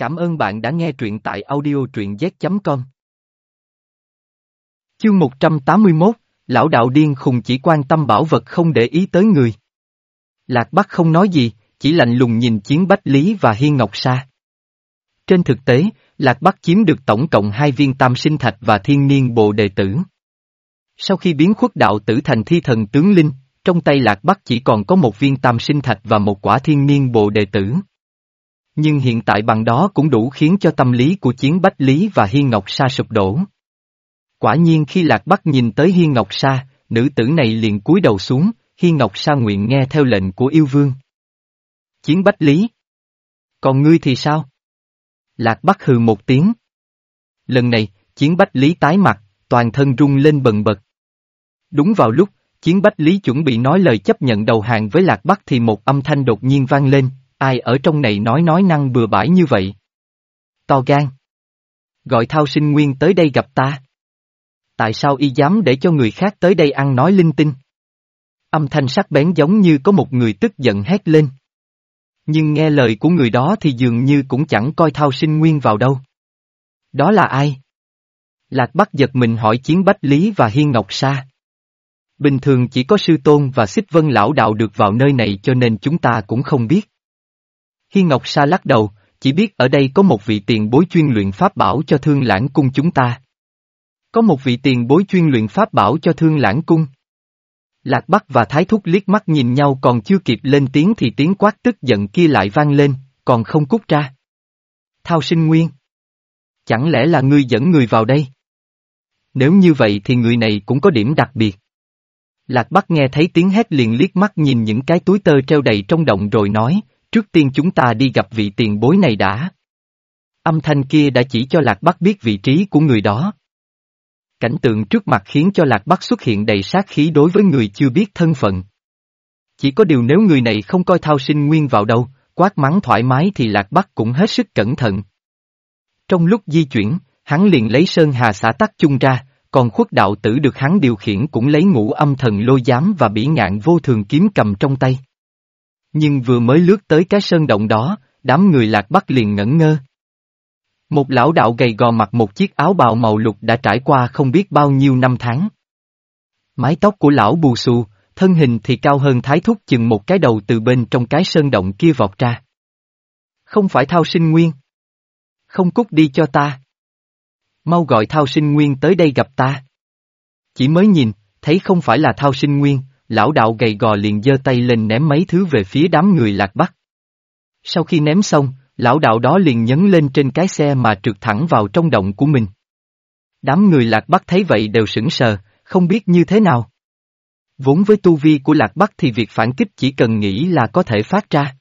Cảm ơn bạn đã nghe truyện tại audio truyện z.com. Chương 181, Lão đạo điên khùng chỉ quan tâm bảo vật không để ý tới người. Lạc Bắc không nói gì, chỉ lạnh lùng nhìn chiến Bách Lý và Hiên Ngọc Sa. Trên thực tế, Lạc Bắc chiếm được tổng cộng hai viên tam sinh thạch và thiên niên bộ đệ tử. Sau khi biến khuất đạo tử thành thi thần tướng linh, trong tay Lạc Bắc chỉ còn có một viên tam sinh thạch và một quả thiên niên bộ đệ tử. Nhưng hiện tại bằng đó cũng đủ khiến cho tâm lý của chiến Bách Lý và Hiên Ngọc Sa sụp đổ. Quả nhiên khi Lạc Bắc nhìn tới Hiên Ngọc Sa, nữ tử này liền cúi đầu xuống, Hiên Ngọc Sa nguyện nghe theo lệnh của yêu vương. Chiến Bách Lý. Còn ngươi thì sao? Lạc Bắc hừ một tiếng. Lần này, chiến Bách Lý tái mặt, toàn thân rung lên bần bật. Đúng vào lúc, chiến Bách Lý chuẩn bị nói lời chấp nhận đầu hàng với Lạc Bắc thì một âm thanh đột nhiên vang lên, ai ở trong này nói nói năng bừa bãi như vậy? To gan. Gọi Thao Sinh Nguyên tới đây gặp ta. Tại sao y dám để cho người khác tới đây ăn nói linh tinh? Âm thanh sắc bén giống như có một người tức giận hét lên. Nhưng nghe lời của người đó thì dường như cũng chẳng coi Thao Sinh Nguyên vào đâu. Đó là ai? Lạc Bắc giật mình hỏi Chiến Bách Lý và Hiên Ngọc Sa. Bình thường chỉ có sư tôn và xích vân lão đạo được vào nơi này cho nên chúng ta cũng không biết. Hi Ngọc Sa lắc đầu, chỉ biết ở đây có một vị tiền bối chuyên luyện pháp bảo cho thương lãng cung chúng ta. Có một vị tiền bối chuyên luyện pháp bảo cho thương lãng cung. Lạc Bắc và Thái Thúc liếc mắt nhìn nhau còn chưa kịp lên tiếng thì tiếng quát tức giận kia lại vang lên, còn không cút ra. Thao sinh nguyên. Chẳng lẽ là ngươi dẫn người vào đây? Nếu như vậy thì người này cũng có điểm đặc biệt. Lạc Bắc nghe thấy tiếng hét liền liếc mắt nhìn những cái túi tơ treo đầy trong động rồi nói, trước tiên chúng ta đi gặp vị tiền bối này đã. Âm thanh kia đã chỉ cho Lạc Bắc biết vị trí của người đó. Cảnh tượng trước mặt khiến cho Lạc Bắc xuất hiện đầy sát khí đối với người chưa biết thân phận. Chỉ có điều nếu người này không coi thao sinh nguyên vào đâu, quát mắng thoải mái thì Lạc Bắc cũng hết sức cẩn thận. Trong lúc di chuyển, hắn liền lấy sơn hà xã tắc chung ra, còn khuất đạo tử được hắn điều khiển cũng lấy ngũ âm thần lôi giám và bỉ ngạn vô thường kiếm cầm trong tay. Nhưng vừa mới lướt tới cái sơn động đó, đám người lạc bắc liền ngẩn ngơ. Một lão đạo gầy gò mặc một chiếc áo bào màu lục đã trải qua không biết bao nhiêu năm tháng. Mái tóc của lão bù xù, thân hình thì cao hơn thái thúc chừng một cái đầu từ bên trong cái sơn động kia vọt ra. Không phải thao sinh nguyên. Không cút đi cho ta. Mau gọi thao sinh nguyên tới đây gặp ta. Chỉ mới nhìn, thấy không phải là thao sinh nguyên, lão đạo gầy gò liền giơ tay lên ném mấy thứ về phía đám người lạc bắc. Sau khi ném xong, lão đạo đó liền nhấn lên trên cái xe mà trượt thẳng vào trong động của mình. Đám người lạc bắc thấy vậy đều sững sờ, không biết như thế nào. Vốn với tu vi của lạc bắc thì việc phản kích chỉ cần nghĩ là có thể phát ra.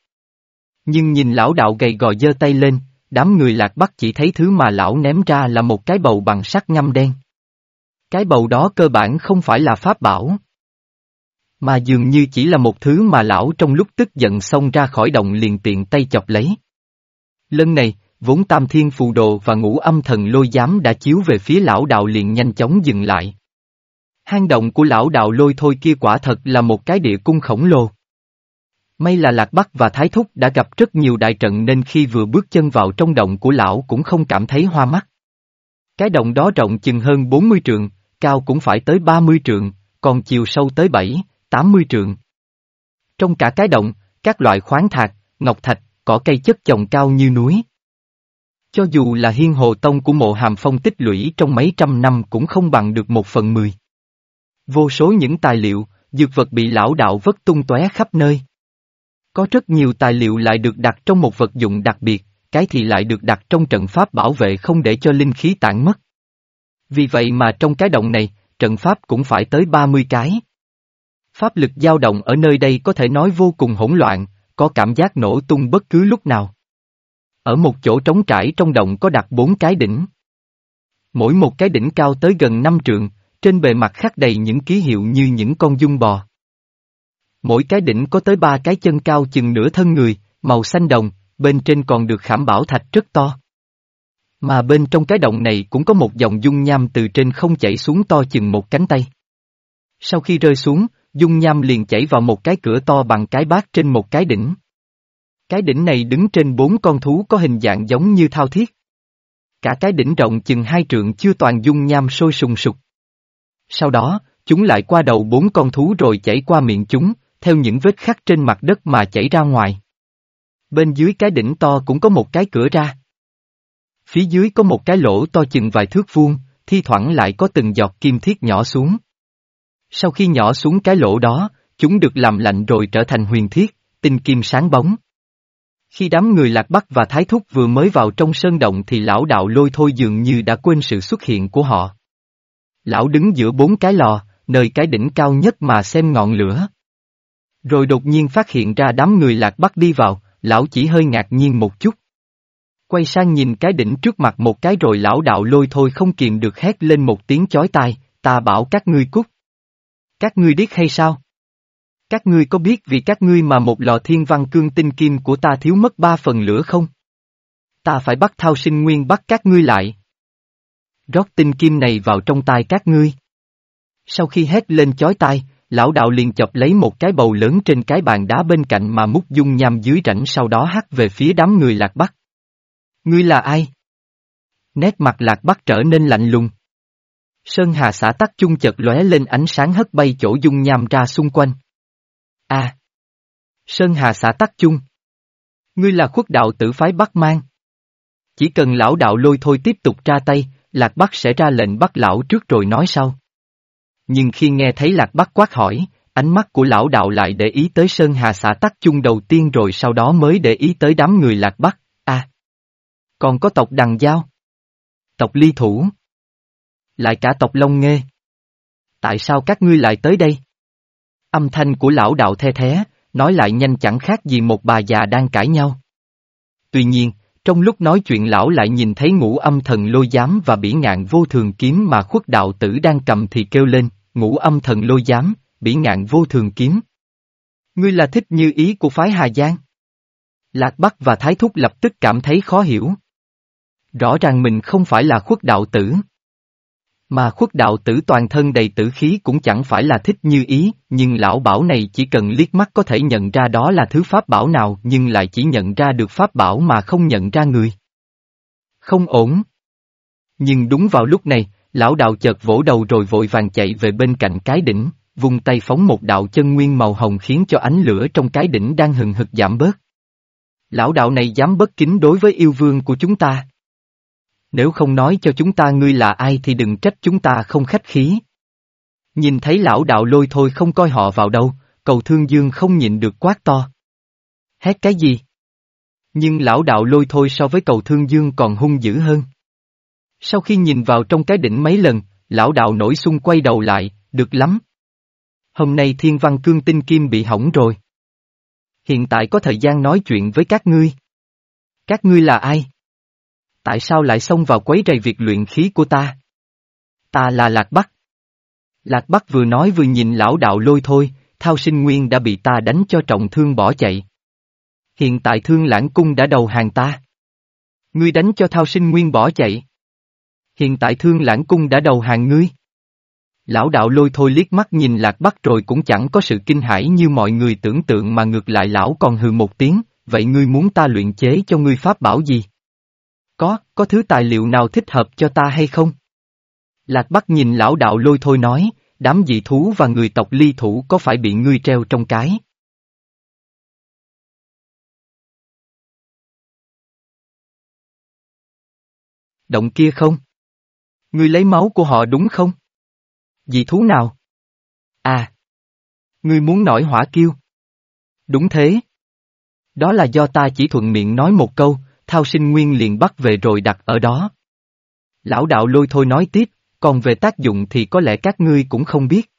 Nhưng nhìn lão đạo gầy gò giơ tay lên, đám người lạc bắc chỉ thấy thứ mà lão ném ra là một cái bầu bằng sắt ngâm đen. Cái bầu đó cơ bản không phải là pháp bảo. Mà dường như chỉ là một thứ mà lão trong lúc tức giận xông ra khỏi động liền tiện tay chọc lấy. Lần này, vốn tam thiên phù đồ và ngũ âm thần lôi giám đã chiếu về phía lão đạo liền nhanh chóng dừng lại. Hang động của lão đạo lôi thôi kia quả thật là một cái địa cung khổng lồ. May là Lạc Bắc và Thái Thúc đã gặp rất nhiều đại trận nên khi vừa bước chân vào trong động của lão cũng không cảm thấy hoa mắt. Cái động đó rộng chừng hơn 40 trượng, cao cũng phải tới 30 trượng, còn chiều sâu tới 7, 80 trượng. Trong cả cái động, các loại khoáng thạch, ngọc thạch, cỏ cây chất chồng cao như núi. Cho dù là hiên hồ tông của mộ hàm phong tích lũy trong mấy trăm năm cũng không bằng được một phần mười. Vô số những tài liệu, dược vật bị lão đạo vất tung tóe khắp nơi. Có rất nhiều tài liệu lại được đặt trong một vật dụng đặc biệt, cái thì lại được đặt trong trận pháp bảo vệ không để cho linh khí tản mất. Vì vậy mà trong cái động này, trận pháp cũng phải tới 30 cái. Pháp lực dao động ở nơi đây có thể nói vô cùng hỗn loạn, có cảm giác nổ tung bất cứ lúc nào. Ở một chỗ trống trải trong động có đặt bốn cái đỉnh. Mỗi một cái đỉnh cao tới gần năm trượng, trên bề mặt khắc đầy những ký hiệu như những con dung bò. Mỗi cái đỉnh có tới ba cái chân cao chừng nửa thân người, màu xanh đồng, bên trên còn được khảm bảo thạch rất to. Mà bên trong cái động này cũng có một dòng dung nham từ trên không chảy xuống to chừng một cánh tay. Sau khi rơi xuống, dung nham liền chảy vào một cái cửa to bằng cái bát trên một cái đỉnh. Cái đỉnh này đứng trên bốn con thú có hình dạng giống như thao thiết. Cả cái đỉnh rộng chừng hai trượng chưa toàn dung nham sôi sùng sục. Sau đó, chúng lại qua đầu bốn con thú rồi chảy qua miệng chúng, theo những vết khắc trên mặt đất mà chảy ra ngoài. Bên dưới cái đỉnh to cũng có một cái cửa ra. Phía dưới có một cái lỗ to chừng vài thước vuông, thi thoảng lại có từng giọt kim thiết nhỏ xuống. Sau khi nhỏ xuống cái lỗ đó, chúng được làm lạnh rồi trở thành huyền thiết, tinh kim sáng bóng. Khi đám người lạc bắc và thái thúc vừa mới vào trong sơn động thì lão đạo lôi thôi dường như đã quên sự xuất hiện của họ. Lão đứng giữa bốn cái lò, nơi cái đỉnh cao nhất mà xem ngọn lửa. Rồi đột nhiên phát hiện ra đám người lạc bắc đi vào, lão chỉ hơi ngạc nhiên một chút. Quay sang nhìn cái đỉnh trước mặt một cái rồi lão đạo lôi thôi không kìm được hét lên một tiếng chói tai, ta bảo các ngươi cút. Các ngươi điếc hay sao? Các ngươi có biết vì các ngươi mà một lò thiên văn cương tinh kim của ta thiếu mất ba phần lửa không? Ta phải bắt thao sinh nguyên bắt các ngươi lại. Rót tinh kim này vào trong tai các ngươi. Sau khi hét lên chói tai, lão đạo liền chọc lấy một cái bầu lớn trên cái bàn đá bên cạnh mà múc dung nham dưới rãnh sau đó hắt về phía đám người lạc bắc. Ngươi là ai? Nét mặt lạc bắc trở nên lạnh lùng. Sơn hà xã tắc chung chợt lóe lên ánh sáng hất bay chỗ dung nham ra xung quanh. A. À. Sơn hà xã tắc chung. Ngươi là khuất đạo tử phái Bắc Mang. Chỉ cần lão đạo lôi thôi tiếp tục ra tay, Lạc Bắc sẽ ra lệnh bắt lão trước rồi nói sau. Nhưng khi nghe thấy Lạc Bắc quát hỏi, ánh mắt của lão đạo lại để ý tới Sơn Hà xã tắc chung đầu tiên rồi sau đó mới để ý tới đám người Lạc Bắc, a Còn có tộc Đằng Giao. Tộc Ly Thủ. Lại cả tộc Long Nghê. Tại sao các ngươi lại tới đây? Âm thanh của lão đạo the thế, nói lại nhanh chẳng khác gì một bà già đang cãi nhau. Tuy nhiên, trong lúc nói chuyện lão lại nhìn thấy ngũ âm thần lôi giám và bỉ ngạn vô thường kiếm mà khuất đạo tử đang cầm thì kêu lên, ngũ âm thần lôi giám, bỉ ngạn vô thường kiếm. Ngươi là thích như ý của phái Hà Giang. Lạc Bắc và Thái Thúc lập tức cảm thấy khó hiểu. Rõ ràng mình không phải là khuất đạo tử. Mà khuất đạo tử toàn thân đầy tử khí cũng chẳng phải là thích như ý, nhưng lão bảo này chỉ cần liếc mắt có thể nhận ra đó là thứ pháp bảo nào nhưng lại chỉ nhận ra được pháp bảo mà không nhận ra người. Không ổn. Nhưng đúng vào lúc này, lão đạo chợt vỗ đầu rồi vội vàng chạy về bên cạnh cái đỉnh, vung tay phóng một đạo chân nguyên màu hồng khiến cho ánh lửa trong cái đỉnh đang hừng hực giảm bớt. Lão đạo này dám bất kính đối với yêu vương của chúng ta. Nếu không nói cho chúng ta ngươi là ai thì đừng trách chúng ta không khách khí. Nhìn thấy lão đạo lôi thôi không coi họ vào đâu, cầu thương dương không nhịn được quát to. Hét cái gì? Nhưng lão đạo lôi thôi so với cầu thương dương còn hung dữ hơn. Sau khi nhìn vào trong cái đỉnh mấy lần, lão đạo nổi xung quay đầu lại, được lắm. Hôm nay thiên văn cương tinh kim bị hỏng rồi. Hiện tại có thời gian nói chuyện với các ngươi. Các ngươi là ai? Tại sao lại xông vào quấy rầy việc luyện khí của ta? Ta là Lạc Bắc. Lạc Bắc vừa nói vừa nhìn lão đạo lôi thôi, thao sinh nguyên đã bị ta đánh cho trọng thương bỏ chạy. Hiện tại thương lãng cung đã đầu hàng ta. Ngươi đánh cho thao sinh nguyên bỏ chạy. Hiện tại thương lãng cung đã đầu hàng ngươi. Lão đạo lôi thôi liếc mắt nhìn lạc bắc rồi cũng chẳng có sự kinh hãi như mọi người tưởng tượng mà ngược lại lão còn hừ một tiếng, vậy ngươi muốn ta luyện chế cho ngươi pháp bảo gì? Có, có thứ tài liệu nào thích hợp cho ta hay không? Lạc Bắc nhìn lão đạo lôi thôi nói, đám dị thú và người tộc ly thủ có phải bị ngươi treo trong cái? Động kia không? Ngươi lấy máu của họ đúng không? Dị thú nào? À! Ngươi muốn nổi hỏa kiêu? Đúng thế. Đó là do ta chỉ thuận miệng nói một câu, thao sinh nguyên liền bắt về rồi đặt ở đó. Lão đạo lôi thôi nói tiếp, còn về tác dụng thì có lẽ các ngươi cũng không biết.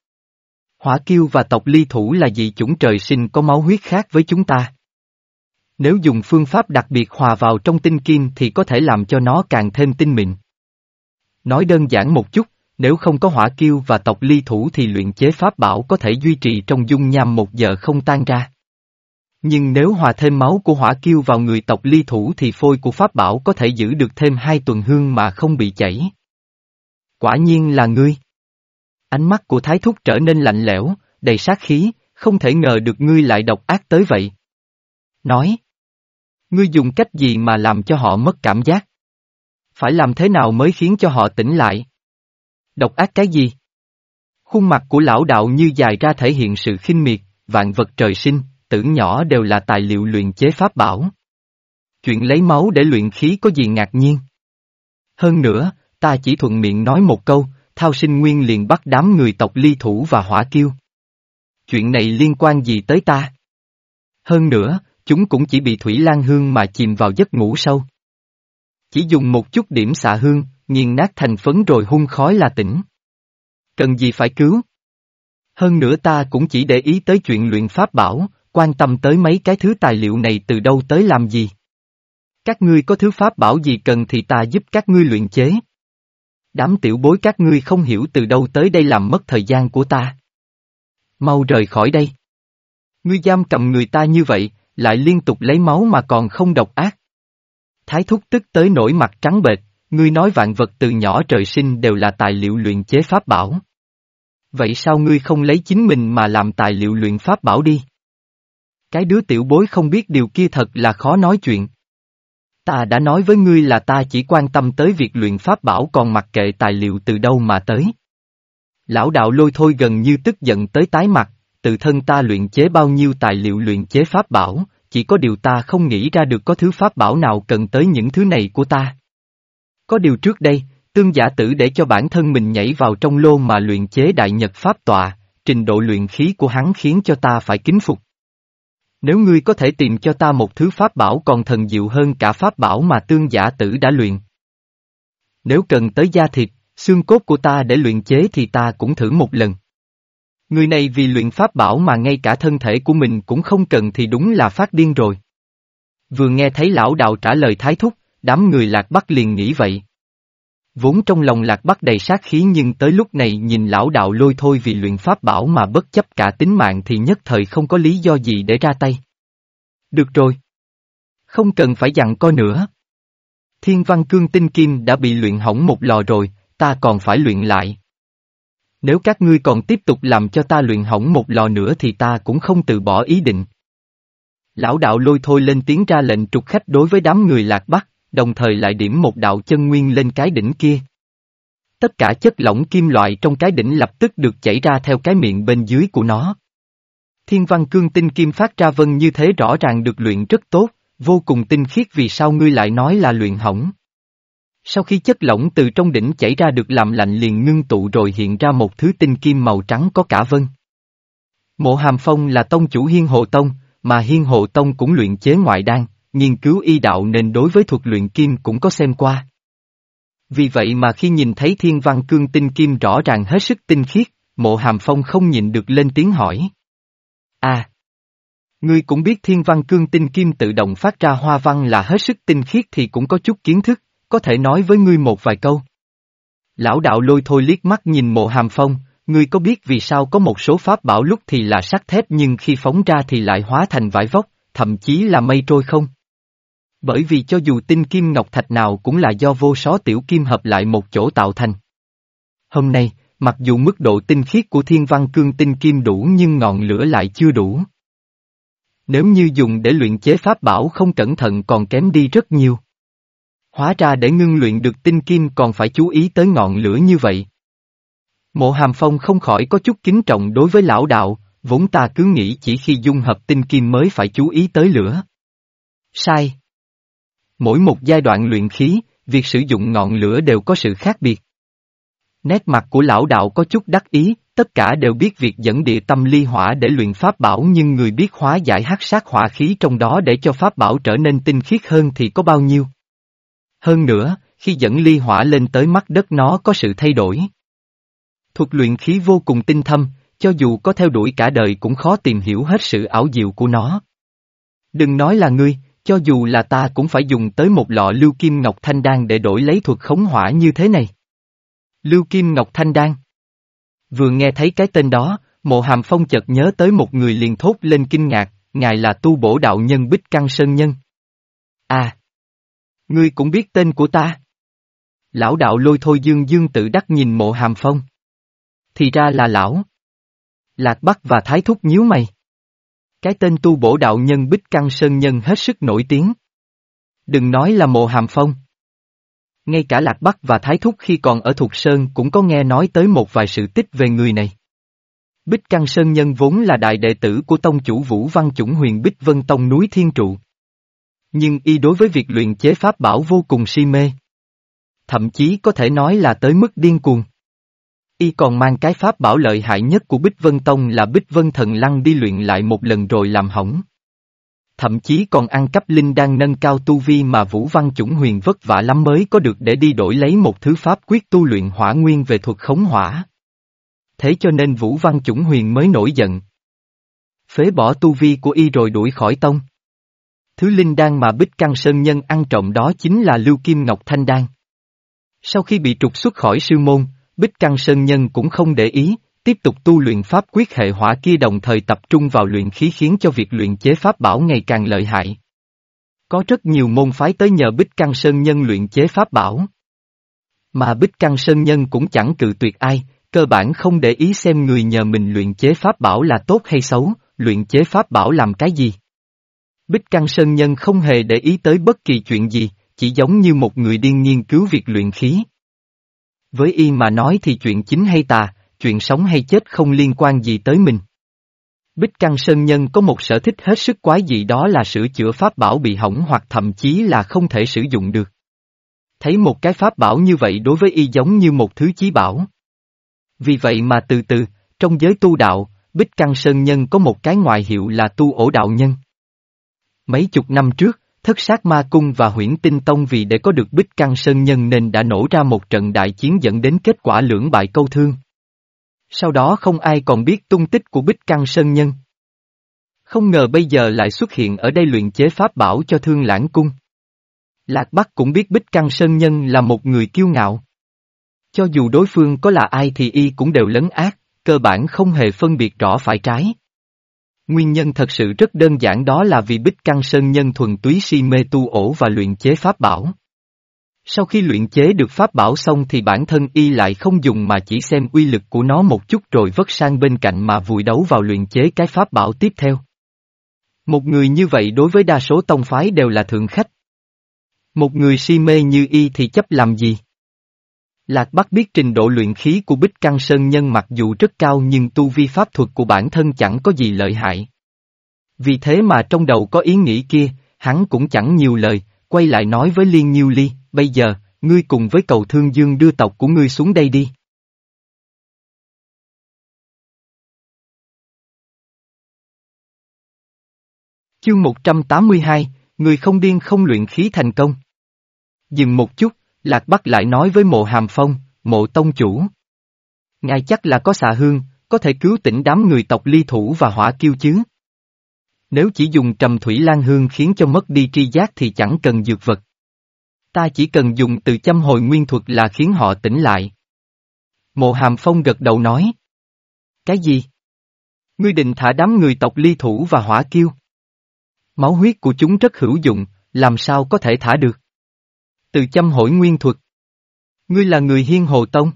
Hỏa kiêu và tộc ly thủ là dị chủng trời sinh có máu huyết khác với chúng ta. Nếu dùng phương pháp đặc biệt hòa vào trong tinh kim thì có thể làm cho nó càng thêm tinh mịn. Nói đơn giản một chút, nếu không có hỏa kiêu và tộc ly thủ thì luyện chế pháp bảo có thể duy trì trong dung nham một giờ không tan ra. Nhưng nếu hòa thêm máu của hỏa kiêu vào người tộc ly thủ thì phôi của pháp bảo có thể giữ được thêm hai tuần hương mà không bị chảy. Quả nhiên là ngươi. Ánh mắt của thái thúc trở nên lạnh lẽo, đầy sát khí, không thể ngờ được ngươi lại độc ác tới vậy. Nói. Ngươi dùng cách gì mà làm cho họ mất cảm giác? Phải làm thế nào mới khiến cho họ tỉnh lại? Độc ác cái gì? Khuôn mặt của lão đạo như dài ra thể hiện sự khinh miệt, vạn vật trời sinh, tử nhỏ đều là tài liệu luyện chế pháp bảo. Chuyện lấy máu để luyện khí có gì ngạc nhiên? Hơn nữa, ta chỉ thuận miệng nói một câu, thao sinh nguyên liền bắt đám người tộc ly thủ và hỏa kiêu. Chuyện này liên quan gì tới ta? Hơn nữa, chúng cũng chỉ bị Thủy Lan Hương mà chìm vào giấc ngủ sâu. Chỉ dùng một chút điểm xạ hương, nghiền nát thành phấn rồi hun khói là tỉnh. Cần gì phải cứu? Hơn nữa ta cũng chỉ để ý tới chuyện luyện pháp bảo, quan tâm tới mấy cái thứ tài liệu này từ đâu tới làm gì. Các ngươi có thứ pháp bảo gì cần thì ta giúp các ngươi luyện chế. Đám tiểu bối các ngươi không hiểu từ đâu tới đây làm mất thời gian của ta. Mau rời khỏi đây. Ngươi giam cầm người ta như vậy, lại liên tục lấy máu mà còn không độc ác. Thái thúc tức tới nổi mặt trắng bệch, ngươi nói vạn vật từ nhỏ trời sinh đều là tài liệu luyện chế pháp bảo. Vậy sao ngươi không lấy chính mình mà làm tài liệu luyện pháp bảo đi? Cái đứa tiểu bối không biết điều kia thật là khó nói chuyện. Ta đã nói với ngươi là ta chỉ quan tâm tới việc luyện pháp bảo còn mặc kệ tài liệu từ đâu mà tới. Lão đạo lôi thôi gần như tức giận tới tái mặt, tự thân ta luyện chế bao nhiêu tài liệu luyện chế pháp bảo, chỉ có điều ta không nghĩ ra được có thứ pháp bảo nào cần tới những thứ này của ta. Có điều trước đây, tương giả tử để cho bản thân mình nhảy vào trong lô mà luyện chế đại nhật pháp tọa, trình độ luyện khí của hắn khiến cho ta phải kính phục. Nếu ngươi có thể tìm cho ta một thứ pháp bảo còn thần diệu hơn cả pháp bảo mà tương giả tử đã luyện. Nếu cần tới da thịt, xương cốt của ta để luyện chế thì ta cũng thử một lần. Người này vì luyện pháp bảo mà ngay cả thân thể của mình cũng không cần thì đúng là phát điên rồi. Vừa nghe thấy lão đạo trả lời thái thúc, đám người lạc bắc liền nghĩ vậy. Vốn trong lòng lạc bắc đầy sát khí nhưng tới lúc này nhìn lão đạo lôi thôi vì luyện pháp bảo mà bất chấp cả tính mạng thì nhất thời không có lý do gì để ra tay. Được rồi. Không cần phải dặn coi nữa. Thiên văn cương tinh kim đã bị luyện hỏng một lò rồi, ta còn phải luyện lại. Nếu các ngươi còn tiếp tục làm cho ta luyện hỏng một lò nữa thì ta cũng không từ bỏ ý định. Lão đạo lôi thôi lên tiếng ra lệnh trục khách đối với đám người lạc bắc, đồng thời lại điểm một đạo chân nguyên lên cái đỉnh kia. Tất cả chất lỏng kim loại trong cái đỉnh lập tức được chảy ra theo cái miệng bên dưới của nó. Thiên văn cương tinh kim phát ra vân như thế rõ ràng được luyện rất tốt, vô cùng tinh khiết vì sao ngươi lại nói là luyện hỏng. Sau khi chất lỏng từ trong đỉnh chảy ra được làm lạnh liền ngưng tụ rồi hiện ra một thứ tinh kim màu trắng có cả vân. Mộ Hàm Phong là tông chủ Hiên Hộ Tông, mà Hiên Hộ Tông cũng luyện chế ngoại đan, nghiên cứu y đạo nên đối với thuật luyện kim cũng có xem qua. Vì vậy mà khi nhìn thấy thiên văn cương tinh kim rõ ràng hết sức tinh khiết, mộ hàm phong không nhìn được lên tiếng hỏi. À! Ngươi cũng biết thiên văn cương tinh kim tự động phát ra hoa văn là hết sức tinh khiết thì cũng có chút kiến thức, có thể nói với ngươi một vài câu. Lão đạo lôi thôi liếc mắt nhìn mộ hàm phong, ngươi có biết vì sao có một số pháp bảo lúc thì là sắt thép nhưng khi phóng ra thì lại hóa thành vải vóc, thậm chí là mây trôi không? Bởi vì cho dù tinh kim ngọc thạch nào cũng là do vô số tiểu kim hợp lại một chỗ tạo thành. Hôm nay, mặc dù mức độ tinh khiết của thiên văn cương tinh kim đủ nhưng ngọn lửa lại chưa đủ. Nếu như dùng để luyện chế pháp bảo không cẩn thận còn kém đi rất nhiều. Hóa ra để ngưng luyện được tinh kim còn phải chú ý tới ngọn lửa như vậy. Mộ hàm phong không khỏi có chút kính trọng đối với lão đạo, vốn ta cứ nghĩ chỉ khi dung hợp tinh kim mới phải chú ý tới lửa. Sai. Mỗi một giai đoạn luyện khí, việc sử dụng ngọn lửa đều có sự khác biệt. Nét mặt của lão đạo có chút đắc ý, tất cả đều biết việc dẫn địa tâm ly hỏa để luyện pháp bảo nhưng người biết hóa giải hắc sát hỏa khí trong đó để cho pháp bảo trở nên tinh khiết hơn thì có bao nhiêu. Hơn nữa, khi dẫn ly hỏa lên tới mắt đất nó có sự thay đổi. Thuật luyện khí vô cùng tinh thâm, cho dù có theo đuổi cả đời cũng khó tìm hiểu hết sự ảo diệu của nó. Đừng nói là ngươi, cho dù là ta cũng phải dùng tới một lọ lưu kim ngọc thanh đan để đổi lấy thuật khống hỏa như thế này. Lưu kim ngọc thanh đan. Vừa nghe thấy cái tên đó, mộ hàm phong chợt nhớ tới một người liền thốt lên kinh ngạc, ngài là tu bổ đạo nhân Bích Căng Sơn Nhân. À! Ngươi cũng biết tên của ta. Lão đạo lôi thôi dương dương tự đắc nhìn mộ hàm phong. Thì ra là lão. Lạc Bắc và Thái Thúc nhíu mày. Cái tên tu bổ đạo nhân Bích Căng Sơn Nhân hết sức nổi tiếng. Đừng nói là mộ hàm phong. Ngay cả Lạc Bắc và Thái Thúc khi còn ở Thục Sơn cũng có nghe nói tới một vài sự tích về người này. Bích Căng Sơn Nhân vốn là đại đệ tử của tông chủ Vũ Văn Chủng huyền Bích Vân Tông núi Thiên Trụ. Nhưng y đối với việc luyện chế pháp bảo vô cùng si mê. Thậm chí có thể nói là tới mức điên cuồng. Y còn mang cái pháp bảo lợi hại nhất của Bích Vân Tông là Bích Vân Thần Lăng đi luyện lại một lần rồi làm hỏng. Thậm chí còn ăn cắp linh đang nâng cao tu vi mà Vũ Văn Chủng huyền vất vả lắm mới có được để đi đổi lấy một thứ pháp quyết tu luyện hỏa nguyên về thuật khống hỏa. Thế cho nên Vũ Văn Chủng huyền mới nổi giận. Phế bỏ tu vi của y rồi đuổi khỏi tông. Thứ linh đan mà Bích Căng Sơn Nhân ăn trộm đó chính là Lưu Kim Ngọc Thanh Đan. Sau khi bị trục xuất khỏi sư môn, Bích Căng Sơn Nhân cũng không để ý, tiếp tục tu luyện pháp quyết hệ hỏa kia đồng thời tập trung vào luyện khí khiến cho việc luyện chế pháp bảo ngày càng lợi hại. Có rất nhiều môn phái tới nhờ Bích Căng Sơn Nhân luyện chế pháp bảo. Mà Bích Căng Sơn Nhân cũng chẳng cự tuyệt ai, cơ bản không để ý xem người nhờ mình luyện chế pháp bảo là tốt hay xấu, luyện chế pháp bảo làm cái gì. Bích Căng Sơn Nhân không hề để ý tới bất kỳ chuyện gì, chỉ giống như một người điên nghiên cứu việc luyện khí. Với y mà nói thì chuyện chính hay tà, chuyện sống hay chết không liên quan gì tới mình. Bích Căng Sơn Nhân có một sở thích hết sức quái dị đó là sửa chữa pháp bảo bị hỏng hoặc thậm chí là không thể sử dụng được. Thấy một cái pháp bảo như vậy đối với y giống như một thứ chí bảo. Vì vậy mà từ từ, trong giới tu đạo, Bích Căng Sơn Nhân có một cái ngoại hiệu là tu ổ đạo nhân. Mấy chục năm trước, thất sát ma cung và huyễn tinh tông vì để có được Bích Căng Sơn Nhân nên đã nổ ra một trận đại chiến dẫn đến kết quả lưỡng bại câu thương. Sau đó không ai còn biết tung tích của Bích Căng Sơn Nhân. Không ngờ bây giờ lại xuất hiện ở đây luyện chế pháp bảo cho thương lãng cung. Lạc Bắc cũng biết Bích Căng Sơn Nhân là một người kiêu ngạo. Cho dù đối phương có là ai thì y cũng đều lấn ác, cơ bản không hề phân biệt rõ phải trái. Nguyên nhân thật sự rất đơn giản đó là vì Bích Căng Sơn Nhân thuần túy si mê tu ổ và luyện chế pháp bảo. Sau khi luyện chế được pháp bảo xong thì bản thân y lại không dùng mà chỉ xem uy lực của nó một chút rồi vất sang bên cạnh mà vùi đấu vào luyện chế cái pháp bảo tiếp theo. Một người như vậy đối với đa số tông phái đều là thượng khách. Một người si mê như y thì chấp làm gì? Lạc Bắc biết trình độ luyện khí của Bích Căng Sơn Nhân mặc dù rất cao nhưng tu vi pháp thuật của bản thân chẳng có gì lợi hại. Vì thế mà trong đầu có ý nghĩ kia, hắn cũng chẳng nhiều lời, quay lại nói với Liên Nhiêu Ly, bây giờ, ngươi cùng với cầu thương dương đưa tộc của ngươi xuống đây đi. Chương 182, người không điên không luyện khí thành công. Dừng một chút, Lạc Bắc lại nói với mộ hàm phong, mộ tông chủ. Ngài chắc là có xà hương, có thể cứu tỉnh đám người tộc ly thủ và hỏa kiêu chứ. Nếu chỉ dùng trầm thủy lan hương khiến cho mất đi tri giác thì chẳng cần dược vật. Ta chỉ cần dùng từ châm hồi nguyên thuật là khiến họ tỉnh lại. Mộ hàm phong gật đầu nói. Cái gì? Ngươi định thả đám người tộc ly thủ và hỏa kiêu. Máu huyết của chúng rất hữu dụng, làm sao có thể thả được? Từ châm hỏi nguyên thuật. Ngươi là người hiên hồ tông.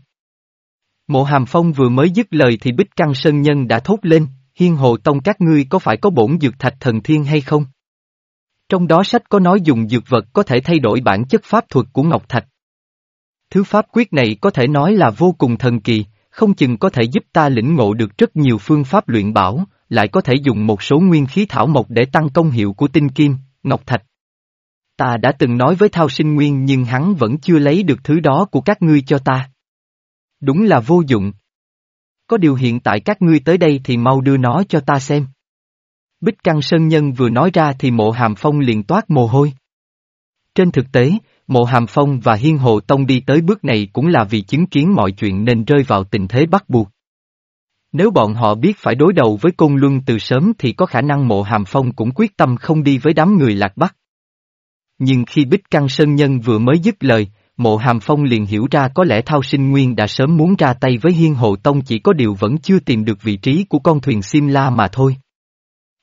Mộ hàm phong vừa mới dứt lời thì bích căng sơn nhân đã thốt lên, hiên hồ tông các ngươi có phải có bổn dược thạch thần thiên hay không? Trong đó sách có nói dùng dược vật có thể thay đổi bản chất pháp thuật của Ngọc Thạch. Thứ pháp quyết này có thể nói là vô cùng thần kỳ, không chừng có thể giúp ta lĩnh ngộ được rất nhiều phương pháp luyện bảo, lại có thể dùng một số nguyên khí thảo mộc để tăng công hiệu của tinh kim, Ngọc Thạch. Ta đã từng nói với Thao Sinh Nguyên nhưng hắn vẫn chưa lấy được thứ đó của các ngươi cho ta. Đúng là vô dụng. Có điều hiện tại các ngươi tới đây thì mau đưa nó cho ta xem. Bích Căng Sơn Nhân vừa nói ra thì mộ hàm phong liền toát mồ hôi. Trên thực tế, mộ hàm phong và hiên hồ tông đi tới bước này cũng là vì chứng kiến mọi chuyện nên rơi vào tình thế bắt buộc. Nếu bọn họ biết phải đối đầu với Côn Luân từ sớm thì có khả năng mộ hàm phong cũng quyết tâm không đi với đám người lạc bắc. Nhưng khi Bích Căng Sơn Nhân vừa mới dứt lời, mộ hàm phong liền hiểu ra có lẽ Thao Sinh Nguyên đã sớm muốn ra tay với Hiên Hộ Tông chỉ có điều vẫn chưa tìm được vị trí của con thuyền Sim La mà thôi.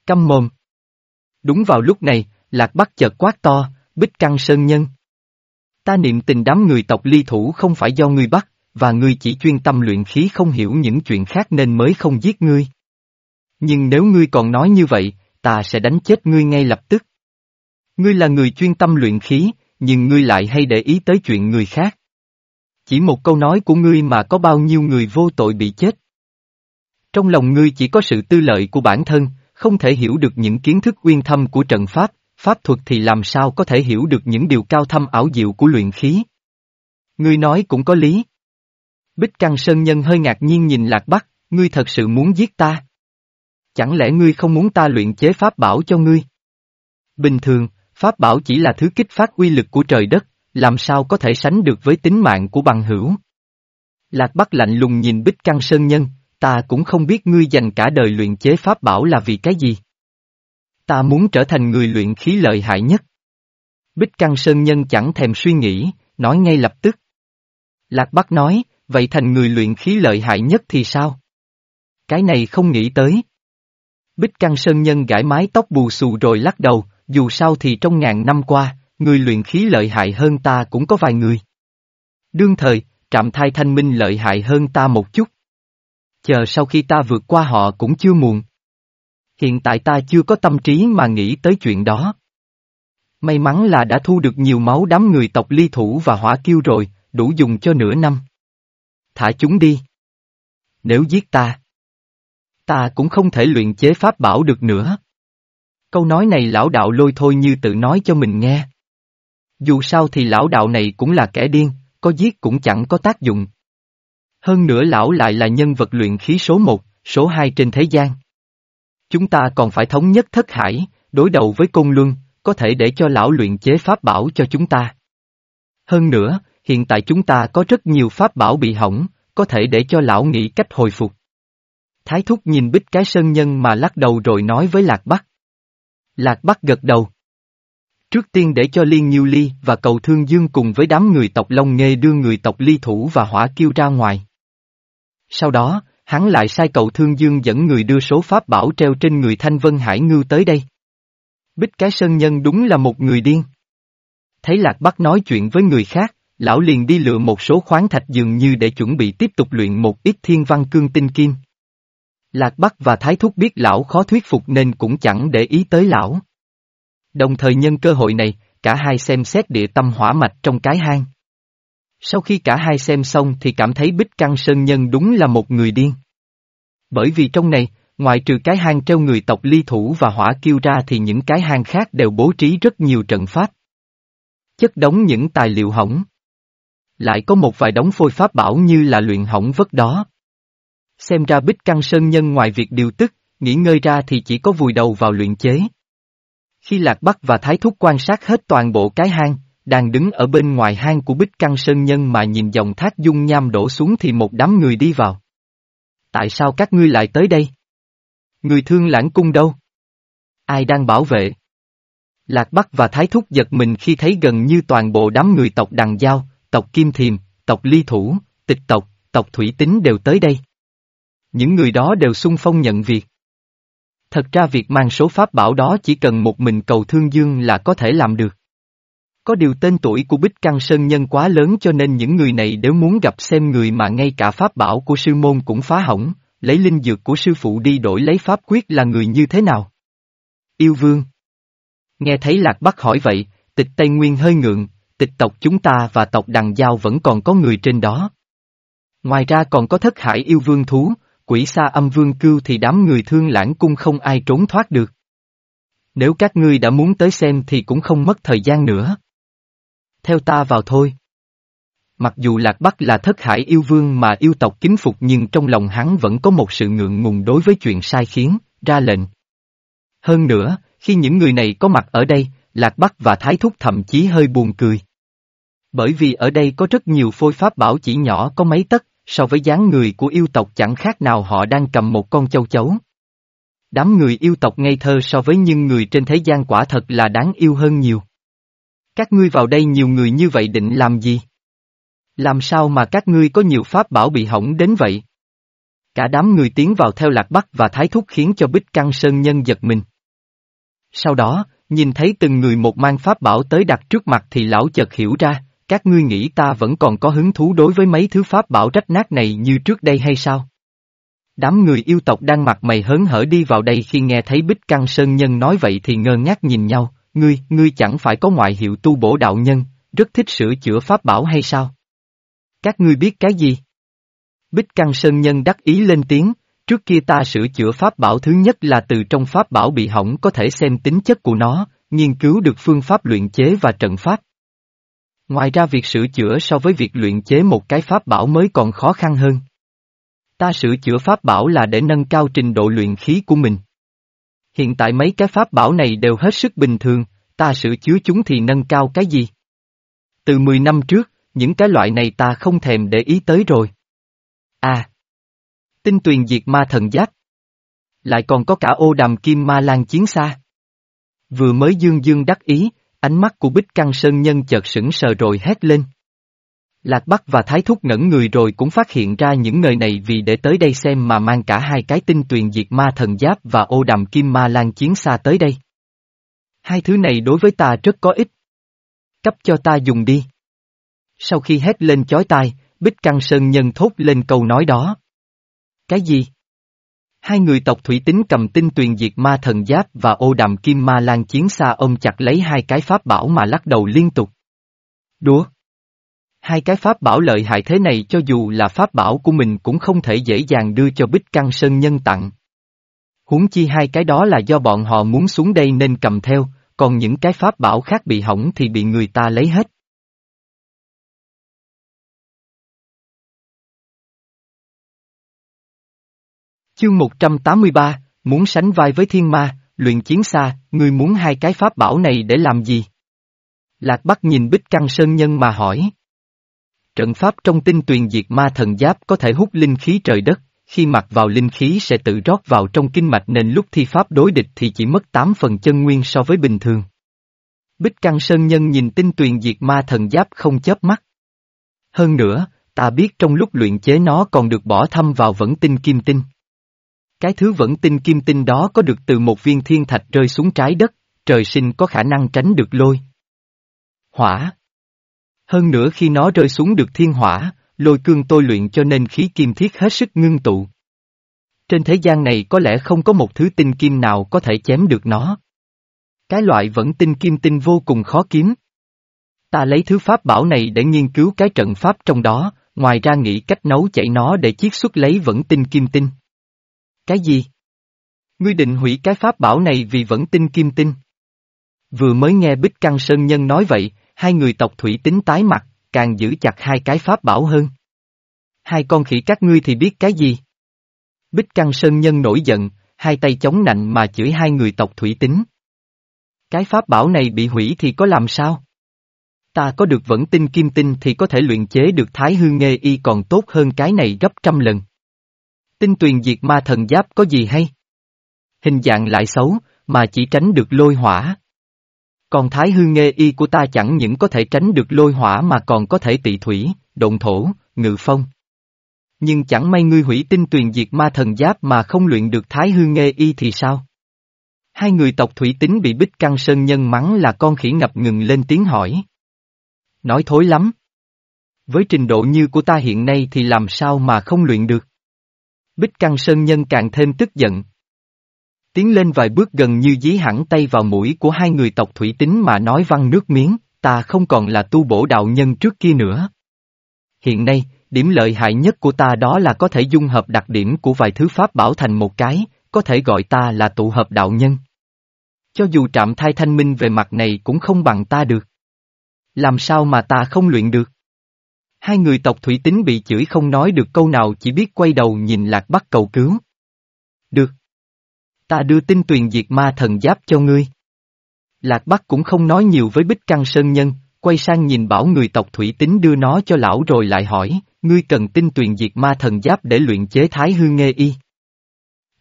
Câm mồm. Đúng vào lúc này, Lạc Bắc chợt quát to, Bích Căng Sơn Nhân. Ta niệm tình đám người tộc ly thủ không phải do ngươi bắt, và ngươi chỉ chuyên tâm luyện khí không hiểu những chuyện khác nên mới không giết ngươi. Nhưng nếu ngươi còn nói như vậy, ta sẽ đánh chết ngươi ngay lập tức. Ngươi là người chuyên tâm luyện khí, nhưng ngươi lại hay để ý tới chuyện người khác. Chỉ một câu nói của ngươi mà có bao nhiêu người vô tội bị chết. Trong lòng ngươi chỉ có sự tư lợi của bản thân, không thể hiểu được những kiến thức uyên thâm của trận pháp, pháp thuật thì làm sao có thể hiểu được những điều cao thâm ảo diệu của luyện khí. Ngươi nói cũng có lý. Bích Căng Sơn Nhân hơi ngạc nhiên nhìn Lạc Bắc, ngươi thật sự muốn giết ta. Chẳng lẽ ngươi không muốn ta luyện chế pháp bảo cho ngươi? Bình thường, pháp bảo chỉ là thứ kích phát uy lực của trời đất, làm sao có thể sánh được với tính mạng của bằng hữu. Lạc Bắc lạnh lùng nhìn Bích Căng Sơn Nhân, ta cũng không biết ngươi dành cả đời luyện chế pháp bảo là vì cái gì. Ta muốn trở thành người luyện khí lợi hại nhất. Bích Căng Sơn Nhân chẳng thèm suy nghĩ, nói ngay lập tức. Lạc Bắc nói, vậy thành người luyện khí lợi hại nhất thì sao? Cái này không nghĩ tới. Bích Căng Sơn Nhân gãi mái tóc bù xù rồi lắc đầu, dù sao thì trong ngàn năm qua, người luyện khí lợi hại hơn ta cũng có vài người. Đương thời, trạm thai thanh minh lợi hại hơn ta một chút. Chờ sau khi ta vượt qua họ cũng chưa muộn. Hiện tại ta chưa có tâm trí mà nghĩ tới chuyện đó. May mắn là đã thu được nhiều máu đám người tộc ly thủ và hỏa kiêu rồi, đủ dùng cho nửa năm. Thả chúng đi. Nếu giết ta, ta cũng không thể luyện chế pháp bảo được nữa. Câu nói này lão đạo lôi thôi như tự nói cho mình nghe. Dù sao thì lão đạo này cũng là kẻ điên, có giết cũng chẳng có tác dụng. Hơn nữa lão lại là nhân vật luyện khí số một, số hai trên thế gian. Chúng ta còn phải thống nhất thất hải, đối đầu với công Luân, có thể để cho lão luyện chế pháp bảo cho chúng ta. Hơn nữa, hiện tại chúng ta có rất nhiều pháp bảo bị hỏng, có thể để cho lão nghĩ cách hồi phục. Thái thúc nhìn bích cái sơn nhân mà lắc đầu rồi nói với Lạc Bắc. Lạc Bắc gật đầu. Trước tiên để cho Liên Nhiêu Ly và cầu Thương Dương cùng với đám người tộc Long Nghê đưa người tộc Ly Thủ và Hỏa Kiêu ra ngoài. Sau đó, hắn lại sai cầu Thương Dương dẫn người đưa số pháp bảo treo trên người Thanh Vân Hải Ngưu tới đây. Bích cái sơn nhân đúng là một người điên. Thấy Lạc Bắc nói chuyện với người khác, lão liền đi lựa một số khoáng thạch dường như để chuẩn bị tiếp tục luyện một ít thiên văn cương tinh kim. Lạc Bắc và Thái Thúc biết lão khó thuyết phục nên cũng chẳng để ý tới lão. Đồng thời nhân cơ hội này, cả hai xem xét địa tâm hỏa mạch trong cái hang. Sau khi cả hai xem xong thì cảm thấy Bích Căng Sơn Nhân đúng là một người điên. Bởi vì trong này, ngoài trừ cái hang treo người tộc ly thủ và hỏa kiêu ra thì những cái hang khác đều bố trí rất nhiều trận pháp. Chất đóng những tài liệu hỏng. Lại có một vài đống phôi pháp bảo như là luyện hỏng vất đó. Xem ra Bích Căng Sơn Nhân ngoài việc điều tức, nghỉ ngơi ra thì chỉ có vùi đầu vào luyện chế. Khi Lạc Bắc và Thái Thúc quan sát hết toàn bộ cái hang, đang đứng ở bên ngoài hang của Bích Căng Sơn Nhân mà nhìn dòng thác dung nham đổ xuống thì một đám người đi vào. Tại sao các ngươi lại tới đây? Người thương lãng cung đâu? Ai đang bảo vệ? Lạc Bắc và Thái Thúc giật mình khi thấy gần như toàn bộ đám người tộc Đằng Giao, tộc Kim Thiềm, tộc Ly Thủ, tịch tộc, tộc Thủy Tính đều tới đây. Những người đó đều xung phong nhận việc. Thật ra việc mang số pháp bảo đó chỉ cần một mình cầu thương dương là có thể làm được. Có điều tên tuổi của Bích Căng Sơn Nhân quá lớn cho nên những người này nếu muốn gặp xem người mà ngay cả pháp bảo của sư môn cũng phá hỏng, lấy linh dược của sư phụ đi đổi lấy pháp quyết là người như thế nào? Yêu vương. Nghe thấy Lạc Bắc hỏi vậy, tịch Tây Nguyên hơi ngượng, tịch tộc chúng ta và tộc Đằng Giao vẫn còn có người trên đó. Ngoài ra còn có thất hải yêu vương thú, quỷ xa âm vương cưu thì đám người thương lãng cung không ai trốn thoát được. Nếu các ngươi đã muốn tới xem thì cũng không mất thời gian nữa. Theo ta vào thôi. Mặc dù Lạc Bắc là thất hải yêu vương mà yêu tộc kính phục nhưng trong lòng hắn vẫn có một sự ngượng ngùng đối với chuyện sai khiến, ra lệnh. Hơn nữa, khi những người này có mặt ở đây, Lạc Bắc và Thái Thúc thậm chí hơi buồn cười. Bởi vì ở đây có rất nhiều phôi pháp bảo chỉ nhỏ có mấy tấc, so với dáng người của yêu tộc chẳng khác nào họ đang cầm một con châu chấu. Đám người yêu tộc ngây thơ so với những người trên thế gian quả thật là đáng yêu hơn nhiều. Các ngươi vào đây nhiều người như vậy định làm gì? Làm sao mà các ngươi có nhiều pháp bảo bị hỏng đến vậy? Cả đám người tiến vào theo lạc bắc và thái thúc khiến cho bích căng sơn nhân giật mình. Sau đó, nhìn thấy từng người một mang pháp bảo tới đặt trước mặt thì lão chợt hiểu ra, các ngươi nghĩ ta vẫn còn có hứng thú đối với mấy thứ pháp bảo rách nát này như trước đây hay sao? Đám người yêu tộc đang mặt mày hớn hở đi vào đây khi nghe thấy Bích Căng Sơn Nhân nói vậy thì ngơ ngác nhìn nhau, ngươi, ngươi chẳng phải có ngoại hiệu tu bổ đạo nhân, rất thích sửa chữa pháp bảo hay sao? Các ngươi biết cái gì? Bích Căng Sơn Nhân đắc ý lên tiếng, trước kia ta sửa chữa pháp bảo thứ nhất là từ trong pháp bảo bị hỏng có thể xem tính chất của nó, nghiên cứu được phương pháp luyện chế và trận pháp. Ngoài ra việc sửa chữa so với việc luyện chế một cái pháp bảo mới còn khó khăn hơn. Ta sửa chữa pháp bảo là để nâng cao trình độ luyện khí của mình. Hiện tại mấy cái pháp bảo này đều hết sức bình thường, ta sửa chữa chúng thì nâng cao cái gì? Từ 10 năm trước, những cái loại này ta không thèm để ý tới rồi. À! Tinh tuyền diệt ma thần giác. Lại còn có cả ô đàm kim ma lan chiến xa. Vừa mới dương dương đắc ý, ánh mắt của Bích Căng Sơn Nhân chợt sững sờ rồi hét lên. Lạc Bắc và Thái Thúc ngẩn người rồi cũng phát hiện ra những người này vì để tới đây xem mà mang cả hai cái tinh tuyền diệt ma thần giáp và ô đàm kim ma lan chiến xa tới đây. Hai thứ này đối với ta rất có ích. Cấp cho ta dùng đi. Sau khi hét lên chói tai, Bích Căng Sơn Nhân thốt lên câu nói đó. Cái gì? Hai người tộc thủy tính cầm tinh tuyền diệt ma thần giáp và ô đàm kim ma lan chiến xa ôm chặt lấy hai cái pháp bảo mà lắc đầu liên tục. Đùa! Hai cái pháp bảo lợi hại thế này cho dù là pháp bảo của mình cũng không thể dễ dàng đưa cho Bích Căng Sơn Nhân tặng. Huống chi hai cái đó là do bọn họ muốn xuống đây nên cầm theo, còn những cái pháp bảo khác bị hỏng thì bị người ta lấy hết. Chương 183, muốn sánh vai với thiên ma, luyện chiến xa, ngươi muốn hai cái pháp bảo này để làm gì? Lạc Bắc nhìn Bích Căng Sơn Nhân mà hỏi. Trận pháp trong tinh tuyền diệt ma thần giáp có thể hút linh khí trời đất, khi mặc vào linh khí sẽ tự rót vào trong kinh mạch nên lúc thi pháp đối địch thì chỉ mất 8 phần chân nguyên so với bình thường. Bích Căng Sơn Nhân nhìn tinh tuyền diệt ma thần giáp không chớp mắt. Hơn nữa, ta biết trong lúc luyện chế nó còn được bỏ thăm vào vẫn tinh kim tinh. Cái thứ vẫn tinh kim tinh đó có được từ một viên thiên thạch rơi xuống trái đất, trời sinh có khả năng tránh được lôi. Hỏa. Hơn nữa khi nó rơi xuống được thiên hỏa, lôi cương tôi luyện cho nên khí kim thiết hết sức ngưng tụ. Trên thế gian này có lẽ không có một thứ tinh kim nào có thể chém được nó. Cái loại vẫn tinh kim tinh vô cùng khó kiếm. Ta lấy thứ pháp bảo này để nghiên cứu cái trận pháp trong đó, ngoài ra nghĩ cách nấu chảy nó để chiết xuất lấy vẫn tinh kim tinh. Cái gì? Ngươi định hủy cái pháp bảo này vì vẫn tinh kim tinh. Vừa mới nghe Bích Căng Sơn Nhân nói vậy, hai người tộc thủy tính tái mặt, càng giữ chặt hai cái pháp bảo hơn. Hai con khỉ các ngươi thì biết cái gì? Bích Căng Sơn Nhân nổi giận, hai tay chống nạnh mà chửi hai người tộc thủy tính. Cái pháp bảo này bị hủy thì có làm sao? Ta có được vẫn tinh kim tinh thì có thể luyện chế được thái hư nghê y còn tốt hơn cái này gấp trăm lần. Tinh tuyền diệt ma thần giáp có gì hay? Hình dạng lại xấu, mà chỉ tránh được lôi hỏa. Còn thái hư nghê y của ta chẳng những có thể tránh được lôi hỏa mà còn có thể tị thủy, động thổ, ngự phong. Nhưng chẳng may ngươi hủy tinh tuyền diệt ma thần giáp mà không luyện được thái hư nghê y thì sao? Hai người tộc thủy tính bị bích căng sơn nhân mắng là con khỉ ngập ngừng lên tiếng hỏi. Nói thối lắm. Với trình độ như của ta hiện nay thì làm sao mà không luyện được? Bích Căng Sơn Nhân càng thêm tức giận. Tiến lên vài bước gần như dí hẳn tay vào mũi của hai người tộc thủy tính mà nói văng nước miếng, ta không còn là tu bổ đạo nhân trước kia nữa. Hiện nay, điểm lợi hại nhất của ta đó là có thể dung hợp đặc điểm của vài thứ pháp bảo thành một cái, có thể gọi ta là tụ hợp đạo nhân. Cho dù trạm thai thanh minh về mặt này cũng không bằng ta được. Làm sao mà ta không luyện được? Hai người tộc thủy tính bị chửi không nói được câu nào chỉ biết quay đầu nhìn lạc bắc cầu cứu. Được. Ta đưa tin tuyền diệt ma thần giáp cho ngươi. Lạc Bắc cũng không nói nhiều với Bích Căng Sơn Nhân, quay sang nhìn bảo người tộc thủy tính đưa nó cho lão rồi lại hỏi, ngươi cần tin tuyền diệt ma thần giáp để luyện chế thái hư nghê y.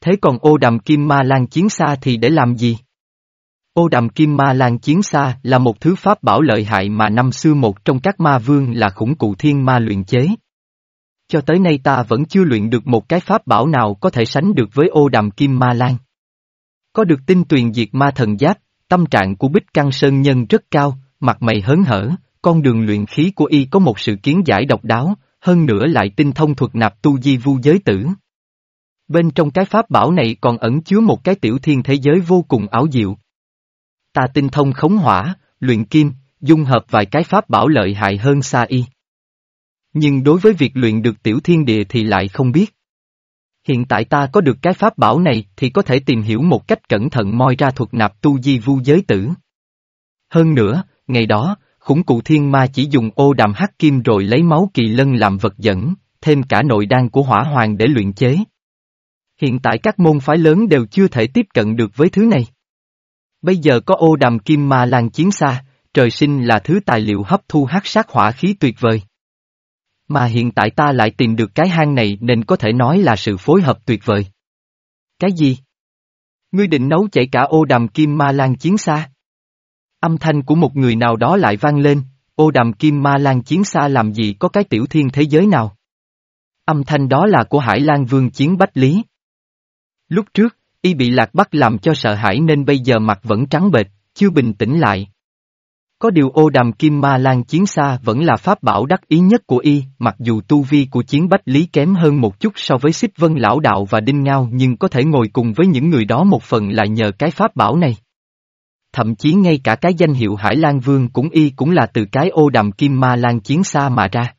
Thế còn ô đàm kim ma lan chiến xa thì để làm gì? Ô đàm kim ma lan chiến xa là một thứ pháp bảo lợi hại mà năm xưa một trong các ma vương là khủng cụ thiên ma luyện chế. Cho tới nay ta vẫn chưa luyện được một cái pháp bảo nào có thể sánh được với ô đàm kim ma lan. Có được tinh tuyền diệt ma thần giáp, tâm trạng của Bích Căng Sơn Nhân rất cao, mặt mày hớn hở, con đường luyện khí của y có một sự kiến giải độc đáo, hơn nữa lại tinh thông thuật nạp tu di vu giới tử. Bên trong cái pháp bảo này còn ẩn chứa một cái tiểu thiên thế giới vô cùng ảo diệu. Ta tinh thông khống hỏa, luyện kim, dung hợp vài cái pháp bảo lợi hại hơn xa y. Nhưng đối với việc luyện được tiểu thiên địa thì lại không biết. Hiện tại ta có được cái pháp bảo này thì có thể tìm hiểu một cách cẩn thận moi ra thuật nạp tu di vu giới tử. Hơn nữa, ngày đó, khủng cụ thiên ma chỉ dùng ô đàm hắc kim rồi lấy máu kỳ lân làm vật dẫn, thêm cả nội đan của hỏa hoàng để luyện chế. Hiện tại các môn phái lớn đều chưa thể tiếp cận được với thứ này. Bây giờ có ô đàm kim ma lan chiến xa, trời sinh là thứ tài liệu hấp thu hắc sát hỏa khí tuyệt vời. Mà hiện tại ta lại tìm được cái hang này nên có thể nói là sự phối hợp tuyệt vời. Cái gì? Ngươi định nấu chảy cả ô đàm kim ma lan chiến xa? Âm thanh của một người nào đó lại vang lên, ô đàm kim ma lan chiến xa làm gì có cái tiểu thiên thế giới nào? Âm thanh đó là của Hải Lan Vương chiến Bách Lý. Lúc trước, y bị lạc bắt làm cho sợ hãi nên bây giờ mặt vẫn trắng bệch, chưa bình tĩnh lại. Có điều ô đàm kim ma lan chiến xa vẫn là pháp bảo đắc ý nhất của y, mặc dù tu vi của chiến bách lý kém hơn một chút so với xích vân lão đạo và đinh ngao nhưng có thể ngồi cùng với những người đó một phần là nhờ cái pháp bảo này. Thậm chí ngay cả cái danh hiệu Hải Lan Vương cũng y cũng là từ cái ô đàm kim ma lan chiến xa mà ra.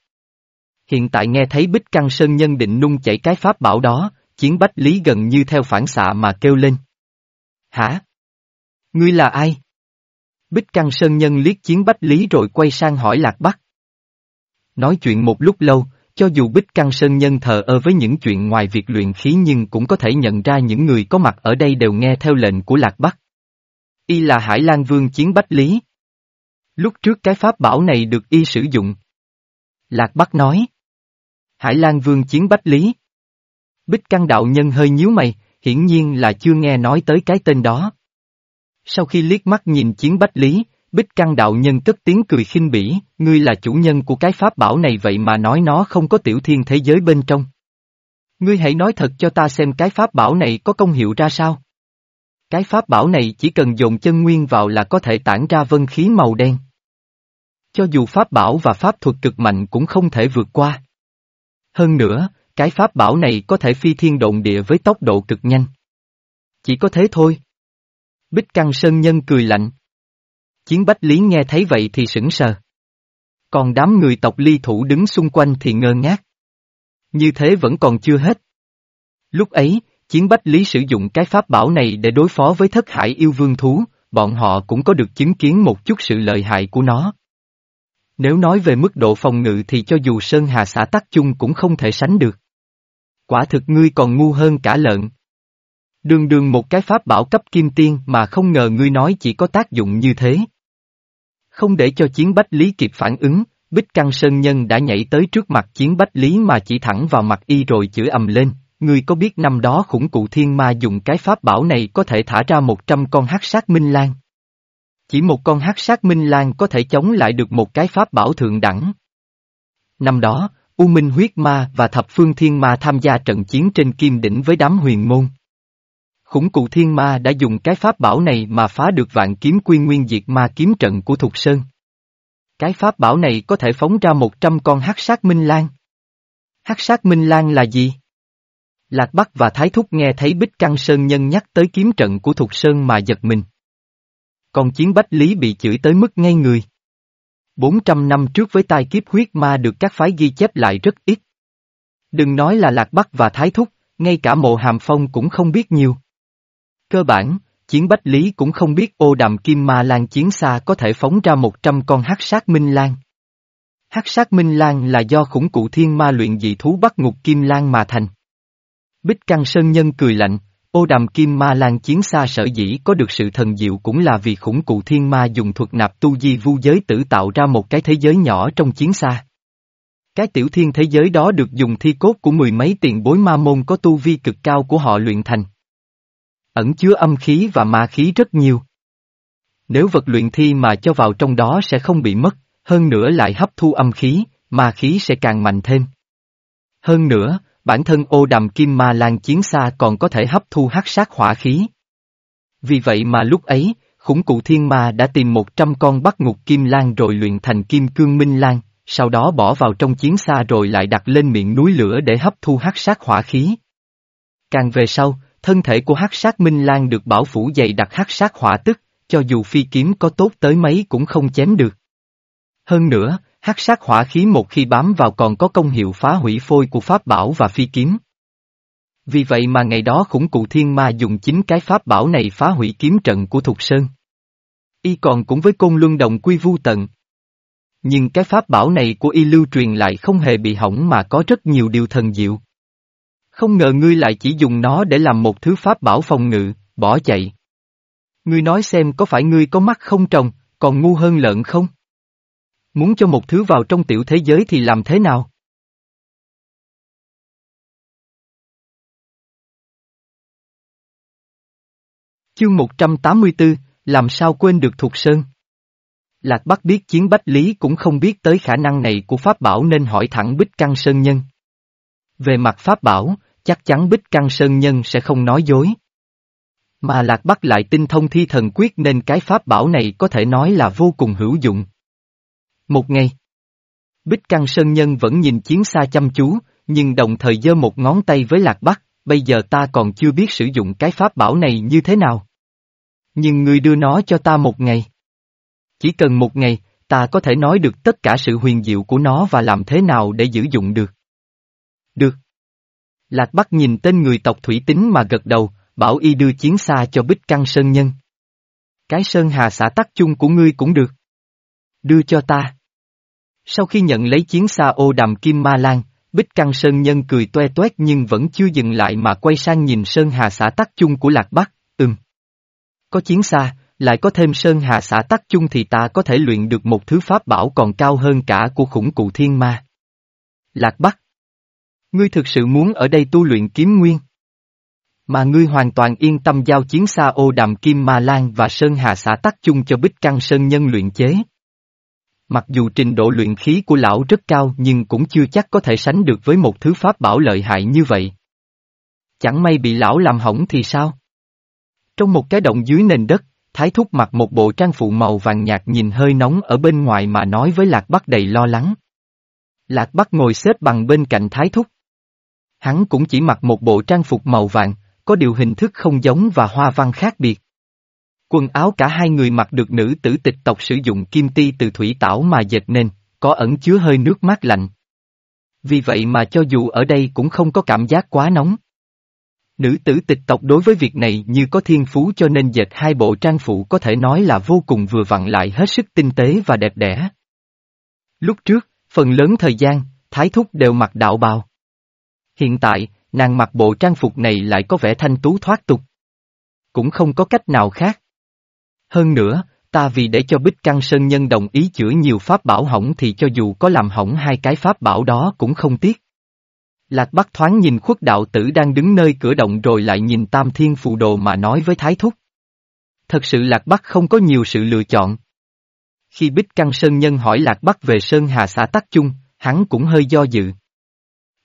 Hiện tại nghe thấy Bích Căng Sơn Nhân định nung chảy cái pháp bảo đó, chiến bách lý gần như theo phản xạ mà kêu lên. Hả? Ngươi là ai? Bích Căng Sơn Nhân liếc chiến bách lý rồi quay sang hỏi Lạc Bắc. Nói chuyện một lúc lâu, cho dù Bích Căng Sơn Nhân thờ ơ với những chuyện ngoài việc luyện khí nhưng cũng có thể nhận ra những người có mặt ở đây đều nghe theo lệnh của Lạc Bắc. Y là Hải Lan Vương chiến bách lý. Lúc trước cái pháp bảo này được y sử dụng. Lạc Bắc nói. Hải Lan Vương chiến bách lý. Bích Căng Đạo Nhân hơi nhíu mày, hiển nhiên là chưa nghe nói tới cái tên đó. Sau khi liếc mắt nhìn chiến bách lý, Bích Căng Đạo Nhân cất tiếng cười khinh bỉ, ngươi là chủ nhân của cái pháp bảo này vậy mà nói nó không có tiểu thiên thế giới bên trong. Ngươi hãy nói thật cho ta xem cái pháp bảo này có công hiệu ra sao. Cái pháp bảo này chỉ cần dồn chân nguyên vào là có thể tản ra vân khí màu đen. Cho dù pháp bảo và pháp thuật cực mạnh cũng không thể vượt qua. Hơn nữa, cái pháp bảo này có thể phi thiên động địa với tốc độ cực nhanh. Chỉ có thế thôi. Bích Căng Sơn Nhân cười lạnh. Chiến Bách Lý nghe thấy vậy thì sững sờ. Còn đám người tộc ly thủ đứng xung quanh thì ngơ ngác. Như thế vẫn còn chưa hết. Lúc ấy, Chiến Bách Lý sử dụng cái pháp bảo này để đối phó với thất hải yêu vương thú, bọn họ cũng có được chứng kiến một chút sự lợi hại của nó. Nếu nói về mức độ phòng ngự thì cho dù Sơn Hà xã tắc chung cũng không thể sánh được. Quả thực ngươi còn ngu hơn cả lợn. Đường đường một cái pháp bảo cấp kim tiên mà không ngờ ngươi nói chỉ có tác dụng như thế. Không để cho chiến bách lý kịp phản ứng, Bích Căng Sơn Nhân đã nhảy tới trước mặt chiến bách lý mà chỉ thẳng vào mặt y rồi chửi ầm lên. Ngươi có biết năm đó khủng cụ thiên ma dùng cái pháp bảo này có thể thả ra một trăm con hắc sát minh lan. Chỉ một con hắc sát minh lan có thể chống lại được một cái pháp bảo thượng đẳng. Năm đó, U Minh huyết ma và thập phương thiên ma tham gia trận chiến trên kim đỉnh với đám huyền môn. Khủng cụ thiên ma đã dùng cái pháp bảo này mà phá được vạn kiếm quy nguyên diệt ma kiếm trận của Thục Sơn. Cái pháp bảo này có thể phóng ra một trăm con hắc sát minh lan. Hắc sát minh lan là gì? Lạc Bắc và Thái Thúc nghe thấy Bích Căng Sơn nhân nhắc tới kiếm trận của Thục Sơn mà giật mình. Còn chiến Bách Lý bị chửi tới mức ngay người. 400 năm trước với tai kiếp huyết ma được các phái ghi chép lại rất ít. Đừng nói là Lạc Bắc và Thái Thúc, ngay cả mộ hàm phong cũng không biết nhiều. Cơ bản, chiến Bách Lý cũng không biết ô đàm kim ma lan chiến xa có thể phóng ra 100 con hắc sát minh lan. Hắc sát minh lan là do khủng cụ thiên ma luyện dị thú bắt ngục kim lan mà thành. Bích Căng Sơn Nhân cười lạnh, ô đàm kim ma lan chiến xa sở dĩ có được sự thần diệu cũng là vì khủng cụ thiên ma dùng thuật nạp tu di vu giới tử tạo ra một cái thế giới nhỏ trong chiến xa. Cái tiểu thiên thế giới đó được dùng thi cốt của mười mấy tiền bối ma môn có tu vi cực cao của họ luyện thành. Ẩn chứa âm khí và ma khí rất nhiều. Nếu vật luyện thi mà cho vào trong đó sẽ không bị mất, hơn nữa lại hấp thu âm khí, ma khí sẽ càng mạnh thêm. Hơn nữa, bản thân ô đàm kim ma lan chiến xa còn có thể hấp thu hắc sát hỏa khí. Vì vậy mà lúc ấy, khủng cụ thiên ma đã tìm một trăm con bắt ngục kim lan rồi luyện thành kim cương minh lan, sau đó bỏ vào trong chiến xa rồi lại đặt lên miệng núi lửa để hấp thu hắc sát hỏa khí. Càng về sau, thân thể của hắc sát minh lan được bảo phủ dày đặc hắc sát hỏa tức, cho dù phi kiếm có tốt tới mấy cũng không chém được. Hơn nữa, hắc sát hỏa khí một khi bám vào còn có công hiệu phá hủy phôi của pháp bảo và phi kiếm. Vì vậy mà ngày đó khủng cụ thiên ma dùng chính cái pháp bảo này phá hủy kiếm trận của Thục Sơn. Y còn cũng với côn luân đồng quy vu tận. Nhưng cái pháp bảo này của y lưu truyền lại không hề bị hỏng mà có rất nhiều điều thần diệu. Không ngờ ngươi lại chỉ dùng nó để làm một thứ pháp bảo phòng ngự, bỏ chạy. Ngươi nói xem có phải ngươi có mắt không trồng, còn ngu hơn lợn không? Muốn cho một thứ vào trong tiểu thế giới thì làm thế nào? Chương 184, làm sao quên được thuộc sơn? Lạc Bắc biết chiến Bách Lý cũng không biết tới khả năng này của Pháp Bảo nên hỏi thẳng Bích Căng Sơn Nhân. Về mặt Pháp Bảo, chắc chắn Bích Căng Sơn Nhân sẽ không nói dối. Mà Lạc Bắc lại tinh thông thi thần quyết nên cái Pháp Bảo này có thể nói là vô cùng hữu dụng. Một ngày, Bích Căng Sơn Nhân vẫn nhìn chiến xa chăm chú, nhưng đồng thời giơ một ngón tay với Lạc Bắc, bây giờ ta còn chưa biết sử dụng cái Pháp Bảo này như thế nào. Nhưng ngươi đưa nó cho ta một ngày. Chỉ cần một ngày, ta có thể nói được tất cả sự huyền diệu của nó và làm thế nào để giữ dụng được. Được. Lạc Bắc nhìn tên người tộc thủy tính mà gật đầu, bảo y đưa chiến xa cho Bích Căng Sơn Nhân. Cái Sơn Hà xã tắc chung của ngươi cũng được. Đưa cho ta. Sau khi nhận lấy chiến xa ô đàm Kim Ma Lan, Bích Căng Sơn Nhân cười toe toét nhưng vẫn chưa dừng lại mà quay sang nhìn Sơn Hà xã tắc chung của Lạc Bắc, ừm. Có chiến xa, lại có thêm Sơn Hà xã tắc chung thì ta có thể luyện được một thứ pháp bảo còn cao hơn cả của khủng cụ thiên ma. Lạc Bắc. Ngươi thực sự muốn ở đây tu luyện kiếm nguyên. Mà ngươi hoàn toàn yên tâm giao chiến xa ô đàm kim ma lan và Sơn Hà xã tắc chung cho Bích Căng Sơn Nhân luyện chế. Mặc dù trình độ luyện khí của lão rất cao nhưng cũng chưa chắc có thể sánh được với một thứ pháp bảo lợi hại như vậy. Chẳng may bị lão làm hỏng thì sao? Trong một cái động dưới nền đất, Thái Thúc mặc một bộ trang phụ màu vàng nhạt nhìn hơi nóng ở bên ngoài mà nói với Lạc Bắc đầy lo lắng. Lạc Bắc ngồi xếp bằng bên cạnh Thái Thúc. Hắn cũng chỉ mặc một bộ trang phục màu vàng, có điều hình thức không giống và hoa văn khác biệt. Quần áo cả hai người mặc được nữ tử tịch tộc sử dụng kim ti từ thủy tảo mà dệt nên, có ẩn chứa hơi nước mát lạnh. Vì vậy mà cho dù ở đây cũng không có cảm giác quá nóng. Nữ tử tịch tộc đối với việc này như có thiên phú cho nên dệt hai bộ trang phụ có thể nói là vô cùng vừa vặn lại hết sức tinh tế và đẹp đẽ. Lúc trước, phần lớn thời gian, Thái Thúc đều mặc đạo bào. Hiện tại, nàng mặc bộ trang phục này lại có vẻ thanh tú thoát tục. Cũng không có cách nào khác. Hơn nữa, ta vì để cho Bích Căng Sơn Nhân đồng ý chữa nhiều pháp bảo hỏng thì cho dù có làm hỏng hai cái pháp bảo đó cũng không tiếc. Lạc Bắc thoáng nhìn khuất đạo tử đang đứng nơi cửa động rồi lại nhìn Tam Thiên phù Đồ mà nói với Thái Thúc. Thật sự Lạc Bắc không có nhiều sự lựa chọn. Khi Bích Căng Sơn Nhân hỏi Lạc Bắc về Sơn Hà xã Tắc Chung, hắn cũng hơi do dự.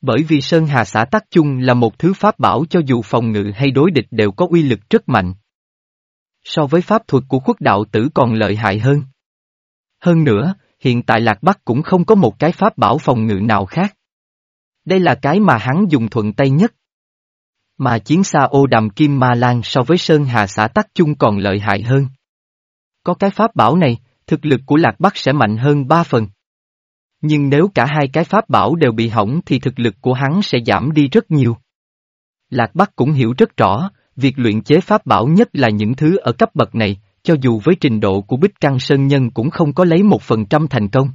Bởi vì Sơn Hà xã Tắc Chung là một thứ pháp bảo cho dù phòng ngự hay đối địch đều có uy lực rất mạnh. So với pháp thuật của khuất đạo tử còn lợi hại hơn. Hơn nữa, hiện tại Lạc Bắc cũng không có một cái pháp bảo phòng ngự nào khác. Đây là cái mà hắn dùng thuận tay nhất. Mà chiến xa ô đàm kim ma lan so với Sơn Hà xã Tắc Chung còn lợi hại hơn. Có cái pháp bảo này, thực lực của Lạc Bắc sẽ mạnh hơn ba phần. Nhưng nếu cả hai cái pháp bảo đều bị hỏng thì thực lực của hắn sẽ giảm đi rất nhiều. Lạc Bắc cũng hiểu rất rõ, việc luyện chế pháp bảo nhất là những thứ ở cấp bậc này, cho dù với trình độ của Bích Căng Sơn Nhân cũng không có lấy một phần trăm thành công.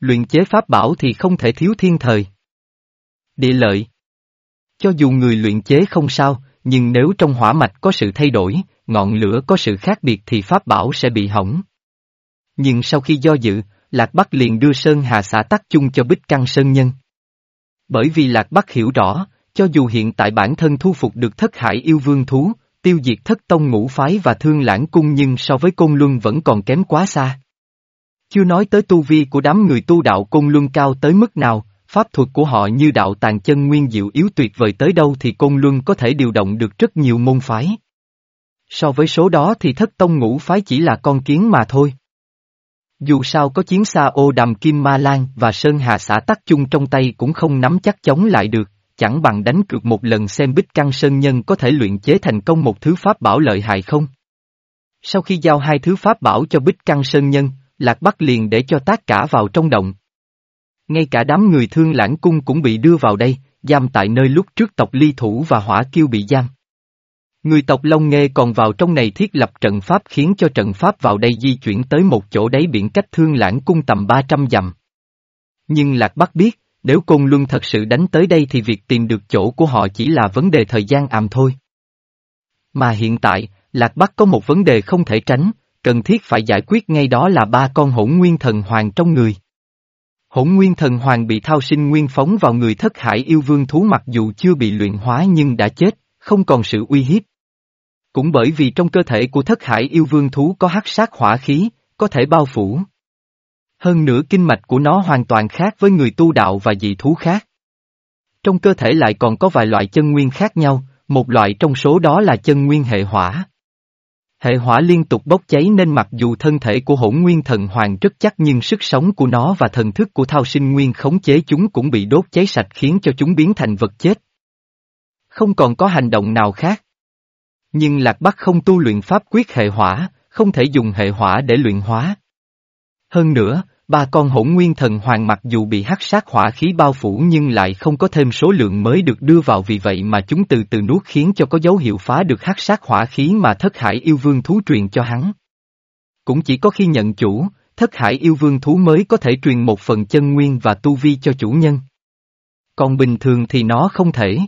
Luyện chế pháp bảo thì không thể thiếu thiên thời. Địa lợi Cho dù người luyện chế không sao, nhưng nếu trong hỏa mạch có sự thay đổi, ngọn lửa có sự khác biệt thì pháp bảo sẽ bị hỏng. Nhưng sau khi do dự, Lạc Bắc liền đưa Sơn Hà xã tắc chung cho Bích Căng Sơn Nhân. Bởi vì Lạc Bắc hiểu rõ, cho dù hiện tại bản thân thu phục được thất hải yêu vương thú, tiêu diệt thất tông ngũ phái và thương lãng cung nhưng so với Côn Luân vẫn còn kém quá xa. Chưa nói tới tu vi của đám người tu đạo Côn Luân cao tới mức nào, pháp thuật của họ như đạo tàn chân nguyên diệu yếu tuyệt vời tới đâu thì Côn Luân có thể điều động được rất nhiều môn phái. So với số đó thì thất tông ngũ phái chỉ là con kiến mà thôi. Dù sao có chiến xa ô đàm Kim Ma Lan và Sơn Hà xã tắc chung trong tay cũng không nắm chắc chống lại được, chẳng bằng đánh cược một lần xem Bích Căng Sơn Nhân có thể luyện chế thành công một thứ pháp bảo lợi hại không. Sau khi giao hai thứ pháp bảo cho Bích Căng Sơn Nhân, Lạc Bắc liền để cho tác cả vào trong động. Ngay cả đám người thương lãng cung cũng bị đưa vào đây, giam tại nơi lúc trước tộc ly thủ và hỏa kiêu bị giam. Người tộc Long Nghê còn vào trong này thiết lập trận pháp khiến cho trận pháp vào đây di chuyển tới một chỗ đáy biển cách thương lãng cung tầm 300 dặm. Nhưng Lạc Bắc biết, nếu Côn Luân thật sự đánh tới đây thì việc tìm được chỗ của họ chỉ là vấn đề thời gian àm thôi. Mà hiện tại, Lạc Bắc có một vấn đề không thể tránh, cần thiết phải giải quyết ngay đó là ba con hỗn nguyên thần hoàng trong người. Hỗn nguyên thần hoàng bị thao sinh nguyên phóng vào người thất hải yêu vương thú mặc dù chưa bị luyện hóa nhưng đã chết, không còn sự uy hiếp. Cũng bởi vì trong cơ thể của thất hải yêu vương thú có hắc sát hỏa khí, có thể bao phủ. Hơn nữa kinh mạch của nó hoàn toàn khác với người tu đạo và dị thú khác. Trong cơ thể lại còn có vài loại chân nguyên khác nhau, một loại trong số đó là chân nguyên hệ hỏa. Hệ hỏa liên tục bốc cháy nên mặc dù thân thể của hỗn nguyên thần hoàng rất chắc nhưng sức sống của nó và thần thức của thao sinh nguyên khống chế chúng cũng bị đốt cháy sạch khiến cho chúng biến thành vật chết. Không còn có hành động nào khác. Nhưng Lạc Bắc không tu luyện pháp quyết hệ hỏa, không thể dùng hệ hỏa để luyện hóa. Hơn nữa, ba con hỗn nguyên thần hoàng mặc dù bị hắc sát hỏa khí bao phủ nhưng lại không có thêm số lượng mới được đưa vào vì vậy mà chúng từ từ nuốt khiến cho có dấu hiệu phá được hắc sát hỏa khí mà thất hải yêu vương thú truyền cho hắn. Cũng chỉ có khi nhận chủ, thất hải yêu vương thú mới có thể truyền một phần chân nguyên và tu vi cho chủ nhân. Còn bình thường thì nó không thể.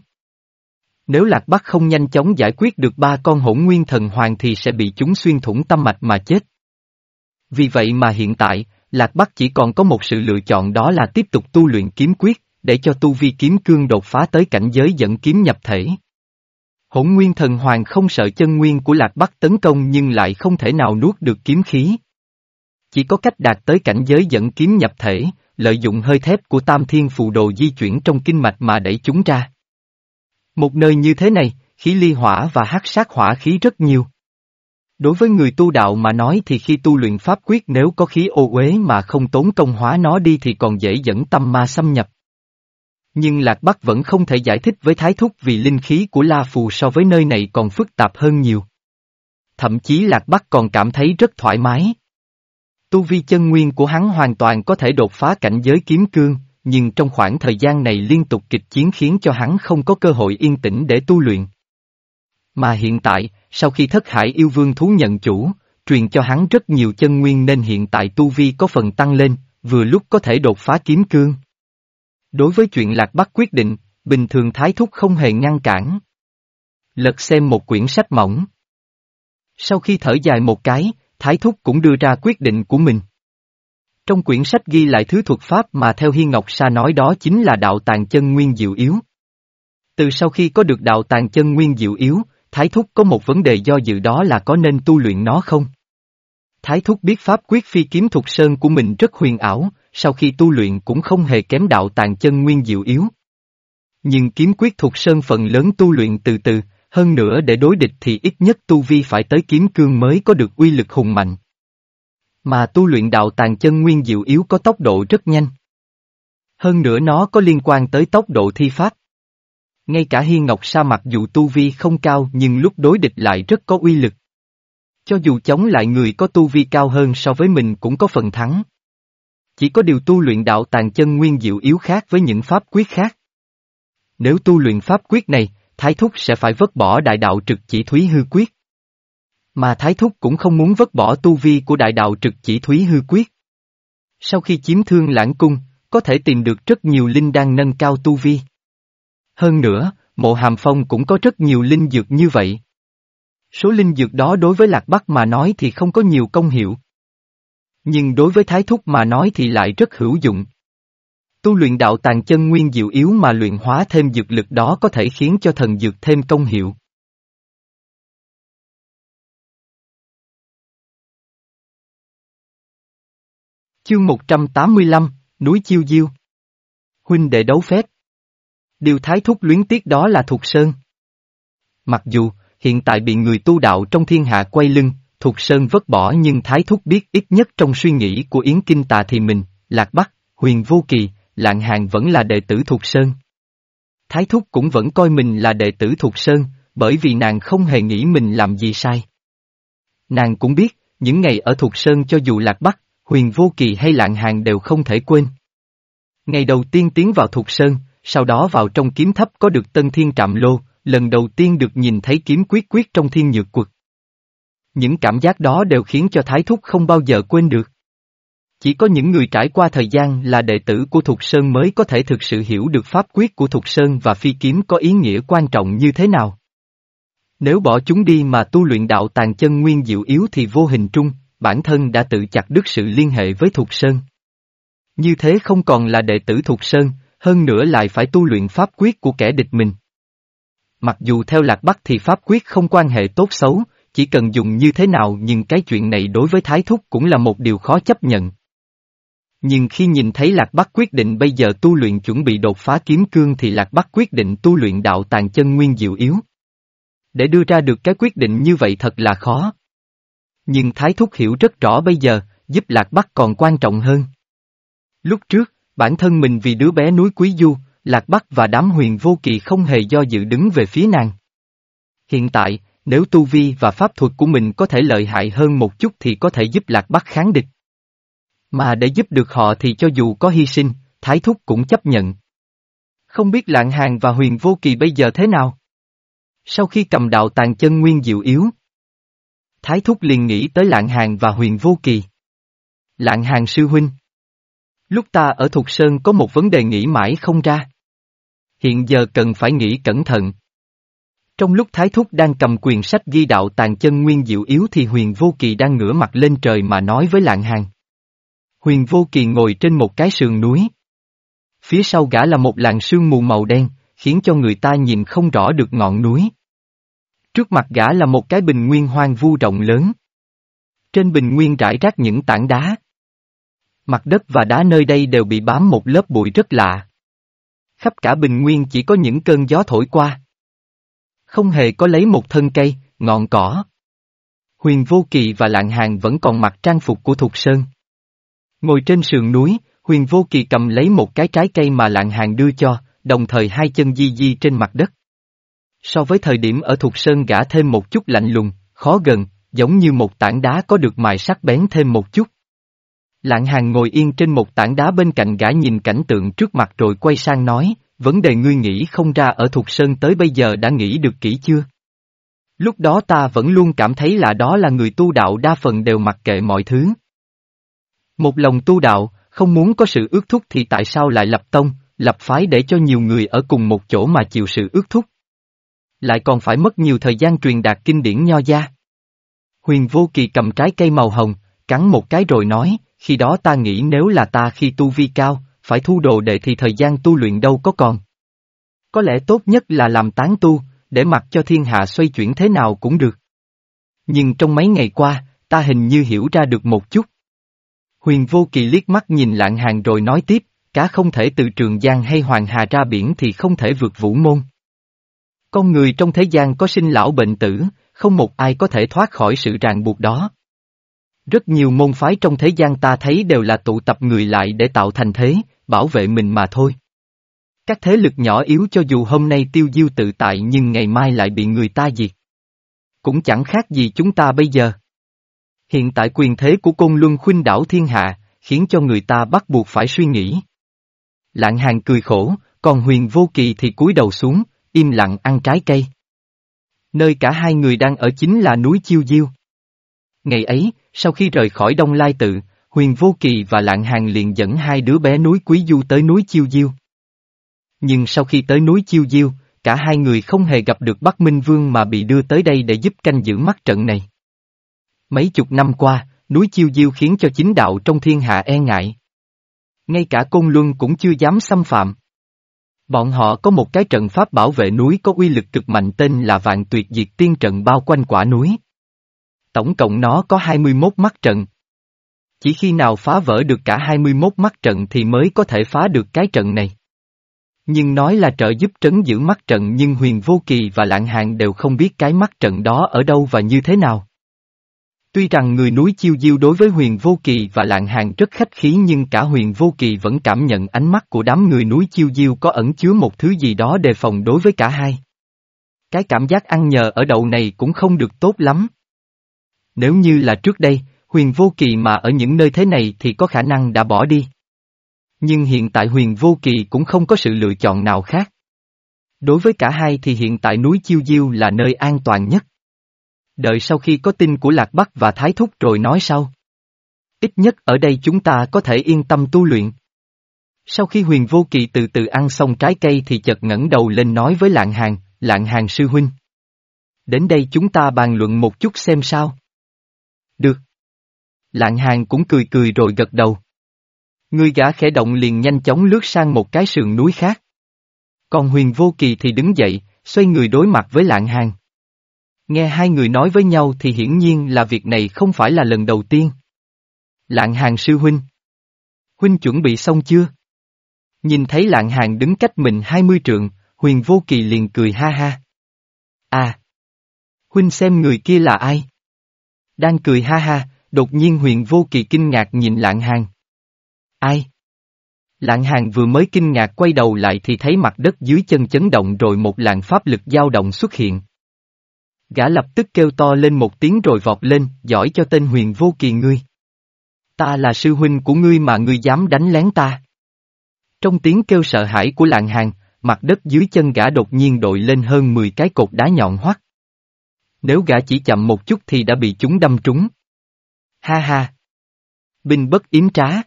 Nếu Lạc Bắc không nhanh chóng giải quyết được ba con hỗn nguyên thần hoàng thì sẽ bị chúng xuyên thủng tâm mạch mà chết. Vì vậy mà hiện tại, Lạc Bắc chỉ còn có một sự lựa chọn đó là tiếp tục tu luyện kiếm quyết, để cho tu vi kiếm cương đột phá tới cảnh giới dẫn kiếm nhập thể. Hỗn nguyên thần hoàng không sợ chân nguyên của Lạc Bắc tấn công nhưng lại không thể nào nuốt được kiếm khí. Chỉ có cách đạt tới cảnh giới dẫn kiếm nhập thể, lợi dụng hơi thép của tam thiên phù đồ di chuyển trong kinh mạch mà đẩy chúng ra. Một nơi như thế này, khí ly hỏa và hắc sát hỏa khí rất nhiều. Đối với người tu đạo mà nói thì khi tu luyện pháp quyết nếu có khí ô uế mà không tốn công hóa nó đi thì còn dễ dẫn tâm ma xâm nhập. Nhưng Lạc Bắc vẫn không thể giải thích với Thái Thúc vì linh khí của La Phù so với nơi này còn phức tạp hơn nhiều. Thậm chí Lạc Bắc còn cảm thấy rất thoải mái. Tu vi chân nguyên của hắn hoàn toàn có thể đột phá cảnh giới kiếm cương, nhưng trong khoảng thời gian này liên tục kịch chiến khiến cho hắn không có cơ hội yên tĩnh để tu luyện. Mà hiện tại, sau khi thất hải yêu vương thú nhận chủ, truyền cho hắn rất nhiều chân nguyên nên hiện tại tu vi có phần tăng lên, vừa lúc có thể đột phá kiếm cương. Đối với chuyện lạc bắc quyết định, bình thường thái thúc không hề ngăn cản. Lật xem một quyển sách mỏng. Sau khi thở dài một cái, thái thúc cũng đưa ra quyết định của mình. Trong quyển sách ghi lại thứ thuật pháp mà theo Hiên Ngọc Sa nói đó chính là đạo tàng chân nguyên diệu yếu. Từ sau khi có được đạo tàng chân nguyên diệu yếu, Thái Thúc có một vấn đề do dự đó là có nên tu luyện nó không? Thái Thúc biết pháp quyết phi kiếm thuộc sơn của mình rất huyền ảo, sau khi tu luyện cũng không hề kém đạo tàng chân nguyên diệu yếu. Nhưng kiếm quyết thuộc sơn phần lớn tu luyện từ từ, hơn nữa để đối địch thì ít nhất tu vi phải tới kiếm cương mới có được uy lực hùng mạnh. Mà tu luyện đạo tàng chân nguyên diệu yếu có tốc độ rất nhanh. Hơn nữa nó có liên quan tới tốc độ thi pháp. Ngay cả Hiên Ngọc Sa mặc dù tu vi không cao nhưng lúc đối địch lại rất có uy lực. Cho dù chống lại người có tu vi cao hơn so với mình cũng có phần thắng. Chỉ có điều tu luyện đạo tàng chân nguyên diệu yếu khác với những pháp quyết khác. Nếu tu luyện pháp quyết này, Thái Thúc sẽ phải vứt bỏ đại đạo trực chỉ thúy hư quyết. Mà Thái Thúc cũng không muốn vứt bỏ tu vi của đại đạo trực chỉ thúy hư quyết. Sau khi chiếm thương lãng cung, có thể tìm được rất nhiều linh đan nâng cao tu vi. Hơn nữa, mộ hàm phong cũng có rất nhiều linh dược như vậy. Số linh dược đó đối với Lạc Bắc mà nói thì không có nhiều công hiệu. Nhưng đối với Thái Thúc mà nói thì lại rất hữu dụng. Tu luyện đạo tàng chân nguyên diệu yếu mà luyện hóa thêm dược lực đó có thể khiến cho thần dược thêm công hiệu. Chương 185, Núi Chiêu Diêu Huynh đệ đấu phép Điều thái thúc luyến tiếc đó là Thục Sơn. Mặc dù, hiện tại bị người tu đạo trong thiên hạ quay lưng, Thục Sơn vứt bỏ nhưng thái thúc biết ít nhất trong suy nghĩ của Yến Kinh Tà thì mình, Lạc Bắc, Huyền Vô Kỳ, Lạng Hàng vẫn là đệ tử Thục Sơn. Thái thúc cũng vẫn coi mình là đệ tử Thục Sơn, bởi vì nàng không hề nghĩ mình làm gì sai. nàng cũng biết, những ngày ở Thục Sơn cho dù Lạc Bắc, Huyền Vô Kỳ hay Lạng Hàng đều không thể quên. Ngày đầu tiên tiến vào Thục Sơn, sau đó vào trong kiếm thấp có được Tân Thiên Trạm Lô, lần đầu tiên được nhìn thấy kiếm quyết quyết trong thiên nhược quật. Những cảm giác đó đều khiến cho Thái Thúc không bao giờ quên được. Chỉ có những người trải qua thời gian là đệ tử của Thục Sơn mới có thể thực sự hiểu được pháp quyết của Thục Sơn và phi kiếm có ý nghĩa quan trọng như thế nào. Nếu bỏ chúng đi mà tu luyện đạo tàn chân nguyên diệu yếu thì vô hình trung, bản thân đã tự chặt đứt sự liên hệ với Thục Sơn. Như thế không còn là đệ tử Thục Sơn, hơn nữa lại phải tu luyện pháp quyết của kẻ địch mình. Mặc dù theo Lạc Bắc thì pháp quyết không quan hệ tốt xấu, chỉ cần dùng như thế nào nhưng cái chuyện này đối với Thái Thúc cũng là một điều khó chấp nhận. Nhưng khi nhìn thấy Lạc Bắc quyết định bây giờ tu luyện chuẩn bị đột phá kiếm cương thì Lạc Bắc quyết định tu luyện đạo tàn chân nguyên diệu yếu. Để đưa ra được cái quyết định như vậy thật là khó. Nhưng Thái Thúc hiểu rất rõ bây giờ, giúp Lạc Bắc còn quan trọng hơn. Lúc trước, bản thân mình vì đứa bé núi Quý Du, Lạc Bắc và đám huyền vô kỳ không hề do dự đứng về phía nàng. Hiện tại, nếu tu vi và pháp thuật của mình có thể lợi hại hơn một chút thì có thể giúp Lạc Bắc kháng địch. Mà để giúp được họ thì cho dù có hy sinh, Thái Thúc cũng chấp nhận. Không biết Lạng Hàng và Huyền Vô Kỳ bây giờ thế nào? Sau khi cầm đạo tàn chân nguyên diệu yếu, Thái Thúc liền nghĩ tới Lạng Hàng và Huyền Vô Kỳ. Lạng Hàng sư huynh. Lúc ta ở Thục Sơn có một vấn đề nghĩ mãi không ra. Hiện giờ cần phải nghĩ cẩn thận. Trong lúc Thái Thúc đang cầm quyền sách ghi đạo tàn chân nguyên diệu yếu thì Huyền Vô Kỳ đang ngửa mặt lên trời mà nói với Lạng Hàng. Huyền Vô Kỳ ngồi trên một cái sườn núi. Phía sau gã là một làn sương mù màu đen, khiến cho người ta nhìn không rõ được ngọn núi. Trước mặt gã là một cái bình nguyên hoang vu rộng lớn. Trên bình nguyên rải rác những tảng đá. Mặt đất và đá nơi đây đều bị bám một lớp bụi rất lạ. Khắp cả bình nguyên chỉ có những cơn gió thổi qua. Không hề có lấy một thân cây, ngọn cỏ. Huyền Vô Kỳ và Lạng Hàng vẫn còn mặc trang phục của Thục Sơn. Ngồi trên sườn núi, Huyền Vô Kỳ cầm lấy một cái trái cây mà Lạng Hàng đưa cho, đồng thời hai chân di di trên mặt đất. So với thời điểm ở Thục Sơn gã thêm một chút lạnh lùng, khó gần, giống như một tảng đá có được mài sắc bén thêm một chút. Lạng hàng ngồi yên trên một tảng đá bên cạnh gã nhìn cảnh tượng trước mặt rồi quay sang nói, vấn đề ngươi nghĩ không ra ở Thục Sơn tới bây giờ đã nghĩ được kỹ chưa? Lúc đó ta vẫn luôn cảm thấy là đó là người tu đạo đa phần đều mặc kệ mọi thứ. Một lòng tu đạo, không muốn có sự ước thúc thì tại sao lại lập tông, lập phái để cho nhiều người ở cùng một chỗ mà chịu sự ước thúc? Lại còn phải mất nhiều thời gian truyền đạt kinh điển nho gia. Huyền Vô Kỳ cầm trái cây màu hồng, cắn một cái rồi nói, khi đó ta nghĩ nếu là ta khi tu vi cao, phải thu đồ đệ thì thời gian tu luyện đâu có còn. Có lẽ tốt nhất là làm tán tu, để mặc cho thiên hạ xoay chuyển thế nào cũng được. Nhưng trong mấy ngày qua, ta hình như hiểu ra được một chút. Huyền Vô Kỳ liếc mắt nhìn lạng hàng rồi nói tiếp, cá không thể từ Trường Giang hay Hoàng Hà ra biển thì không thể vượt vũ môn. Con người trong thế gian có sinh lão bệnh tử, không một ai có thể thoát khỏi sự ràng buộc đó. Rất nhiều môn phái trong thế gian ta thấy đều là tụ tập người lại để tạo thành thế, bảo vệ mình mà thôi. Các thế lực nhỏ yếu cho dù hôm nay tiêu diêu tự tại nhưng ngày mai lại bị người ta diệt. Cũng chẳng khác gì chúng ta bây giờ. Hiện tại quyền thế của côn luân khuynh đảo thiên hạ, khiến cho người ta bắt buộc phải suy nghĩ. Lạng hàng cười khổ, còn huyền vô kỳ thì cúi đầu xuống, im lặng ăn trái cây. Nơi cả hai người đang ở chính là núi Chiêu Diêu. Ngày ấy, sau khi rời khỏi Đông Lai Tự, Huyền Vô Kỳ và Lạng Hàng liền dẫn hai đứa bé núi Quý Du tới núi Chiêu Diêu. Nhưng sau khi tới núi Chiêu Diêu, cả hai người không hề gặp được Bắc Minh Vương mà bị đưa tới đây để giúp canh giữ mắt trận này. Mấy chục năm qua, núi Chiêu Diêu khiến cho chính đạo trong thiên hạ e ngại. Ngay cả Côn Luân cũng chưa dám xâm phạm. Bọn họ có một cái trận pháp bảo vệ núi có uy lực cực mạnh tên là Vạn Tuyệt Diệt Tiên Trận bao quanh quả núi. Tổng cộng nó có 21 mắt trận. Chỉ khi nào phá vỡ được cả 21 mắt trận thì mới có thể phá được cái trận này. Nhưng nói là trợ giúp trấn giữ mắt trận nhưng huyền vô kỳ và lạng hàng đều không biết cái mắt trận đó ở đâu và như thế nào. Tuy rằng người núi chiêu diêu đối với huyền vô kỳ và lạng hàng rất khách khí nhưng cả huyền vô kỳ vẫn cảm nhận ánh mắt của đám người núi chiêu diêu có ẩn chứa một thứ gì đó đề phòng đối với cả hai. Cái cảm giác ăn nhờ ở đậu này cũng không được tốt lắm. Nếu như là trước đây, huyền vô kỳ mà ở những nơi thế này thì có khả năng đã bỏ đi. Nhưng hiện tại huyền vô kỳ cũng không có sự lựa chọn nào khác. Đối với cả hai thì hiện tại núi Chiêu Diêu là nơi an toàn nhất. Đợi sau khi có tin của Lạc Bắc và Thái Thúc rồi nói sau. Ít nhất ở đây chúng ta có thể yên tâm tu luyện. Sau khi huyền vô kỳ từ từ ăn xong trái cây thì chợt ngẩng đầu lên nói với lạng hàng, lạng hàng sư huynh. Đến đây chúng ta bàn luận một chút xem sao. Được. Lạng hàng cũng cười cười rồi gật đầu. Người gã khẽ động liền nhanh chóng lướt sang một cái sườn núi khác. Còn huyền vô kỳ thì đứng dậy, xoay người đối mặt với lạng hàng. Nghe hai người nói với nhau thì hiển nhiên là việc này không phải là lần đầu tiên. Lạng hàng sư huynh. Huynh chuẩn bị xong chưa? Nhìn thấy lạng hàng đứng cách mình hai mươi trượng, huyền vô kỳ liền cười ha ha. À! Huynh xem người kia là ai? Đang cười ha ha, đột nhiên huyền vô kỳ kinh ngạc nhìn lạng hàng. Ai? Lạng hàng vừa mới kinh ngạc quay đầu lại thì thấy mặt đất dưới chân chấn động rồi một làn pháp lực dao động xuất hiện. Gã lập tức kêu to lên một tiếng rồi vọt lên, giỏi cho tên huyền vô kỳ ngươi. Ta là sư huynh của ngươi mà ngươi dám đánh lén ta. Trong tiếng kêu sợ hãi của lạng hàng, mặt đất dưới chân gã đột nhiên đội lên hơn 10 cái cột đá nhọn hoắt. Nếu gã chỉ chậm một chút thì đã bị chúng đâm trúng. Ha ha! Binh bất yếm trá.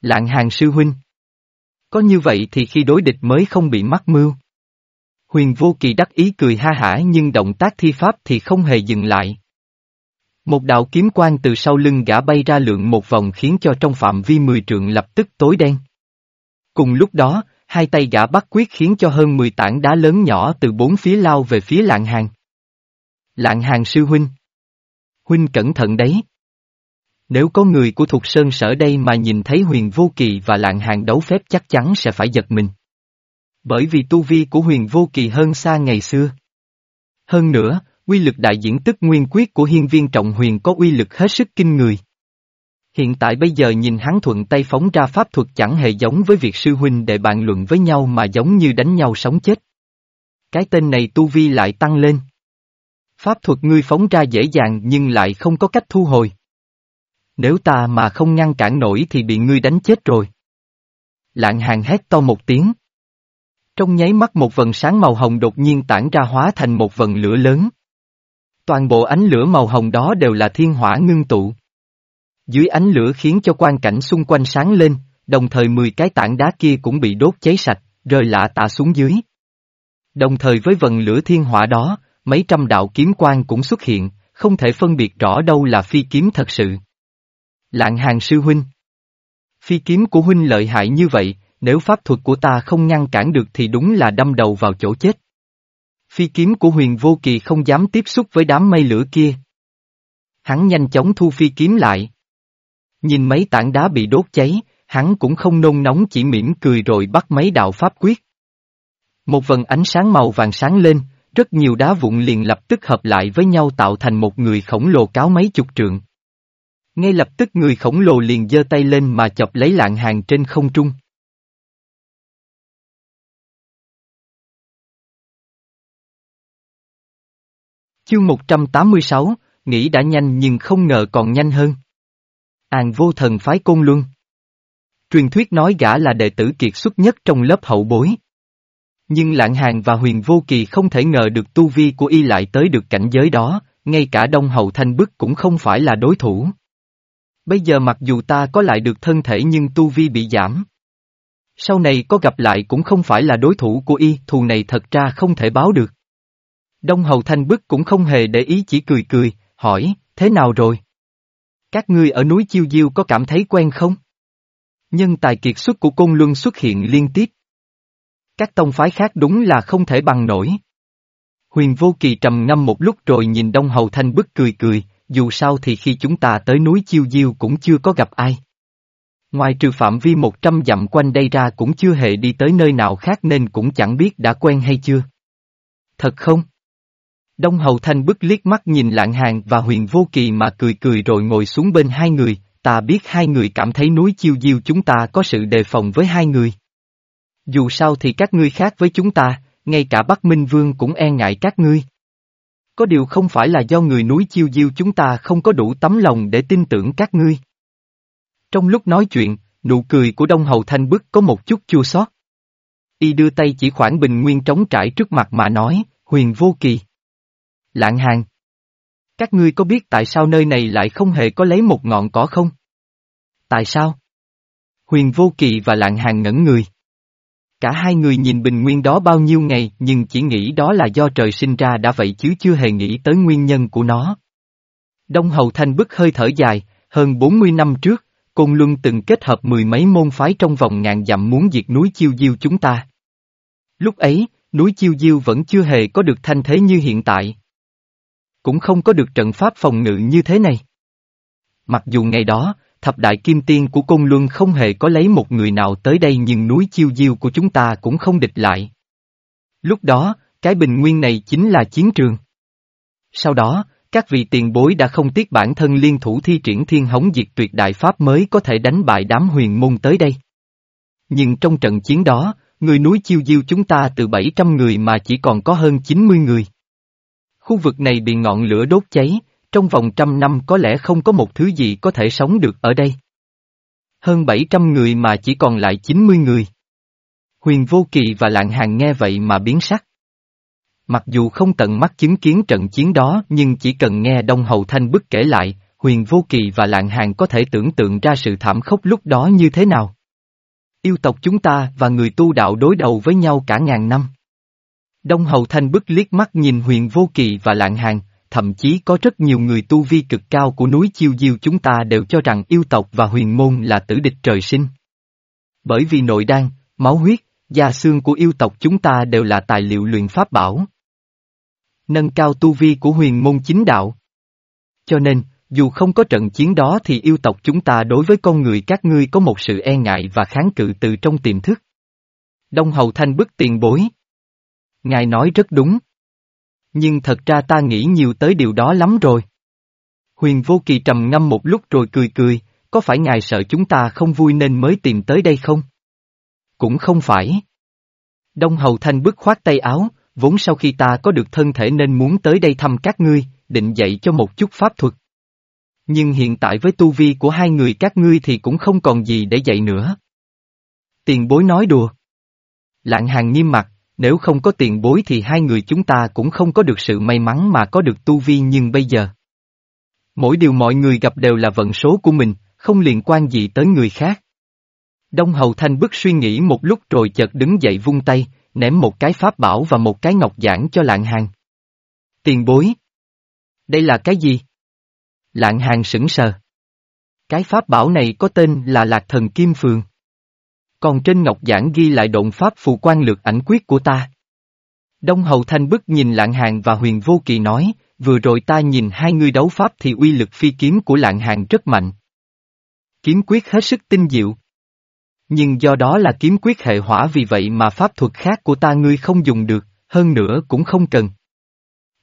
Lạng hàng sư huynh. Có như vậy thì khi đối địch mới không bị mắc mưu. Huyền vô kỳ đắc ý cười ha hả nhưng động tác thi pháp thì không hề dừng lại. Một đạo kiếm quang từ sau lưng gã bay ra lượng một vòng khiến cho trong phạm vi mười trượng lập tức tối đen. Cùng lúc đó, hai tay gã bắt quyết khiến cho hơn mười tảng đá lớn nhỏ từ bốn phía lao về phía lạng hàng. Lạng hàng sư huynh. Huynh cẩn thận đấy. Nếu có người của thuộc sơn sở đây mà nhìn thấy huyền vô kỳ và lạng hàng đấu phép chắc chắn sẽ phải giật mình. Bởi vì tu vi của huyền vô kỳ hơn xa ngày xưa. Hơn nữa, uy lực đại diễn tức nguyên quyết của hiên viên trọng huyền có uy lực hết sức kinh người. Hiện tại bây giờ nhìn hắn thuận tay phóng ra pháp thuật chẳng hề giống với việc sư huynh để bàn luận với nhau mà giống như đánh nhau sống chết. Cái tên này tu vi lại tăng lên. Pháp thuật ngươi phóng ra dễ dàng nhưng lại không có cách thu hồi. Nếu ta mà không ngăn cản nổi thì bị ngươi đánh chết rồi. Lạng hàng hét to một tiếng. Trong nháy mắt một vần sáng màu hồng đột nhiên tản ra hóa thành một vần lửa lớn. Toàn bộ ánh lửa màu hồng đó đều là thiên hỏa ngưng tụ. Dưới ánh lửa khiến cho quan cảnh xung quanh sáng lên, đồng thời 10 cái tảng đá kia cũng bị đốt cháy sạch, rơi lạ tạ xuống dưới. Đồng thời với vần lửa thiên hỏa đó, mấy trăm đạo kiếm quang cũng xuất hiện, không thể phân biệt rõ đâu là phi kiếm thật sự. Lạng hàng sư huynh. Phi kiếm của huynh lợi hại như vậy, nếu pháp thuật của ta không ngăn cản được thì đúng là đâm đầu vào chỗ chết. Phi kiếm của huyền vô kỳ không dám tiếp xúc với đám mây lửa kia. Hắn nhanh chóng thu phi kiếm lại. Nhìn mấy tảng đá bị đốt cháy, hắn cũng không nôn nóng chỉ mỉm cười rồi bắt mấy đạo pháp quyết. Một vần ánh sáng màu vàng sáng lên, rất nhiều đá vụn liền lập tức hợp lại với nhau tạo thành một người khổng lồ cáo mấy chục trượng. Ngay lập tức người khổng lồ liền giơ tay lên mà chọc lấy lạng hàng trên không trung. Chương 186, nghĩ đã nhanh nhưng không ngờ còn nhanh hơn. An vô thần phái côn luân. Truyền thuyết nói gã là đệ tử kiệt xuất nhất trong lớp hậu bối. Nhưng Lạng Hàng và Huyền Vô Kỳ không thể ngờ được tu vi của y lại tới được cảnh giới đó, ngay cả Đông Hậu Thanh Bức cũng không phải là đối thủ. Bây giờ mặc dù ta có lại được thân thể nhưng tu vi bị giảm. Sau này có gặp lại cũng không phải là đối thủ của y, thù này thật ra không thể báo được. Đông Hầu Thanh Bức cũng không hề để ý chỉ cười cười, hỏi, thế nào rồi? Các ngươi ở núi Chiêu Diêu có cảm thấy quen không? Nhân tài kiệt xuất của Côn Luân xuất hiện liên tiếp. Các tông phái khác đúng là không thể bằng nổi. Huyền Vô Kỳ trầm ngâm một lúc rồi nhìn Đông Hầu Thanh Bức cười cười, dù sao thì khi chúng ta tới núi Chiêu Diêu cũng chưa có gặp ai. Ngoài trừ phạm vi một trăm dặm quanh đây ra cũng chưa hề đi tới nơi nào khác nên cũng chẳng biết đã quen hay chưa. Thật không? Đông Hầu Thanh bức liếc mắt nhìn lạng hàng và huyền vô kỳ mà cười cười rồi ngồi xuống bên hai người, ta biết hai người cảm thấy núi chiêu diêu chúng ta có sự đề phòng với hai người. Dù sao thì các ngươi khác với chúng ta, ngay cả Bắc Minh Vương cũng e ngại các ngươi. Có điều không phải là do người núi chiêu diêu chúng ta không có đủ tấm lòng để tin tưởng các ngươi. Trong lúc nói chuyện, nụ cười của Đông Hầu Thanh Bức có một chút chua xót. Y đưa tay chỉ khoảng bình nguyên trống trải trước mặt mà nói, huyền vô kỳ. Lạng hàng. Các ngươi có biết tại sao nơi này lại không hề có lấy một ngọn cỏ không? Tại sao? Huyền vô kỳ và lạng hàng ngẩn người. Cả hai người nhìn bình nguyên đó bao nhiêu ngày nhưng chỉ nghĩ đó là do trời sinh ra đã vậy chứ chưa hề nghĩ tới nguyên nhân của nó. Đông Hầu Thanh bức hơi thở dài, hơn 40 năm trước, Côn Luân từng kết hợp mười mấy môn phái trong vòng ngàn dặm muốn diệt núi Chiêu Diêu chúng ta. Lúc ấy, núi Chiêu Diêu vẫn chưa hề có được thanh thế như hiện tại. Cũng không có được trận pháp phòng ngự như thế này. Mặc dù ngày đó, thập đại kim tiên của Côn Luân không hề có lấy một người nào tới đây nhưng núi Chiêu Diêu của chúng ta cũng không địch lại. Lúc đó, cái bình nguyên này chính là chiến trường. Sau đó, các vị tiền bối đã không tiếc bản thân liên thủ thi triển thiên hống diệt tuyệt đại pháp mới có thể đánh bại đám huyền môn tới đây. Nhưng trong trận chiến đó, người núi chiêu diêu chúng ta từ 700 người mà chỉ còn có hơn 90 người. Khu vực này bị ngọn lửa đốt cháy, trong vòng trăm năm có lẽ không có một thứ gì có thể sống được ở đây. Hơn 700 người mà chỉ còn lại 90 người. Huyền Vô Kỳ và Lạng Hàng nghe vậy mà biến sắc. Mặc dù không tận mắt chứng kiến trận chiến đó nhưng chỉ cần nghe Đông Hầu Thanh bức kể lại, huyền vô kỳ và lạng hàng có thể tưởng tượng ra sự thảm khốc lúc đó như thế nào. Yêu tộc chúng ta và người tu đạo đối đầu với nhau cả ngàn năm. Đông Hầu Thanh bức liếc mắt nhìn huyền vô kỳ và lạng hàng, thậm chí có rất nhiều người tu vi cực cao của núi Chiêu Diêu chúng ta đều cho rằng yêu tộc và huyền môn là tử địch trời sinh. Bởi vì nội đan, máu huyết, da xương của yêu tộc chúng ta đều là tài liệu luyện pháp bảo nâng cao tu vi của huyền môn chính đạo. Cho nên, dù không có trận chiến đó thì yêu tộc chúng ta đối với con người các ngươi có một sự e ngại và kháng cự từ trong tiềm thức. Đông Hầu Thanh bức tiền bối. Ngài nói rất đúng. Nhưng thật ra ta nghĩ nhiều tới điều đó lắm rồi. Huyền Vô Kỳ trầm ngâm một lúc rồi cười cười, có phải ngài sợ chúng ta không vui nên mới tìm tới đây không? Cũng không phải. Đông Hầu Thanh bức khoát tay áo, vốn sau khi ta có được thân thể nên muốn tới đây thăm các ngươi, định dạy cho một chút pháp thuật. Nhưng hiện tại với tu vi của hai người các ngươi thì cũng không còn gì để dạy nữa. Tiền bối nói đùa. Lạng hàng nghiêm mặt, nếu không có tiền bối thì hai người chúng ta cũng không có được sự may mắn mà có được tu vi nhưng bây giờ. Mỗi điều mọi người gặp đều là vận số của mình, không liên quan gì tới người khác. Đông Hầu Thanh bức suy nghĩ một lúc rồi chợt đứng dậy vung tay, ném một cái pháp bảo và một cái ngọc giản cho lạng hàng. Tiền bối. Đây là cái gì? Lạng hàng sững sờ. Cái pháp bảo này có tên là Lạc Thần Kim Phường. Còn trên ngọc giản ghi lại động pháp phù quan lược ảnh quyết của ta. Đông Hầu Thanh bức nhìn lạng hàng và huyền vô kỳ nói, vừa rồi ta nhìn hai người đấu pháp thì uy lực phi kiếm của lạng hàng rất mạnh. Kiếm quyết hết sức tinh diệu. Nhưng do đó là kiếm quyết hệ hỏa vì vậy mà pháp thuật khác của ta ngươi không dùng được, hơn nữa cũng không cần.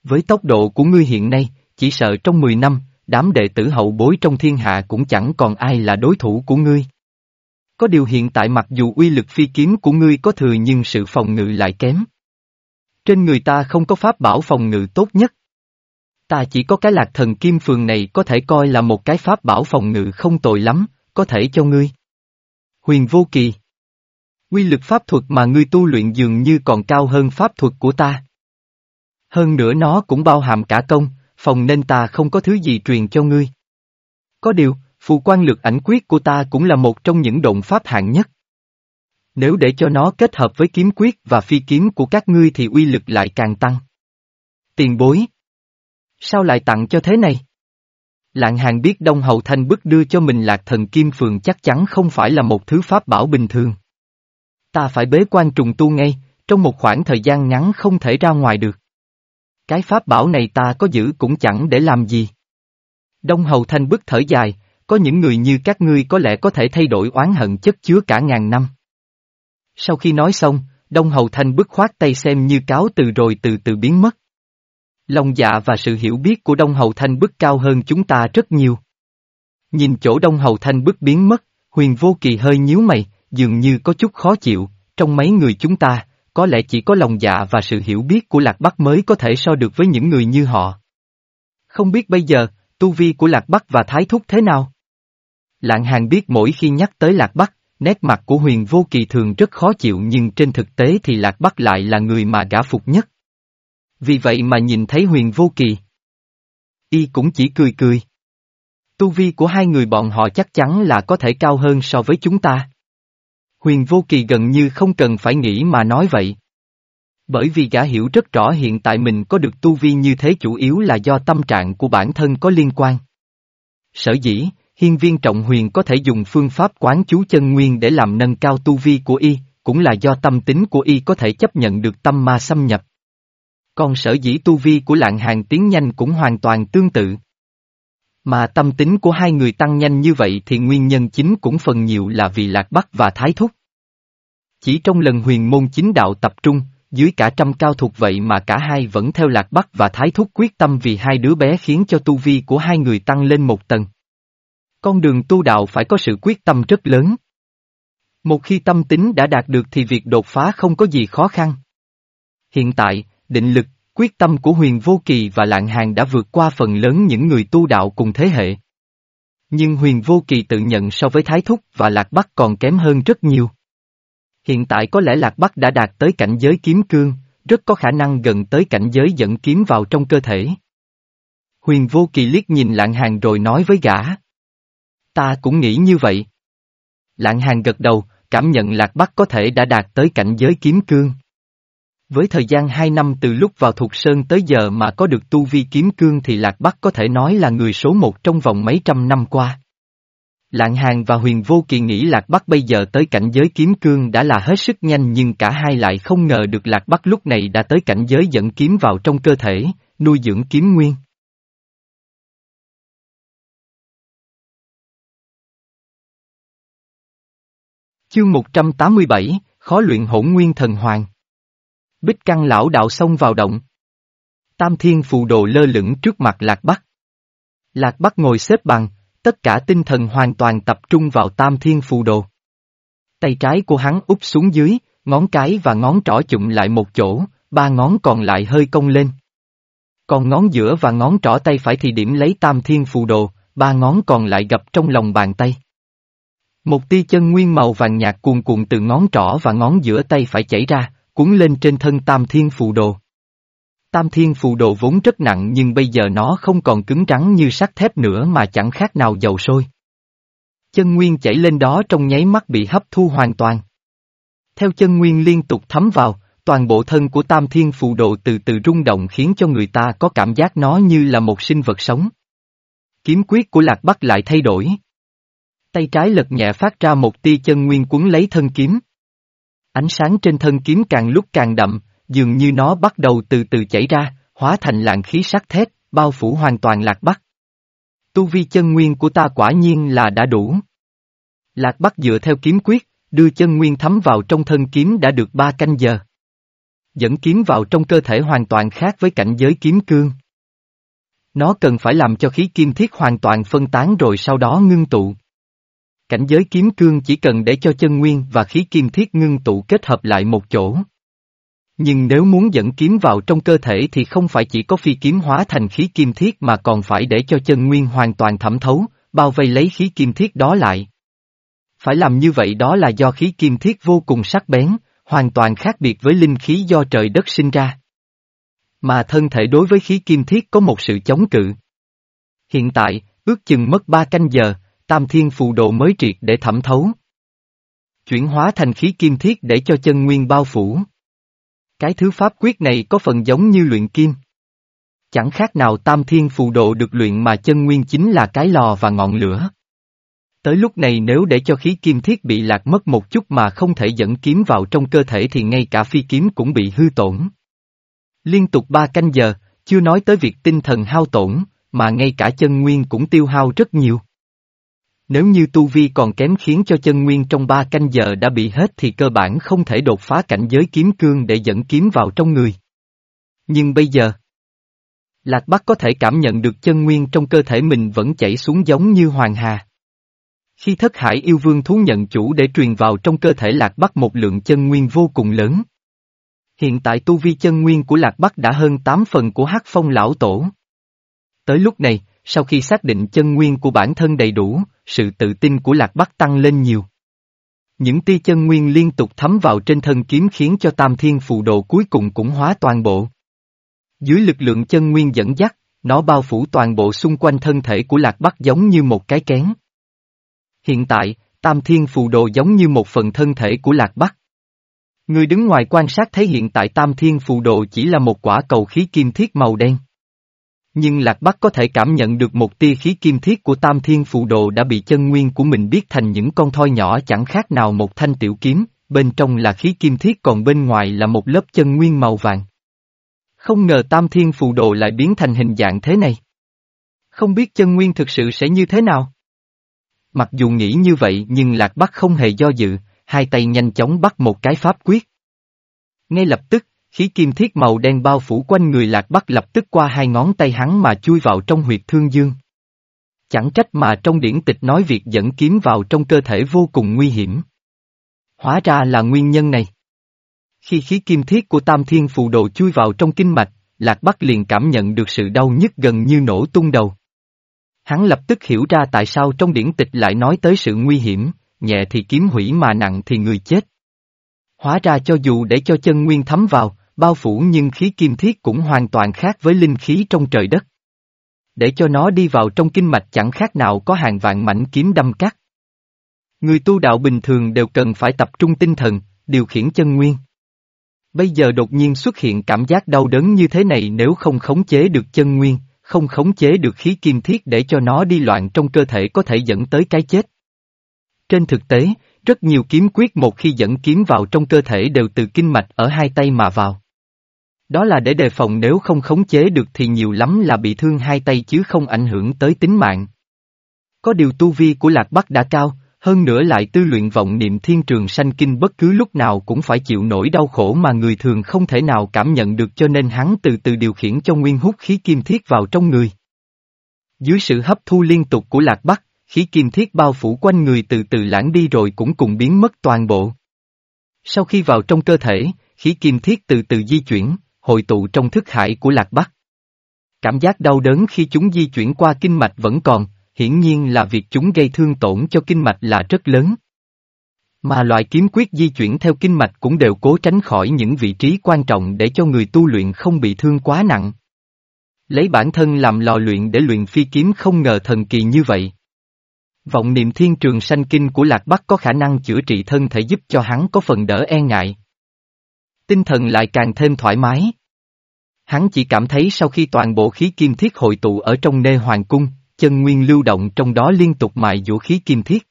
Với tốc độ của ngươi hiện nay, chỉ sợ trong 10 năm, đám đệ tử hậu bối trong thiên hạ cũng chẳng còn ai là đối thủ của ngươi. Có điều hiện tại mặc dù uy lực phi kiếm của ngươi có thừa nhưng sự phòng ngự lại kém. Trên người ta không có pháp bảo phòng ngự tốt nhất. Ta chỉ có cái lạc thần kim phường này có thể coi là một cái pháp bảo phòng ngự không tồi lắm, có thể cho ngươi. Huyền vô kỳ. Quy lực pháp thuật mà ngươi tu luyện dường như còn cao hơn pháp thuật của ta. Hơn nữa nó cũng bao hàm cả công, phòng nên ta không có thứ gì truyền cho ngươi. Có điều, phù quan lực ảnh quyết của ta cũng là một trong những động pháp hạng nhất. Nếu để cho nó kết hợp với kiếm quyết và phi kiếm của các ngươi thì uy lực lại càng tăng. Tiền bối. Sao lại tặng cho thế này? Lạng hàng biết Đông Hậu Thanh bức đưa cho mình lạc thần kim phường chắc chắn không phải là một thứ pháp bảo bình thường. Ta phải bế quan trùng tu ngay, trong một khoảng thời gian ngắn không thể ra ngoài được. Cái pháp bảo này ta có giữ cũng chẳng để làm gì. Đông Hầu Thanh bức thở dài, có những người như các ngươi có lẽ có thể thay đổi oán hận chất chứa cả ngàn năm. Sau khi nói xong, Đông Hầu Thanh bức khoát tay xem như cáo từ rồi từ từ biến mất. Lòng dạ và sự hiểu biết của Đông Hầu Thanh bức cao hơn chúng ta rất nhiều. Nhìn chỗ Đông Hầu Thanh bức biến mất, huyền vô kỳ hơi nhíu mày, dường như có chút khó chịu, trong mấy người chúng ta, có lẽ chỉ có lòng dạ và sự hiểu biết của Lạc Bắc mới có thể so được với những người như họ. Không biết bây giờ, tu vi của Lạc Bắc và Thái Thúc thế nào? Lạng Hàng biết mỗi khi nhắc tới Lạc Bắc, nét mặt của huyền vô kỳ thường rất khó chịu nhưng trên thực tế thì Lạc Bắc lại là người mà gã phục nhất. Vì vậy mà nhìn thấy huyền vô kỳ. Y cũng chỉ cười cười. Tu vi của hai người bọn họ chắc chắn là có thể cao hơn so với chúng ta. Huyền vô kỳ gần như không cần phải nghĩ mà nói vậy. Bởi vì gã hiểu rất rõ hiện tại mình có được tu vi như thế chủ yếu là do tâm trạng của bản thân có liên quan. Sở dĩ, hiên viên trọng huyền có thể dùng phương pháp quán chú chân nguyên để làm nâng cao tu vi của y, cũng là do tâm tính của y có thể chấp nhận được tâm ma xâm nhập. Còn sở dĩ tu vi của lạng hàng tiến nhanh cũng hoàn toàn tương tự. Mà tâm tính của hai người tăng nhanh như vậy thì nguyên nhân chính cũng phần nhiều là vì Lạc Bắc và Thái Thúc. Chỉ trong lần huyền môn chính đạo tập trung, dưới cả trăm cao thuộc vậy mà cả hai vẫn theo Lạc Bắc và Thái Thúc quyết tâm vì hai đứa bé khiến cho tu vi của hai người tăng lên một tầng. Con đường tu đạo phải có sự quyết tâm rất lớn. Một khi tâm tính đã đạt được thì việc đột phá không có gì khó khăn. Hiện tại, định lực, quyết tâm của huyền vô kỳ và lạng hàng đã vượt qua phần lớn những người tu đạo cùng thế hệ. Nhưng huyền vô kỳ tự nhận so với Thái Thúc và Lạc Bắc còn kém hơn rất nhiều. Hiện tại có lẽ Lạc Bắc đã đạt tới cảnh giới kiếm cương, rất có khả năng gần tới cảnh giới dẫn kiếm vào trong cơ thể. Huyền vô kỳ liếc nhìn lạng hàng rồi nói với gã. Ta cũng nghĩ như vậy. Lạng hàng gật đầu, cảm nhận Lạc Bắc có thể đã đạt tới cảnh giới kiếm cương. Với thời gian hai năm từ lúc vào Thục Sơn tới giờ mà có được tu vi kiếm cương thì Lạc Bắc có thể nói là người số một trong vòng mấy trăm năm qua. Lạng Hàng và Huyền Vô Kỳ nghĩ Lạc Bắc bây giờ tới cảnh giới kiếm cương đã là hết sức nhanh nhưng cả hai lại không ngờ được Lạc Bắc lúc này đã tới cảnh giới dẫn kiếm vào trong cơ thể, nuôi dưỡng kiếm nguyên. Chương 187, Khó luyện hỗn nguyên thần hoàng. Bích căng lão đạo xông vào động. Tam thiên phù đồ lơ lửng trước mặt Lạc Bắc. Lạc Bắc ngồi xếp bằng, tất cả tinh thần hoàn toàn tập trung vào tam thiên phù đồ. Tay trái của hắn úp xuống dưới, ngón cái và ngón trỏ chụm lại một chỗ, ba ngón còn lại hơi cong lên. Còn ngón giữa và ngón trỏ tay phải thì điểm lấy tam thiên phù đồ, ba ngón còn lại gập trong lòng bàn tay. Một tia chân nguyên màu vàng nhạt cuồn cuộn từ ngón trỏ và ngón giữa tay phải chảy ra, cuốn lên trên thân tam thiên phù đồ. Tam thiên phù đồ vốn rất nặng nhưng bây giờ nó không còn cứng rắn như sắt thép nữa mà chẳng khác nào dầu sôi. Chân nguyên chảy lên đó trong nháy mắt bị hấp thu hoàn toàn. Theo chân nguyên liên tục thấm vào, toàn bộ thân của tam thiên phù đồ từ từ rung động khiến cho người ta có cảm giác nó như là một sinh vật sống. Kiếm quyết của Lạc Bắc lại thay đổi. Tay trái lật nhẹ phát ra một tia chân nguyên cuốn lấy thân kiếm. Ánh sáng trên thân kiếm càng lúc càng đậm, dường như nó bắt đầu từ từ chảy ra, hóa thành lạng khí sắc thép, bao phủ hoàn toàn Lạc Bắc. Tu vi chân nguyên của ta quả nhiên là đã đủ. Lạc Bắc dựa theo kiếm quyết, đưa chân nguyên thấm vào trong thân kiếm đã được ba canh giờ. Dẫn kiếm vào trong cơ thể hoàn toàn khác với cảnh giới kiếm cương. Nó cần phải làm cho khí kim thiết hoàn toàn phân tán rồi sau đó ngưng tụ. Cảnh giới kiếm cương chỉ cần để cho chân nguyên và khí kim thiết ngưng tụ kết hợp lại một chỗ. Nhưng nếu muốn dẫn kiếm vào trong cơ thể thì không phải chỉ có phi kiếm hóa thành khí kim thiết mà còn phải để cho chân nguyên hoàn toàn thẩm thấu, bao vây lấy khí kim thiết đó lại. Phải làm như vậy đó là do khí kim thiết vô cùng sắc bén, hoàn toàn khác biệt với linh khí do trời đất sinh ra. Mà thân thể đối với khí kim thiết có một sự chống cự. Hiện tại, ước chừng mất ba canh giờ, tam thiên phù độ mới triệt để thẩm thấu. Chuyển hóa thành khí kim thiết để cho chân nguyên bao phủ. Cái thứ pháp quyết này có phần giống như luyện kim. Chẳng khác nào tam thiên phù độ được luyện mà chân nguyên chính là cái lò và ngọn lửa. Tới lúc này nếu để cho khí kim thiết bị lạc mất một chút mà không thể dẫn kiếm vào trong cơ thể thì ngay cả phi kiếm cũng bị hư tổn. Liên tục ba canh giờ, chưa nói tới việc tinh thần hao tổn, mà ngay cả chân nguyên cũng tiêu hao rất nhiều. Nếu như tu vi còn kém khiến cho chân nguyên trong ba canh giờ đã bị hết thì cơ bản không thể đột phá cảnh giới kiếm cương để dẫn kiếm vào trong người. Nhưng bây giờ, Lạc Bắc có thể cảm nhận được chân nguyên trong cơ thể mình vẫn chảy xuống giống như hoàng hà. Khi thất hải yêu vương thú nhận chủ để truyền vào trong cơ thể Lạc Bắc một lượng chân nguyên vô cùng lớn. Hiện tại tu vi chân nguyên của Lạc Bắc đã hơn 8 phần của hắc phong lão tổ. Tới lúc này, sau khi xác định chân nguyên của bản thân đầy đủ, sự tự tin của Lạc Bắc tăng lên nhiều. Những tia chân nguyên liên tục thấm vào trên thân kiếm khiến cho tam thiên phù đồ cuối cùng cũng hóa toàn bộ. Dưới lực lượng chân nguyên dẫn dắt, nó bao phủ toàn bộ xung quanh thân thể của Lạc Bắc giống như một cái kén. Hiện tại, tam thiên phù đồ giống như một phần thân thể của Lạc Bắc. Người đứng ngoài quan sát thấy hiện tại tam thiên phù đồ chỉ là một quả cầu khí kim thiết màu đen. Nhưng Lạc Bắc có thể cảm nhận được một tia khí kim thiết của tam thiên phụ đồ đã bị chân nguyên của mình biết thành những con thoi nhỏ chẳng khác nào một thanh tiểu kiếm, bên trong là khí kim thiết còn bên ngoài là một lớp chân nguyên màu vàng. Không ngờ tam thiên phụ đồ lại biến thành hình dạng thế này. Không biết chân nguyên thực sự sẽ như thế nào? Mặc dù nghĩ như vậy nhưng Lạc Bắc không hề do dự, hai tay nhanh chóng bắt một cái pháp quyết. Ngay lập tức, khí kim thiết màu đen bao phủ quanh người Lạc Bắc lập tức qua hai ngón tay hắn mà chui vào trong huyệt thương dương. Chẳng trách mà trong điển tịch nói việc dẫn kiếm vào trong cơ thể vô cùng nguy hiểm. Hóa ra là nguyên nhân này. Khi khí kim thiết của tam thiên phù đồ chui vào trong kinh mạch, Lạc Bắc liền cảm nhận được sự đau nhức gần như nổ tung đầu. Hắn lập tức hiểu ra tại sao trong điển tịch lại nói tới sự nguy hiểm, nhẹ thì kiếm hủy mà nặng thì người chết. Hóa ra cho dù để cho chân nguyên thấm vào, bao phủ nhưng khí kim thiết cũng hoàn toàn khác với linh khí trong trời đất. Để cho nó đi vào trong kinh mạch chẳng khác nào có hàng vạn mảnh kiếm đâm cắt. Người tu đạo bình thường đều cần phải tập trung tinh thần, điều khiển chân nguyên. Bây giờ đột nhiên xuất hiện cảm giác đau đớn như thế này nếu không khống chế được chân nguyên, không khống chế được khí kim thiết để cho nó đi loạn trong cơ thể có thể dẫn tới cái chết. Trên thực tế, rất nhiều kiếm quyết một khi dẫn kiếm vào trong cơ thể đều từ kinh mạch ở hai tay mà vào. Đó là để đề phòng nếu không khống chế được thì nhiều lắm là bị thương hai tay chứ không ảnh hưởng tới tính mạng. Có điều tu vi của Lạc Bắc đã cao, hơn nữa lại tư luyện vọng niệm thiên trường sanh kinh bất cứ lúc nào cũng phải chịu nổi đau khổ mà người thường không thể nào cảm nhận được cho nên hắn từ từ điều khiển cho nguyên hút khí kim thiết vào trong người. Dưới sự hấp thu liên tục của Lạc Bắc, khí kim thiết bao phủ quanh người từ từ lãng đi rồi cũng cùng biến mất toàn bộ. Sau khi vào trong cơ thể, khí kim thiết từ từ di chuyển, hội tụ trong thức hải của Lạc Bắc. Cảm giác đau đớn khi chúng di chuyển qua kinh mạch vẫn còn, hiển nhiên là việc chúng gây thương tổn cho kinh mạch là rất lớn. Mà loại kiếm quyết di chuyển theo kinh mạch cũng đều cố tránh khỏi những vị trí quan trọng để cho người tu luyện không bị thương quá nặng. Lấy bản thân làm lò luyện để luyện phi kiếm không ngờ thần kỳ như vậy. Vọng niệm thiên trường sanh kinh của Lạc Bắc có khả năng chữa trị thân thể giúp cho hắn có phần đỡ e ngại. Tinh thần lại càng thêm thoải mái. Hắn chỉ cảm thấy sau khi toàn bộ khí kim thiết hội tụ ở trong nê hoàng cung, chân nguyên lưu động trong đó liên tục mại vũ khí kim thiết.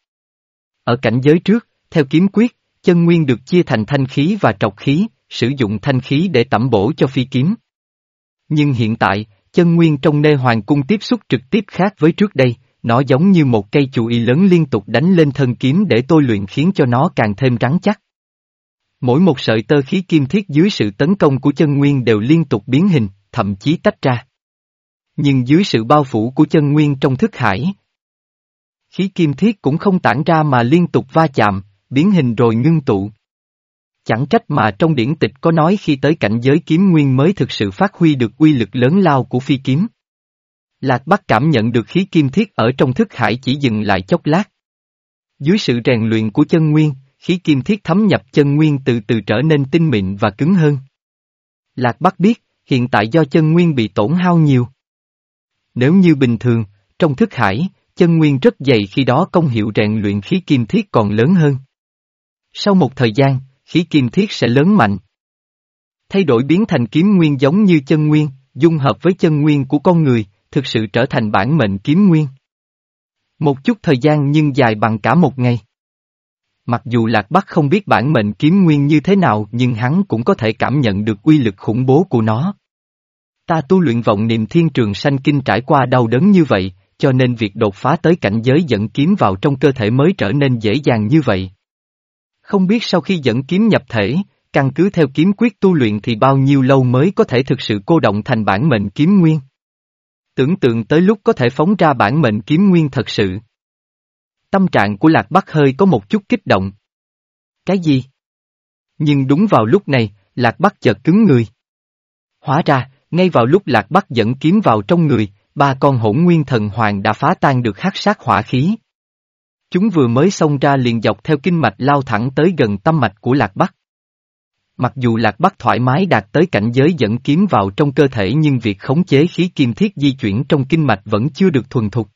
Ở cảnh giới trước, theo kiếm quyết, chân nguyên được chia thành thanh khí và trọc khí, sử dụng thanh khí để tẩm bổ cho phi kiếm. Nhưng hiện tại, chân nguyên trong nê hoàng cung tiếp xúc trực tiếp khác với trước đây, nó giống như một cây chùy lớn liên tục đánh lên thân kiếm để tôi luyện khiến cho nó càng thêm rắn chắc. Mỗi một sợi tơ khí kim thiết dưới sự tấn công của chân nguyên đều liên tục biến hình, thậm chí tách ra. Nhưng dưới sự bao phủ của chân nguyên trong thức hải, khí kim thiết cũng không tản ra mà liên tục va chạm, biến hình rồi ngưng tụ. Chẳng trách mà trong điển tịch có nói khi tới cảnh giới kiếm nguyên mới thực sự phát huy được uy lực lớn lao của phi kiếm. Lạc Bắc cảm nhận được khí kim thiết ở trong thức hải chỉ dừng lại chốc lát. Dưới sự rèn luyện của chân nguyên, khí kim thiết thấm nhập chân nguyên từ từ trở nên tinh mịn và cứng hơn. Lạc Bắc biết, hiện tại do chân nguyên bị tổn hao nhiều. Nếu như bình thường, trong thức hải, chân nguyên rất dày khi đó công hiệu rèn luyện khí kim thiết còn lớn hơn. Sau một thời gian, khí kim thiết sẽ lớn mạnh. Thay đổi biến thành kiếm nguyên giống như chân nguyên, dung hợp với chân nguyên của con người, thực sự trở thành bản mệnh kiếm nguyên. Một chút thời gian nhưng dài bằng cả một ngày. Mặc dù Lạc Bắc không biết bản mệnh kiếm nguyên như thế nào nhưng hắn cũng có thể cảm nhận được uy lực khủng bố của nó. Ta tu luyện vọng niệm thiên trường sanh kinh trải qua đau đớn như vậy, cho nên việc đột phá tới cảnh giới dẫn kiếm vào trong cơ thể mới trở nên dễ dàng như vậy. Không biết sau khi dẫn kiếm nhập thể, căn cứ theo kiếm quyết tu luyện thì bao nhiêu lâu mới có thể thực sự cô động thành bản mệnh kiếm nguyên. Tưởng tượng tới lúc có thể phóng ra bản mệnh kiếm nguyên thật sự. Tâm trạng của Lạc Bắc hơi có một chút kích động. Cái gì? Nhưng đúng vào lúc này, Lạc Bắc chợt cứng người. Hóa ra, ngay vào lúc Lạc Bắc dẫn kiếm vào trong người, ba con hỗn nguyên thần hoàng đã phá tan được hắc sát hỏa khí. Chúng vừa mới xông ra liền dọc theo kinh mạch lao thẳng tới gần tâm mạch của Lạc Bắc. Mặc dù Lạc Bắc thoải mái đạt tới cảnh giới dẫn kiếm vào trong cơ thể nhưng việc khống chế khí kim thiết di chuyển trong kinh mạch vẫn chưa được thuần thục.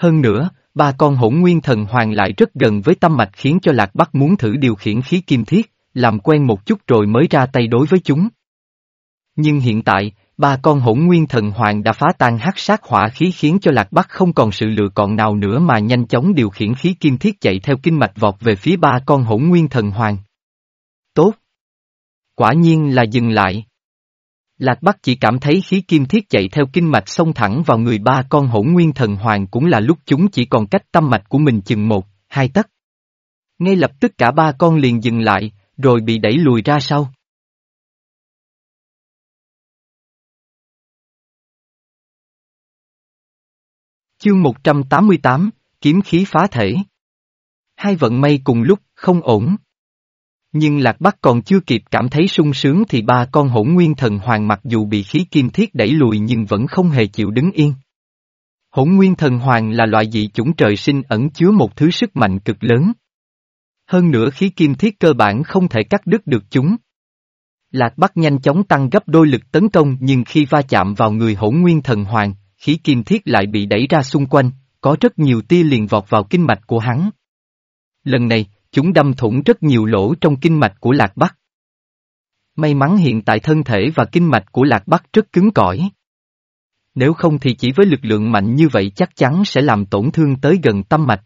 Hơn nữa, ba con hỗn nguyên thần hoàng lại rất gần với tâm mạch khiến cho Lạc Bắc muốn thử điều khiển khí kim thiết, làm quen một chút rồi mới ra tay đối với chúng. Nhưng hiện tại, ba con hỗn nguyên thần hoàng đã phá tan hắc sát hỏa khí khiến cho Lạc Bắc không còn sự lựa chọn nào nữa mà nhanh chóng điều khiển khí kim thiết chạy theo kinh mạch vọt về phía ba con hỗn nguyên thần hoàng. Tốt! Quả nhiên là dừng lại. Lạc Bắc chỉ cảm thấy khí kim thiết chạy theo kinh mạch xông thẳng vào người ba con hỗn nguyên thần hoàng cũng là lúc chúng chỉ còn cách tâm mạch của mình chừng một, hai tấc. Ngay lập tức cả ba con liền dừng lại, rồi bị đẩy lùi ra sau. Chương 188, Kiếm khí phá thể. Hai vận may cùng lúc, không ổn. Nhưng Lạc Bắc còn chưa kịp cảm thấy sung sướng thì ba con hỗn nguyên thần hoàng mặc dù bị khí kim thiết đẩy lùi nhưng vẫn không hề chịu đứng yên. Hỗn nguyên thần hoàng là loại dị chủng trời sinh ẩn chứa một thứ sức mạnh cực lớn. Hơn nữa khí kim thiết cơ bản không thể cắt đứt được chúng. Lạc Bắc nhanh chóng tăng gấp đôi lực tấn công nhưng khi va chạm vào người hỗn nguyên thần hoàng, khí kim thiết lại bị đẩy ra xung quanh, có rất nhiều tia liền vọt vào kinh mạch của hắn. Lần này, chúng đâm thủng rất nhiều lỗ trong kinh mạch của Lạc Bắc. May mắn hiện tại thân thể và kinh mạch của Lạc Bắc rất cứng cỏi. Nếu không thì chỉ với lực lượng mạnh như vậy chắc chắn sẽ làm tổn thương tới gần tâm mạch.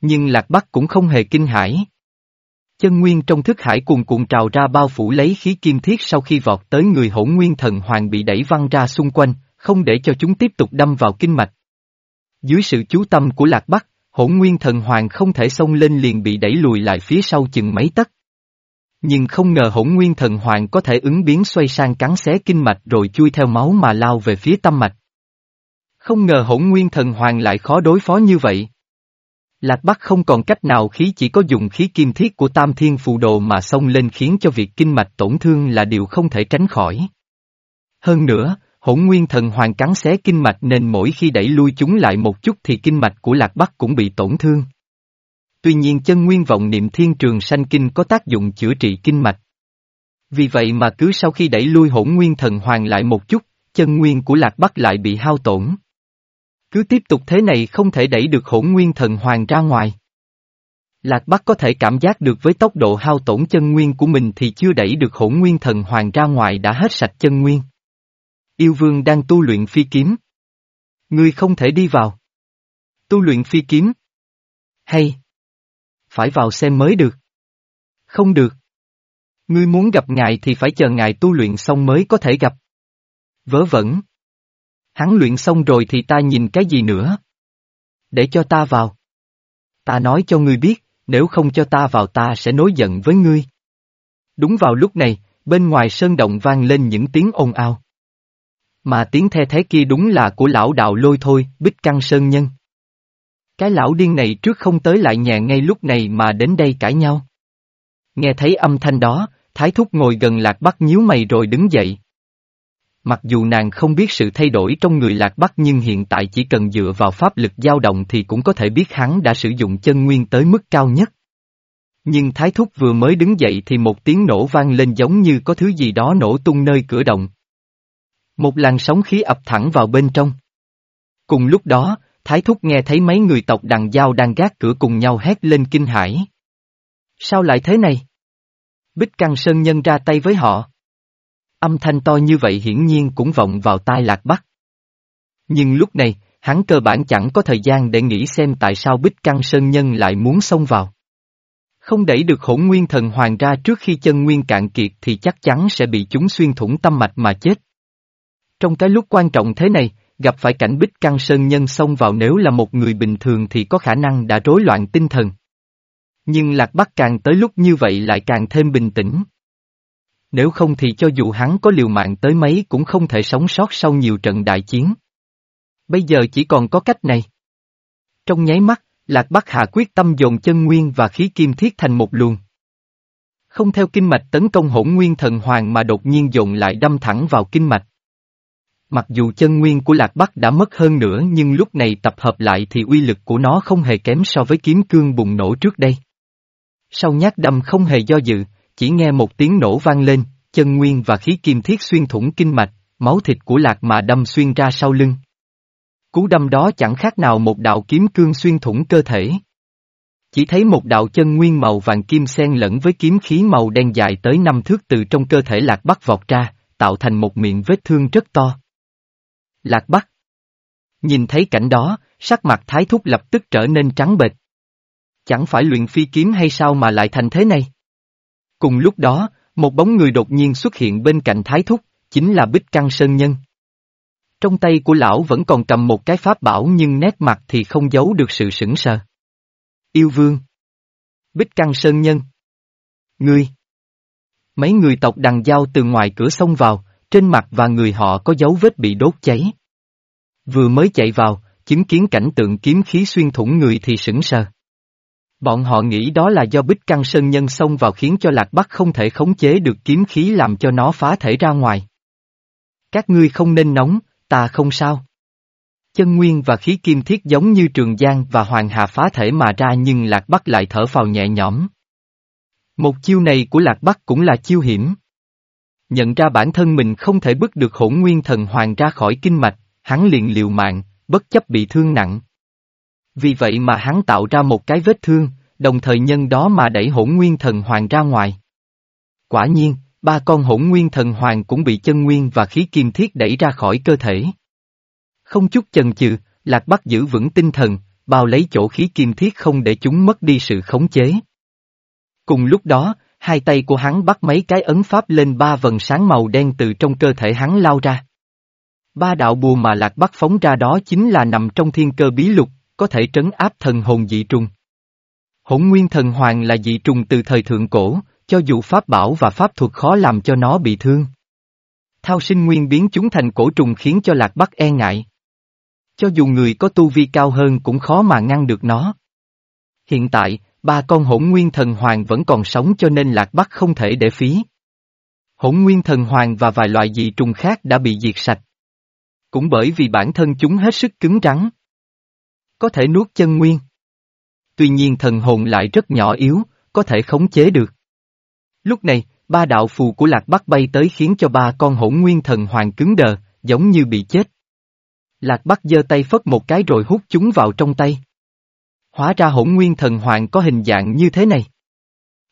Nhưng Lạc Bắc cũng không hề kinh hãi. Chân nguyên trong thức hải cuồn cuộn trào ra bao phủ lấy khí kim thiết sau khi vọt tới người hỗn nguyên thần hoàng bị đẩy văng ra xung quanh, không để cho chúng tiếp tục đâm vào kinh mạch. Dưới sự chú tâm của Lạc Bắc, hỗn nguyên thần hoàng không thể xông lên liền bị đẩy lùi lại phía sau chừng mấy tấc. Nhưng không ngờ hỗn nguyên thần hoàng có thể ứng biến xoay sang cắn xé kinh mạch rồi chui theo máu mà lao về phía tâm mạch. Không ngờ hỗn nguyên thần hoàng lại khó đối phó như vậy. Lạc Bắc không còn cách nào khí chỉ có dùng khí kim thiết của tam thiên phù đồ mà xông lên khiến cho việc kinh mạch tổn thương là điều không thể tránh khỏi. Hơn nữa, hỗn nguyên thần hoàng cắn xé kinh mạch nên mỗi khi đẩy lui chúng lại một chút thì kinh mạch của Lạc Bắc cũng bị tổn thương. Tuy nhiên chân nguyên vọng niệm thiên trường sanh kinh có tác dụng chữa trị kinh mạch. Vì vậy mà cứ sau khi đẩy lui hỗn nguyên thần hoàng lại một chút, chân nguyên của Lạc Bắc lại bị hao tổn. Cứ tiếp tục thế này không thể đẩy được hỗn nguyên thần hoàng ra ngoài. Lạc Bắc có thể cảm giác được với tốc độ hao tổn chân nguyên của mình thì chưa đẩy được hỗn nguyên thần hoàng ra ngoài đã hết sạch chân nguyên. Yêu vương đang tu luyện phi kiếm. Ngươi không thể đi vào. Tu luyện phi kiếm. Hay. Phải vào xem mới được. Không được. Ngươi muốn gặp ngài thì phải chờ ngài tu luyện xong mới có thể gặp. Vớ vẩn. Hắn luyện xong rồi thì ta nhìn cái gì nữa? Để cho ta vào. Ta nói cho ngươi biết, nếu không cho ta vào ta sẽ nối giận với ngươi. Đúng vào lúc này, bên ngoài sơn động vang lên những tiếng ồn ào. Mà tiếng the thế kia đúng là của lão đạo lôi thôi, bích căng sơn nhân. Cái lão điên này trước không tới lại nhà ngay lúc này mà đến đây cãi nhau. Nghe thấy âm thanh đó, thái thúc ngồi gần lạc bắc nhíu mày rồi đứng dậy. Mặc dù nàng không biết sự thay đổi trong người lạc bắc nhưng hiện tại chỉ cần dựa vào pháp lực dao động thì cũng có thể biết hắn đã sử dụng chân nguyên tới mức cao nhất. Nhưng thái thúc vừa mới đứng dậy thì một tiếng nổ vang lên giống như có thứ gì đó nổ tung nơi cửa động. Một làn sóng khí ập thẳng vào bên trong. Cùng lúc đó, Thái Thúc nghe thấy mấy người tộc đằng giao đang gác cửa cùng nhau hét lên kinh hãi. Sao lại thế này? Bích Căng Sơn Nhân ra tay với họ. Âm thanh to như vậy hiển nhiên cũng vọng vào tai Lạc Bắc. Nhưng lúc này, hắn cơ bản chẳng có thời gian để nghĩ xem tại sao Bích Căng Sơn Nhân lại muốn xông vào. Không đẩy được hỗn nguyên thần hoàng ra trước khi chân nguyên cạn kiệt thì chắc chắn sẽ bị chúng xuyên thủng tâm mạch mà chết. Trong cái lúc quan trọng thế này, gặp phải cảnh bích căng sơn nhân xông vào nếu là một người bình thường thì có khả năng đã rối loạn tinh thần. Nhưng Lạc Bắc càng tới lúc như vậy lại càng thêm bình tĩnh. Nếu không thì cho dù hắn có liều mạng tới mấy cũng không thể sống sót sau nhiều trận đại chiến. Bây giờ chỉ còn có cách này. Trong nháy mắt, Lạc Bắc hạ quyết tâm dồn chân nguyên và khí kim thiết thành một luồng. Không theo kinh mạch tấn công hỗn nguyên thần hoàng mà đột nhiên dồn lại đâm thẳng vào kinh mạch. Mặc dù chân nguyên của Lạc Bắc đã mất hơn nữa nhưng lúc này tập hợp lại thì uy lực của nó không hề kém so với kiếm cương bùng nổ trước đây. Sau nhát đâm không hề do dự, chỉ nghe một tiếng nổ vang lên, chân nguyên và khí kim thiết xuyên thủng kinh mạch, máu thịt của Lạc mà đâm xuyên ra sau lưng. Cú đâm đó chẳng khác nào một đạo kiếm cương xuyên thủng cơ thể. Chỉ thấy một đạo chân nguyên màu vàng kim xen lẫn với kiếm khí màu đen dài tới năm thước từ trong cơ thể Lạc Bắc vọt ra, tạo thành một miệng vết thương rất to. Lạc Bắc Nhìn thấy cảnh đó, sắc mặt Thái Thúc lập tức trở nên trắng bệch. Chẳng phải luyện phi kiếm hay sao mà lại thành thế này? Cùng lúc đó, một bóng người đột nhiên xuất hiện bên cạnh Thái Thúc, chính là Bích Căng Sơn Nhân. Trong tay của lão vẫn còn cầm một cái pháp bảo nhưng nét mặt thì không giấu được sự sững sờ. Yêu vương. Bích Căng Sơn Nhân. Ngươi. Mấy người tộc đằng giao từ ngoài cửa xông vào, trên mặt và người họ có dấu vết bị đốt cháy. Vừa mới chạy vào, chứng kiến cảnh tượng kiếm khí xuyên thủng người thì sững sờ. Bọn họ nghĩ đó là do Bích Căng Sơn Nhân xông vào khiến cho Lạc Bắc không thể khống chế được kiếm khí làm cho nó phá thể ra ngoài. Các ngươi không nên nóng, ta không sao. Chân nguyên và khí kim thiết giống như Trường Giang và Hoàng Hà phá thể mà ra nhưng Lạc Bắc lại thở phào nhẹ nhõm. Một chiêu này của Lạc Bắc cũng là chiêu hiểm. Nhận ra bản thân mình không thể bức được hỗn nguyên thần hoàng ra khỏi kinh mạch, hắn liền liều mạng, bất chấp bị thương nặng. Vì vậy mà hắn tạo ra một cái vết thương, đồng thời nhân đó mà đẩy hỗn nguyên thần hoàng ra ngoài. Quả nhiên, ba con hỗn nguyên thần hoàng cũng bị chân nguyên và khí kim thiết đẩy ra khỏi cơ thể. Không chút chần chừ, Lạc Bắc giữ vững tinh thần, bao lấy chỗ khí kim thiết không để chúng mất đi sự khống chế. Cùng lúc đó, hai tay của hắn bắt mấy cái ấn pháp lên ba vần sáng màu đen từ trong cơ thể hắn lao ra. Ba đạo bùa mà Lạc Bắc phóng ra đó chính là nằm trong thiên cơ bí lục, có thể trấn áp thần hồn dị trùng. Hỗn nguyên thần hoàng là dị trùng từ thời thượng cổ, cho dù pháp bảo và pháp thuật khó làm cho nó bị thương. Thao sinh nguyên biến chúng thành cổ trùng khiến cho Lạc Bắc e ngại. Cho dù người có tu vi cao hơn cũng khó mà ngăn được nó. Hiện tại, ba con hỗn nguyên thần hoàng vẫn còn sống cho nên Lạc Bắc không thể để phí. Hỗn nguyên thần hoàng và vài loại dị trùng khác đã bị diệt sạch. Cũng bởi vì bản thân chúng hết sức cứng rắn. Có thể nuốt chân nguyên. Tuy nhiên thần hồn lại rất nhỏ yếu, có thể khống chế được. Lúc này, ba đạo phù của Lạc Bắc bay tới khiến cho ba con hỗn nguyên thần hoàng cứng đờ, giống như bị chết. Lạc Bắc giơ tay phất một cái rồi hút chúng vào trong tay. Hóa ra hỗn nguyên thần hoàng có hình dạng như thế này.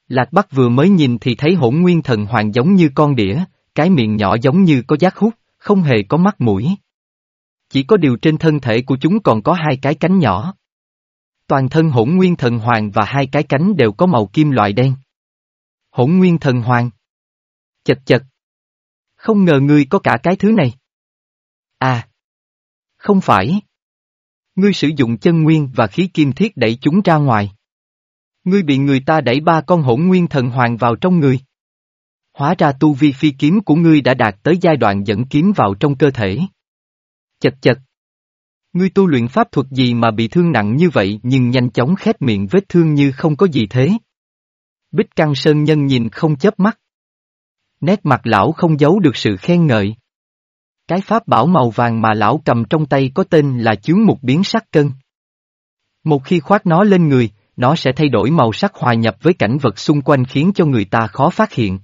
Lạc Bắc vừa mới nhìn thì thấy hỗn nguyên thần hoàng giống như con đĩa, cái miệng nhỏ giống như có giác hút, không hề có mắt mũi. Chỉ có điều trên thân thể của chúng còn có hai cái cánh nhỏ. Toàn thân hỗn nguyên thần hoàng và hai cái cánh đều có màu kim loại đen. Hỗn nguyên thần hoàng. Chật chật. Không ngờ ngươi có cả cái thứ này. À. Không phải. Ngươi sử dụng chân nguyên và khí kim thiết đẩy chúng ra ngoài. Ngươi bị người ta đẩy ba con hỗn nguyên thần hoàng vào trong người. Hóa ra tu vi phi kiếm của ngươi đã đạt tới giai đoạn dẫn kiếm vào trong cơ thể. Chật chật. Ngươi tu luyện pháp thuật gì mà bị thương nặng như vậy nhưng nhanh chóng khép miệng vết thương như không có gì thế. Bích Căng Sơn Nhân nhìn không chớp mắt. Nét mặt lão không giấu được sự khen ngợi. Cái pháp bảo màu vàng mà lão cầm trong tay có tên là chướng mục biến sắc cân. Một khi khoác nó lên người, nó sẽ thay đổi màu sắc hòa nhập với cảnh vật xung quanh khiến cho người ta khó phát hiện.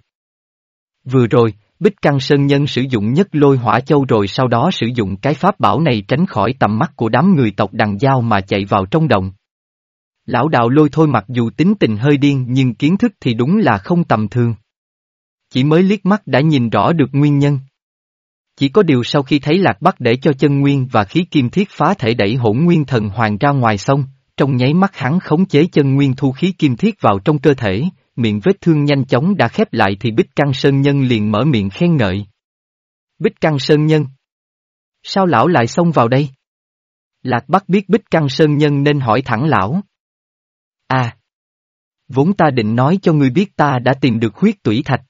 Vừa rồi, Bích Căng Sơn Nhân sử dụng nhất lôi hỏa châu rồi sau đó sử dụng cái pháp bảo này tránh khỏi tầm mắt của đám người tộc đằng giao mà chạy vào trong động. Lão đạo lôi thôi mặc dù tính tình hơi điên nhưng kiến thức thì đúng là không tầm thường. Chỉ mới liếc mắt đã nhìn rõ được nguyên nhân. Chỉ có điều sau khi thấy lạc bắc để cho chân nguyên và khí kim thiết phá thể đẩy hỗn nguyên thần hoàng ra ngoài sông, trong nháy mắt hắn khống chế chân nguyên thu khí kim thiết vào trong cơ thể, miệng vết thương nhanh chóng đã khép lại thì Bích Căng Sơn Nhân liền mở miệng khen ngợi. Bích Căng Sơn Nhân. Sao lão lại xông vào đây? Lạc Bắc biết Bích Căng Sơn Nhân nên hỏi thẳng lão. À! Vốn ta định nói cho ngươi biết ta đã tìm được huyết tủy thạch.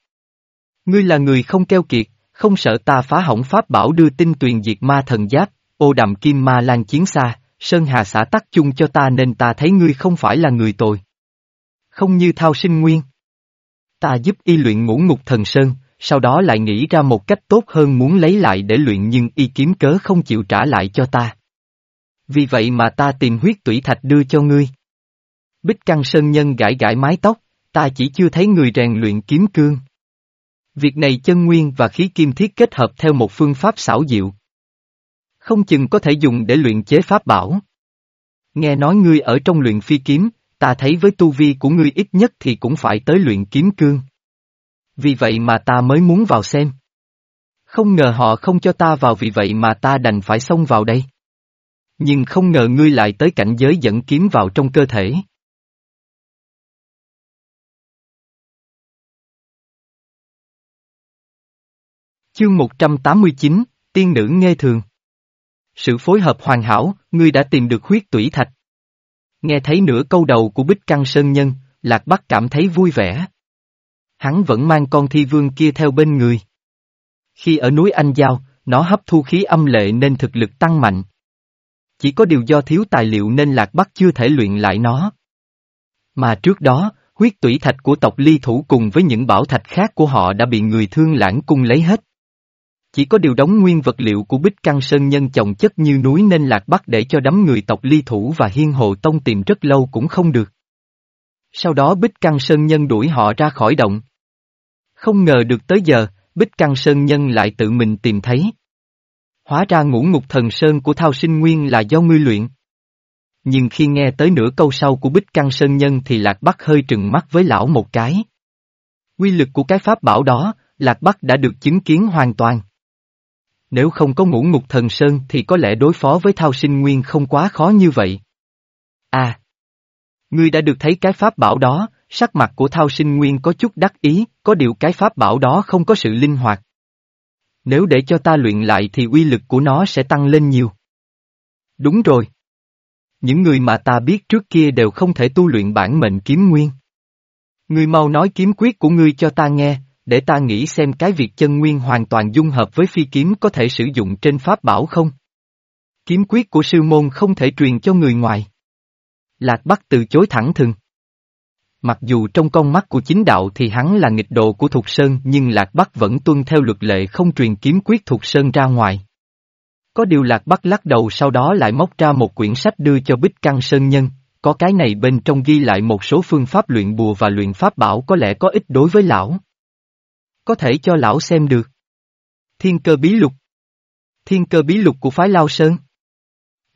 Ngươi là người không keo kiệt, không sợ ta phá hỏng pháp bảo đưa tin tuyền diệt ma thần giáp, ô đàm kim ma lan chiến xa, sơn hà xã tắc chung cho ta nên ta thấy ngươi không phải là người tồi. Không như thao sinh nguyên. Ta giúp y luyện ngũ ngục thần sơn, sau đó lại nghĩ ra một cách tốt hơn muốn lấy lại để luyện nhưng y kiếm cớ không chịu trả lại cho ta. Vì vậy mà ta tìm huyết tủy thạch đưa cho ngươi. Bích Căng Sơn Nhân gãi gãi mái tóc, ta chỉ chưa thấy người rèn luyện kiếm cương. Việc này chân nguyên và khí kim thiết kết hợp theo một phương pháp xảo diệu. Không chừng có thể dùng để luyện chế pháp bảo. Nghe nói ngươi ở trong luyện phi kiếm, ta thấy với tu vi của ngươi ít nhất thì cũng phải tới luyện kiếm cương. Vì vậy mà ta mới muốn vào xem. Không ngờ họ không cho ta vào vì vậy mà ta đành phải xông vào đây. Nhưng không ngờ ngươi lại tới cảnh giới dẫn kiếm vào trong cơ thể. Chương 189, Tiên nữ nghe thường. Sự phối hợp hoàn hảo, ngươi đã tìm được huyết tủy thạch. Nghe thấy nửa câu đầu của Bích Căng Sơn Nhân, Lạc Bắc cảm thấy vui vẻ. Hắn vẫn mang con thi vương kia theo bên người. Khi ở núi Anh Giao, nó hấp thu khí âm lệ nên thực lực tăng mạnh. Chỉ có điều do thiếu tài liệu nên Lạc Bắc chưa thể luyện lại nó. Mà trước đó, huyết tủy thạch của tộc ly thủ cùng với những bảo thạch khác của họ đã bị người thương lãng cung lấy hết. Chỉ có điều đóng nguyên vật liệu của Bích Căng Sơn Nhân chồng chất như núi nên Lạc Bắc để cho đám người tộc ly thủ và hiên hồ tông tìm rất lâu cũng không được. Sau đó Bích Căng Sơn Nhân đuổi họ ra khỏi động. Không ngờ được tới giờ, Bích Căng Sơn Nhân lại tự mình tìm thấy. Hóa ra ngũ ngục thần sơn của Thao Sinh Nguyên là do ngươi luyện. Nhưng khi nghe tới nửa câu sau của Bích Căng Sơn Nhân thì Lạc Bắc hơi trừng mắt với lão một cái. Quy lực của cái pháp bảo đó, Lạc Bắc đã được chứng kiến hoàn toàn. Nếu không có ngũ ngục thần sơn thì có lẽ đối phó với Thao Sinh Nguyên không quá khó như vậy. À! Ngươi đã được thấy cái pháp bảo đó, sắc mặt của Thao Sinh Nguyên có chút đắc ý, có điều cái pháp bảo đó không có sự linh hoạt. Nếu để cho ta luyện lại thì uy lực của nó sẽ tăng lên nhiều. Đúng rồi. Những người mà ta biết trước kia đều không thể tu luyện bản mệnh kiếm nguyên. Ngươi mau nói kiếm quyết của ngươi cho ta nghe, để ta nghĩ xem cái việc chân nguyên hoàn toàn dung hợp với phi kiếm có thể sử dụng trên pháp bảo không. Kiếm quyết của sư môn không thể truyền cho người ngoài. Lạc Bắc từ chối thẳng thừng. Mặc dù trong con mắt của chính đạo thì hắn là nghịch độ của Thục Sơn nhưng Lạc Bắc vẫn tuân theo luật lệ không truyền kiếm quyết Thục Sơn ra ngoài. Có điều Lạc Bắc lắc đầu sau đó lại móc ra một quyển sách đưa cho Bích Căng Sơn Nhân, có cái này bên trong ghi lại một số phương pháp luyện bùa và luyện pháp bảo có lẽ có ích đối với lão. Có thể cho lão xem được. Thiên cơ bí lục. Thiên cơ bí lục của phái Lao Sơn.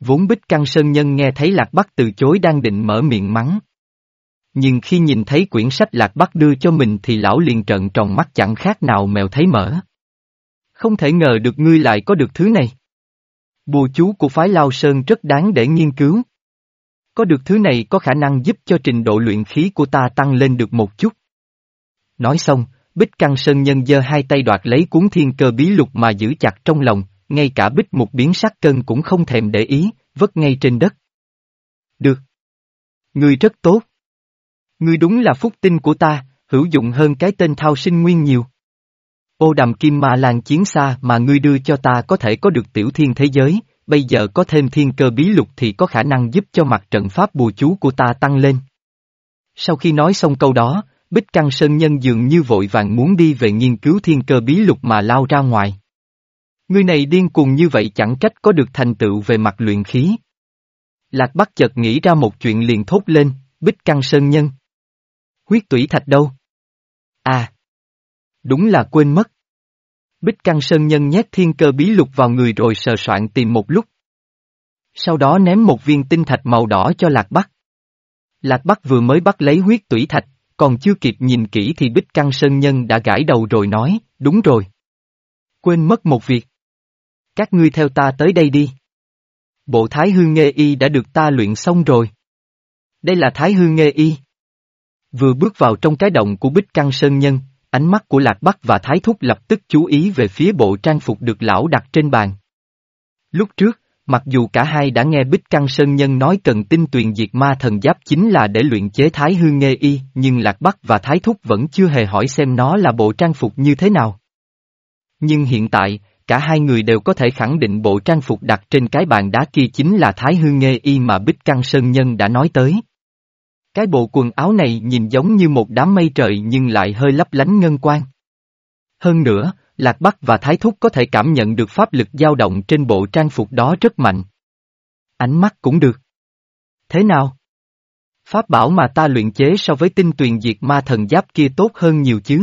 Vốn Bích Căng Sơn Nhân nghe thấy Lạc Bắc từ chối đang định mở miệng mắng. Nhưng khi nhìn thấy quyển sách Lạc Bắc đưa cho mình thì lão liền trợn tròn mắt chẳng khác nào mèo thấy mỡ. Không thể ngờ được ngươi lại có được thứ này. Bùa chú của phái Lao Sơn rất đáng để nghiên cứu. Có được thứ này có khả năng giúp cho trình độ luyện khí của ta tăng lên được một chút. Nói xong, Bích Căng Sơn Nhân giơ hai tay đoạt lấy cuốn thiên cơ bí lục mà giữ chặt trong lòng, ngay cả bích một biến sắc cân cũng không thèm để ý, vất ngay trên đất. Được. Ngươi rất tốt. Ngươi đúng là phúc tinh của ta, hữu dụng hơn cái tên thao sinh nguyên nhiều. Ô đàm kim ma lan chiến xa mà ngươi đưa cho ta có thể có được tiểu thiên thế giới, bây giờ có thêm thiên cơ bí lục thì có khả năng giúp cho mặt trận pháp bùa chú của ta tăng lên. Sau khi nói xong câu đó, Bích Căng Sơn Nhân dường như vội vàng muốn đi về nghiên cứu thiên cơ bí lục mà lao ra ngoài. Người này điên cuồng như vậy chẳng trách có được thành tựu về mặt luyện khí. Lạc Bắc chợt nghĩ ra một chuyện liền thốt lên, Bích Căng Sơn Nhân. Huyết tủy thạch đâu? À! Đúng là quên mất. Bích Căng Sơn Nhân nhét thiên cơ bí lục vào người rồi sờ soạn tìm một lúc. Sau đó ném một viên tinh thạch màu đỏ cho Lạc Bắc. Lạc Bắc vừa mới bắt lấy huyết tủy thạch, còn chưa kịp nhìn kỹ thì Bích Căng Sơn Nhân đã gãi đầu rồi nói, đúng rồi. Quên mất một việc. Các ngươi theo ta tới đây đi. Bộ Thái Hư Nghê Y đã được ta luyện xong rồi. Đây là Thái Hư Nghê Y. Vừa bước vào trong cái động của Bích Căng Sơn Nhân, ánh mắt của Lạc Bắc và Thái Thúc lập tức chú ý về phía bộ trang phục được lão đặt trên bàn. Lúc trước, Mặc dù cả hai đã nghe Bích Căng Sơn Nhân nói cần tinh tuyền diệt ma thần giáp chính là để luyện chế Thái Hư Nghê Y, nhưng Lạc Bắc và Thái Thúc vẫn chưa hề hỏi xem nó là bộ trang phục như thế nào. Nhưng hiện tại, cả hai người đều có thể khẳng định bộ trang phục đặt trên cái bàn đá kia chính là Thái Hư Nghê Y mà Bích Căng Sơn Nhân đã nói tới. Cái bộ quần áo này nhìn giống như một đám mây trời nhưng lại hơi lấp lánh ngân quang. Hơn nữa, Lạc Bắc và Thái Thúc có thể cảm nhận được pháp lực dao động trên bộ trang phục đó rất mạnh. Ánh mắt cũng được. Thế nào? Pháp bảo mà ta luyện chế so với tinh tuyền diệt ma thần giáp kia tốt hơn nhiều chứ.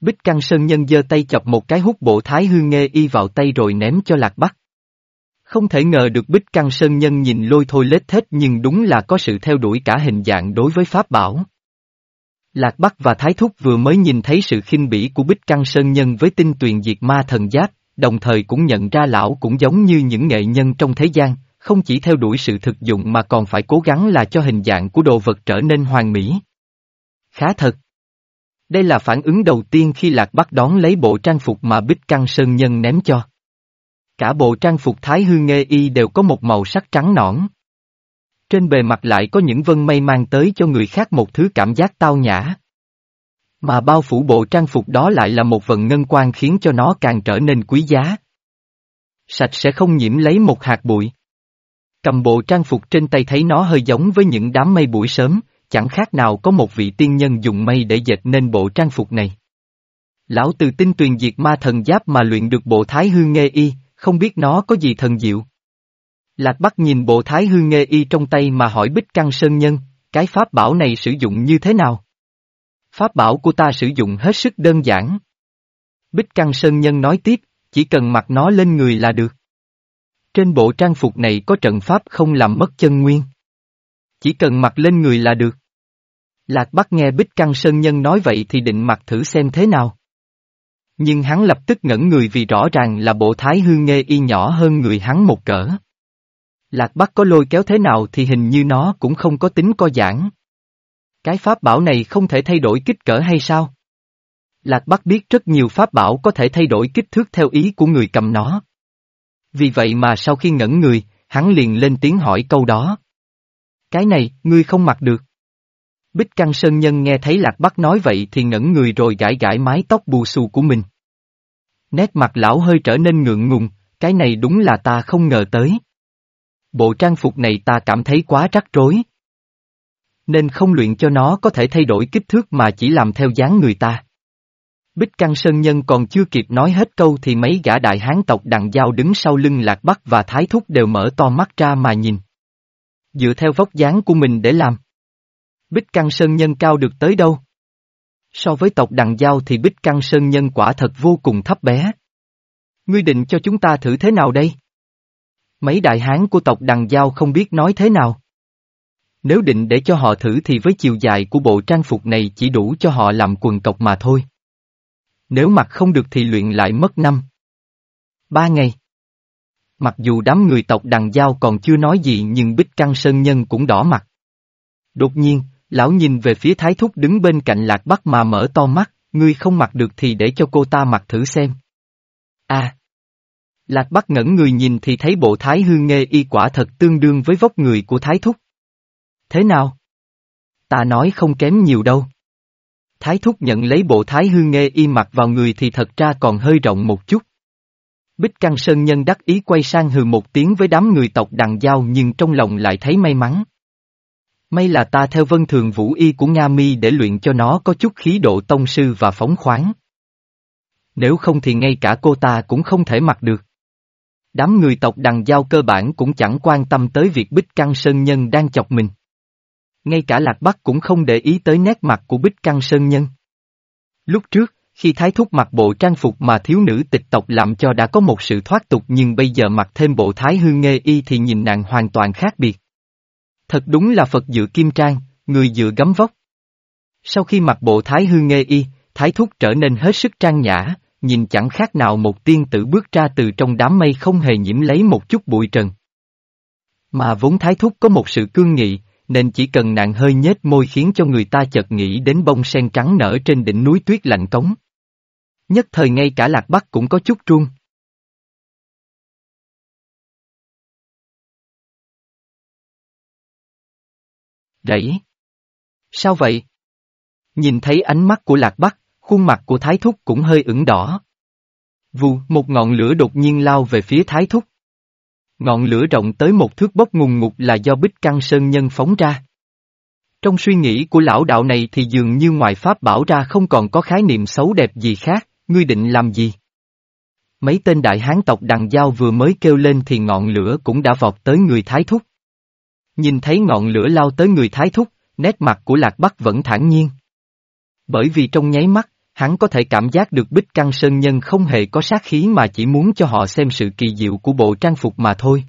Bích Căng Sơn Nhân giơ tay chọc một cái hút bộ thái Hương nghe y vào tay rồi ném cho Lạc Bắc. Không thể ngờ được Bích Căng Sơn Nhân nhìn lôi thôi lết thết nhưng đúng là có sự theo đuổi cả hình dạng đối với Pháp bảo. Lạc Bắc và Thái Thúc vừa mới nhìn thấy sự khinh bỉ của Bích Căng Sơn Nhân với tinh tuyền diệt ma thần giáp, đồng thời cũng nhận ra lão cũng giống như những nghệ nhân trong thế gian, không chỉ theo đuổi sự thực dụng mà còn phải cố gắng là cho hình dạng của đồ vật trở nên hoàn mỹ. Khá thật. Đây là phản ứng đầu tiên khi Lạc Bắc đón lấy bộ trang phục mà Bích Căng Sơn Nhân ném cho. Cả bộ trang phục Thái Hư Nghê Y đều có một màu sắc trắng nõn. Trên bề mặt lại có những vân mây mang tới cho người khác một thứ cảm giác tao nhã. Mà bao phủ bộ trang phục đó lại là một vận ngân quang khiến cho nó càng trở nên quý giá. Sạch sẽ không nhiễm lấy một hạt bụi. Cầm bộ trang phục trên tay thấy nó hơi giống với những đám mây buổi sớm, chẳng khác nào có một vị tiên nhân dùng mây để dệt nên bộ trang phục này. Lão từ tinh tuyền diệt ma thần giáp mà luyện được bộ thái hư nghe y, không biết nó có gì thần diệu. Lạc Bắc nhìn bộ thái hư nghe y trong tay mà hỏi Bích Căng Sơn Nhân, cái pháp bảo này sử dụng như thế nào? Pháp bảo của ta sử dụng hết sức đơn giản. Bích Căng Sơn Nhân nói tiếp, chỉ cần mặc nó lên người là được. Trên bộ trang phục này có trận pháp không làm mất chân nguyên. Chỉ cần mặc lên người là được. Lạc Bắc nghe Bích Căng Sơn Nhân nói vậy thì định mặc thử xem thế nào. Nhưng hắn lập tức ngẩn người vì rõ ràng là bộ thái hư nghê y nhỏ hơn người hắn một cỡ. Lạc Bắc có lôi kéo thế nào thì hình như nó cũng không có tính co giãn. Cái pháp bảo này không thể thay đổi kích cỡ hay sao? Lạc Bắc biết rất nhiều pháp bảo có thể thay đổi kích thước theo ý của người cầm nó. Vì vậy mà sau khi ngẩn người, hắn liền lên tiếng hỏi câu đó. Cái này, ngươi không mặc được. Bích Căng Sơn Nhân nghe thấy Lạc Bắc nói vậy thì ngẩn người rồi gãi gãi mái tóc bù xù của mình. Nét mặt lão hơi trở nên ngượng ngùng, cái này đúng là ta không ngờ tới. Bộ trang phục này ta cảm thấy quá rắc rối. Nên không luyện cho nó có thể thay đổi kích thước mà chỉ làm theo dáng người ta. Bích Căng Sơn Nhân còn chưa kịp nói hết câu thì mấy gã đại hán tộc đằng dao đứng sau lưng Lạc Bắc và Thái Thúc đều mở to mắt ra mà nhìn. Dựa theo vóc dáng của mình để làm. Bích Căng Sơn Nhân cao được tới đâu? So với tộc đằng dao thì Bích Căng Sơn Nhân quả thật vô cùng thấp bé. Ngươi định cho chúng ta thử thế nào đây? Mấy đại hán của tộc đằng giao không biết nói thế nào. Nếu định để cho họ thử thì với chiều dài của bộ trang phục này chỉ đủ cho họ làm quần cộc mà thôi. Nếu mặc không được thì luyện lại mất năm. Ba ngày. Mặc dù đám người tộc đằng giao còn chưa nói gì nhưng Bích Căng Sơn Nhân cũng đỏ mặt. Đột nhiên, lão nhìn về phía Thái Thúc đứng bên cạnh Lạc Bắc mà mở to mắt, ngươi không mặc được thì để cho cô ta mặc thử xem. À! Lạc Bắc ngẩn người nhìn thì thấy bộ Thái Hư nghe y quả thật tương đương với vóc người của Thái Thúc. Thế nào? Ta nói không kém nhiều đâu. Thái Thúc nhận lấy bộ Thái Hư nghe y mặc vào người thì thật ra còn hơi rộng một chút. Bích Căng Sơn Nhân đắc ý quay sang hừ một tiếng với đám người tộc đằng giao nhưng trong lòng lại thấy may mắn. May là ta theo vân thường vũ y của Nga mi để luyện cho nó có chút khí độ tông sư và phóng khoáng. Nếu không thì ngay cả cô ta cũng không thể mặc được. Đám người tộc đằng giao cơ bản cũng chẳng quan tâm tới việc Bích Căng Sơn Nhân đang chọc mình. Ngay cả Lạc Bắc cũng không để ý tới nét mặt của Bích Căng Sơn Nhân. Lúc trước, khi thái thúc mặc bộ trang phục mà thiếu nữ tịch tộc làm cho đã có một sự thoát tục nhưng bây giờ mặc thêm bộ thái Hương nghê y thì nhìn nàng hoàn toàn khác biệt. Thật đúng là Phật dựa kim trang, người dựa gấm vóc. Sau khi mặc bộ thái Hương nghê y, thái thúc trở nên hết sức trang nhã, nhìn chẳng khác nào một tiên tử bước ra từ trong đám mây không hề nhiễm lấy một chút bụi trần. Mà vốn thái thúc có một sự cương nghị, nên chỉ cần nàng hơi nhếch môi khiến cho người ta chợt nghĩ đến bông sen trắng nở trên đỉnh núi tuyết lạnh cống. Nhất thời ngay cả lạc bắc cũng có chút trung. Đẩy. Sao vậy? Nhìn thấy ánh mắt của lạc bắc, khuôn mặt của thái thúc cũng hơi ửng đỏ. Vù, một ngọn lửa đột nhiên lao về phía thái thúc. Ngọn lửa rộng tới một thước bốc ngùng ngục là do bích căng sơn nhân phóng ra. Trong suy nghĩ của lão đạo này thì dường như ngoài pháp bảo ra không còn có khái niệm xấu đẹp gì khác, ngươi định làm gì? Mấy tên đại hán tộc đằng giao vừa mới kêu lên thì ngọn lửa cũng đã vọt tới người thái thúc. Nhìn thấy ngọn lửa lao tới người thái thúc, nét mặt của lạc bắc vẫn thản nhiên. Bởi vì trong nháy mắt, hắn có thể cảm giác được bích căng sơn nhân không hề có sát khí mà chỉ muốn cho họ xem sự kỳ diệu của bộ trang phục mà thôi.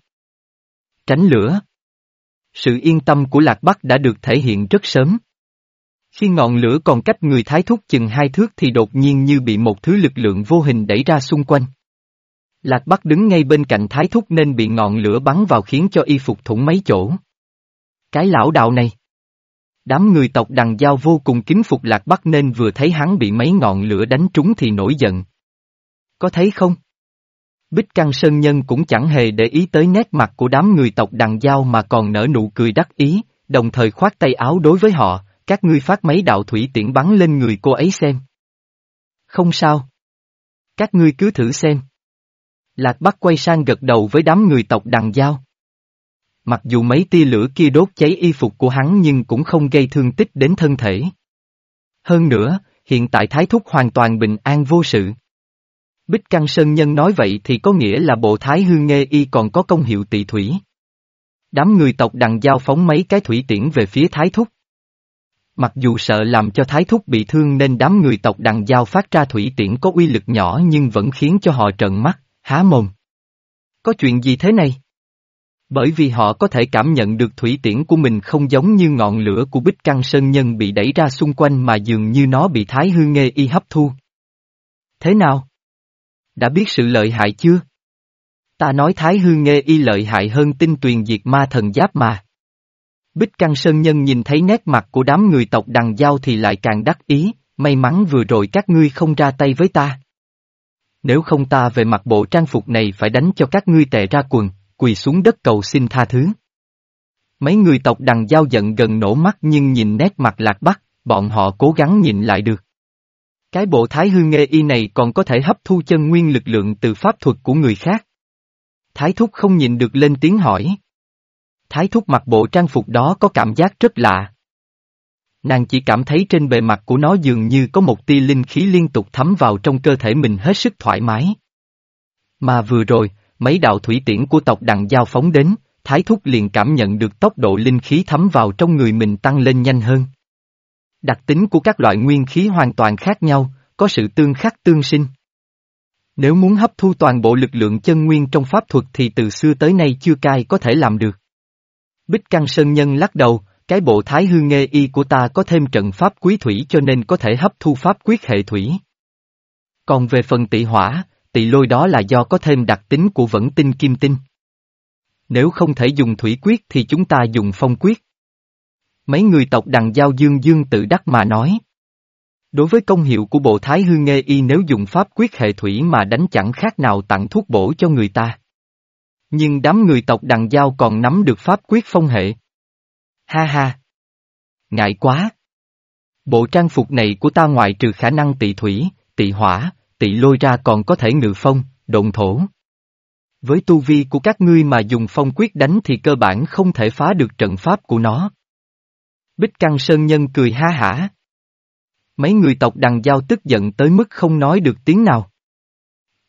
Tránh lửa Sự yên tâm của Lạc Bắc đã được thể hiện rất sớm. Khi ngọn lửa còn cách người thái thúc chừng hai thước thì đột nhiên như bị một thứ lực lượng vô hình đẩy ra xung quanh. Lạc Bắc đứng ngay bên cạnh thái thúc nên bị ngọn lửa bắn vào khiến cho y phục thủng mấy chỗ. Cái lão đạo này. Đám người tộc đằng giao vô cùng kính phục Lạc Bắc nên vừa thấy hắn bị mấy ngọn lửa đánh trúng thì nổi giận. Có thấy không? Bích Căng Sơn Nhân cũng chẳng hề để ý tới nét mặt của đám người tộc đằng giao mà còn nở nụ cười đắc ý, đồng thời khoát tay áo đối với họ, các ngươi phát mấy đạo thủy tiễn bắn lên người cô ấy xem. Không sao. Các ngươi cứ thử xem. Lạc Bắc quay sang gật đầu với đám người tộc đằng giao. Mặc dù mấy tia lửa kia đốt cháy y phục của hắn nhưng cũng không gây thương tích đến thân thể. Hơn nữa, hiện tại Thái Thúc hoàn toàn bình an vô sự. Bích Căng Sơn Nhân nói vậy thì có nghĩa là bộ Thái Hương Nghê Y còn có công hiệu tị thủy. Đám người tộc đằng giao phóng mấy cái thủy tiễn về phía Thái Thúc. Mặc dù sợ làm cho Thái Thúc bị thương nên đám người tộc đằng giao phát ra thủy tiễn có uy lực nhỏ nhưng vẫn khiến cho họ trợn mắt, há mồm. Có chuyện gì thế này? Bởi vì họ có thể cảm nhận được thủy tiễn của mình không giống như ngọn lửa của bích căng sơn nhân bị đẩy ra xung quanh mà dường như nó bị thái hư nghê y hấp thu. Thế nào? Đã biết sự lợi hại chưa? Ta nói thái hư nghê y lợi hại hơn tinh tuyền diệt ma thần giáp mà. Bích căng sơn nhân nhìn thấy nét mặt của đám người tộc đằng giao thì lại càng đắc ý, may mắn vừa rồi các ngươi không ra tay với ta. Nếu không ta về mặt bộ trang phục này phải đánh cho các ngươi tệ ra quần, quỳ xuống đất cầu xin tha thứ. Mấy người tộc đằng giao giận gần nổ mắt nhưng nhìn nét mặt lạc bắc, bọn họ cố gắng nhìn lại được. Cái bộ thái hư nghê y này còn có thể hấp thu chân nguyên lực lượng từ pháp thuật của người khác. Thái thúc không nhìn được lên tiếng hỏi. Thái thúc mặc bộ trang phục đó có cảm giác rất lạ. Nàng chỉ cảm thấy trên bề mặt của nó dường như có một tia linh khí liên tục thấm vào trong cơ thể mình hết sức thoải mái. Mà vừa rồi, mấy đạo thủy tiễn của tộc đằng giao phóng đến, Thái Thúc liền cảm nhận được tốc độ linh khí thấm vào trong người mình tăng lên nhanh hơn. Đặc tính của các loại nguyên khí hoàn toàn khác nhau, có sự tương khắc tương sinh. Nếu muốn hấp thu toàn bộ lực lượng chân nguyên trong pháp thuật thì từ xưa tới nay chưa cai có thể làm được. Bích Căng Sơn Nhân lắc đầu, cái bộ thái hư nghê y của ta có thêm trận pháp quý thủy cho nên có thể hấp thu pháp quyết hệ thủy. Còn về phần tị hỏa, tị lôi đó là do có thêm đặc tính của vẫn tinh kim tinh. Nếu không thể dùng thủy quyết thì chúng ta dùng phong quyết. Mấy người tộc đằng giao dương dương tự đắc mà nói. Đối với công hiệu của bộ thái hư nghê y nếu dùng pháp quyết hệ thủy mà đánh chẳng khác nào tặng thuốc bổ cho người ta. Nhưng đám người tộc đằng giao còn nắm được pháp quyết phong hệ. Ha ha! Ngại quá! Bộ trang phục này của ta ngoài trừ khả năng tị thủy, tị hỏa, tị lôi ra còn có thể ngự phong, động thổ. Với tu vi của các ngươi mà dùng phong quyết đánh thì cơ bản không thể phá được trận pháp của nó. Bích Căng Sơn Nhân cười ha hả. Mấy người tộc đằng giao tức giận tới mức không nói được tiếng nào.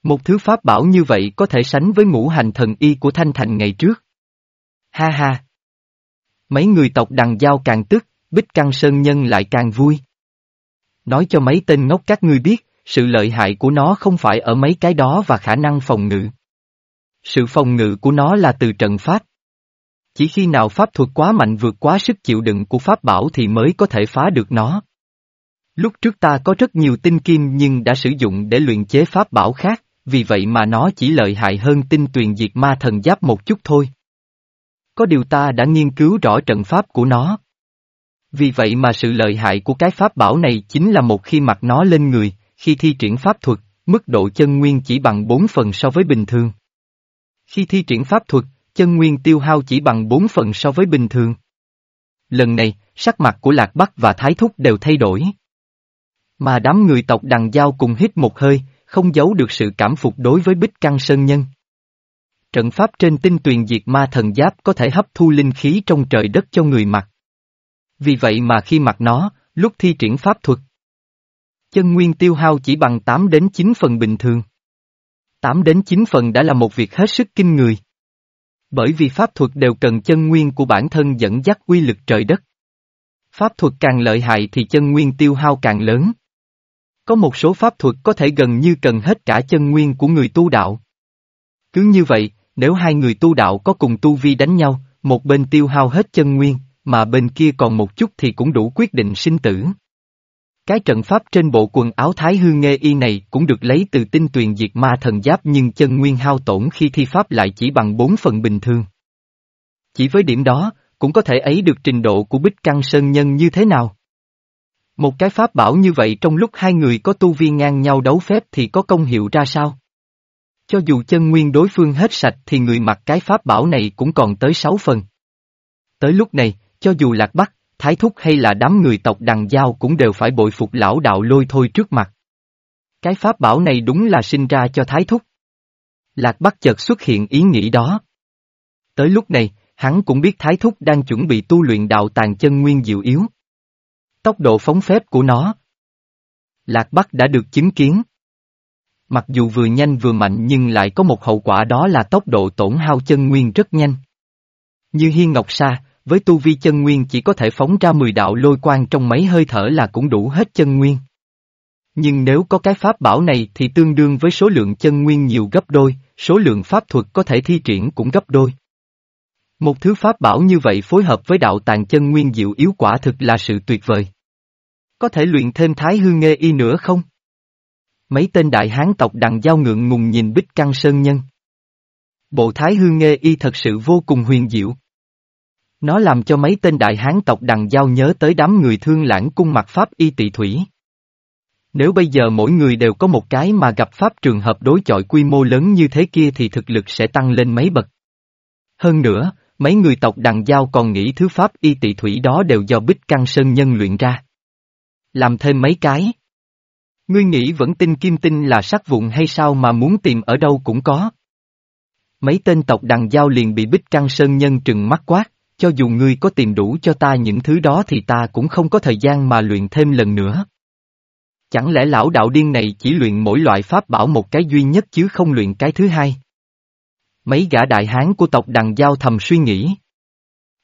Một thứ pháp bảo như vậy có thể sánh với ngũ hành thần y của Thanh Thành ngày trước. Ha ha! Mấy người tộc đằng giao càng tức, Bích Căng Sơn Nhân lại càng vui. Nói cho mấy tên ngốc các ngươi biết, sự lợi hại của nó không phải ở mấy cái đó và khả năng phòng ngự. Sự phòng ngự của nó là từ trận pháp. Chỉ khi nào pháp thuật quá mạnh vượt quá sức chịu đựng của pháp bảo thì mới có thể phá được nó. Lúc trước ta có rất nhiều tinh kim nhưng đã sử dụng để luyện chế pháp bảo khác, vì vậy mà nó chỉ lợi hại hơn tinh tuyền diệt ma thần giáp một chút thôi. Có điều ta đã nghiên cứu rõ trận pháp của nó. Vì vậy mà sự lợi hại của cái pháp bảo này chính là một khi mặc nó lên người, khi thi triển pháp thuật, mức độ chân nguyên chỉ bằng 4 phần so với bình thường. Khi thi triển pháp thuật, chân nguyên tiêu hao chỉ bằng 4 phần so với bình thường. Lần này, sắc mặt của Lạc Bắc và Thái Thúc đều thay đổi. Mà đám người tộc đằng giao cùng hít một hơi, không giấu được sự cảm phục đối với Bích Căng Sơn Nhân. Trận pháp trên tinh tuyền diệt ma thần giáp có thể hấp thu linh khí trong trời đất cho người mặc. Vì vậy mà khi mặc nó, lúc thi triển pháp thuật, chân nguyên tiêu hao chỉ bằng 8 đến 9 phần bình thường. 8 đến 9 phần đã là một việc hết sức kinh người. Bởi vì pháp thuật đều cần chân nguyên của bản thân dẫn dắt quy lực trời đất. Pháp thuật càng lợi hại thì chân nguyên tiêu hao càng lớn. Có một số pháp thuật có thể gần như cần hết cả chân nguyên của người tu đạo. Cứ như vậy, nếu hai người tu đạo có cùng tu vi đánh nhau, một bên tiêu hao hết chân nguyên, mà bên kia còn một chút thì cũng đủ quyết định sinh tử. Cái trận pháp trên bộ quần áo Thái Hư Nghê Y này cũng được lấy từ tinh tuyền diệt ma thần giáp nhưng chân nguyên hao tổn khi thi pháp lại chỉ bằng bốn phần bình thường. Chỉ với điểm đó, cũng có thể ấy được trình độ của Bích Căng Sơn Nhân như thế nào. Một cái pháp bảo như vậy trong lúc hai người có tu vi ngang nhau đấu phép thì có công hiệu ra sao? Cho dù chân nguyên đối phương hết sạch thì người mặc cái pháp bảo này cũng còn tới sáu phần. Tới lúc này, cho dù lạc bắc, thái thúc hay là đám người tộc đằng giao cũng đều phải bội phục lão đạo lôi thôi trước mặt. Cái pháp bảo này đúng là sinh ra cho thái thúc. Lạc bắc chợt xuất hiện ý nghĩ đó. Tới lúc này, hắn cũng biết thái thúc đang chuẩn bị tu luyện đạo tàn chân nguyên diệu yếu. Tốc độ phóng phép của nó. Lạc Bắc đã được chứng kiến. Mặc dù vừa nhanh vừa mạnh nhưng lại có một hậu quả đó là tốc độ tổn hao chân nguyên rất nhanh. Như Hiên Ngọc Sa, với tu vi chân nguyên chỉ có thể phóng ra 10 đạo lôi quang trong mấy hơi thở là cũng đủ hết chân nguyên. Nhưng nếu có cái pháp bảo này thì tương đương với số lượng chân nguyên nhiều gấp đôi, số lượng pháp thuật có thể thi triển cũng gấp đôi. Một thứ pháp bảo như vậy phối hợp với đạo tàng chân nguyên diệu yếu quả thực là sự tuyệt vời. Có thể luyện thêm thái hư nghê y nữa không? Mấy tên đại hán tộc đằng giao ngượng ngùng nhìn bích căng sơn nhân. Bộ thái hư nghê y thật sự vô cùng huyền diệu. Nó làm cho mấy tên đại hán tộc đằng giao nhớ tới đám người thương lãng cung mặt pháp y tị thủy. Nếu bây giờ mỗi người đều có một cái mà gặp pháp trường hợp đối chọi quy mô lớn như thế kia thì thực lực sẽ tăng lên mấy bậc. Hơn nữa, mấy người tộc đằng giao còn nghĩ thứ pháp y tị thủy đó đều do bích căng sơn nhân luyện ra. Làm thêm mấy cái. Ngươi nghĩ vẫn tin kim tinh là sắc vụn hay sao mà muốn tìm ở đâu cũng có. Mấy tên tộc đằng giao liền bị bích căng sơn nhân trừng mắt quát, cho dù ngươi có tìm đủ cho ta những thứ đó thì ta cũng không có thời gian mà luyện thêm lần nữa. Chẳng lẽ lão đạo điên này chỉ luyện mỗi loại pháp bảo một cái duy nhất chứ không luyện cái thứ hai? Mấy gã đại hán của tộc đằng giao thầm suy nghĩ.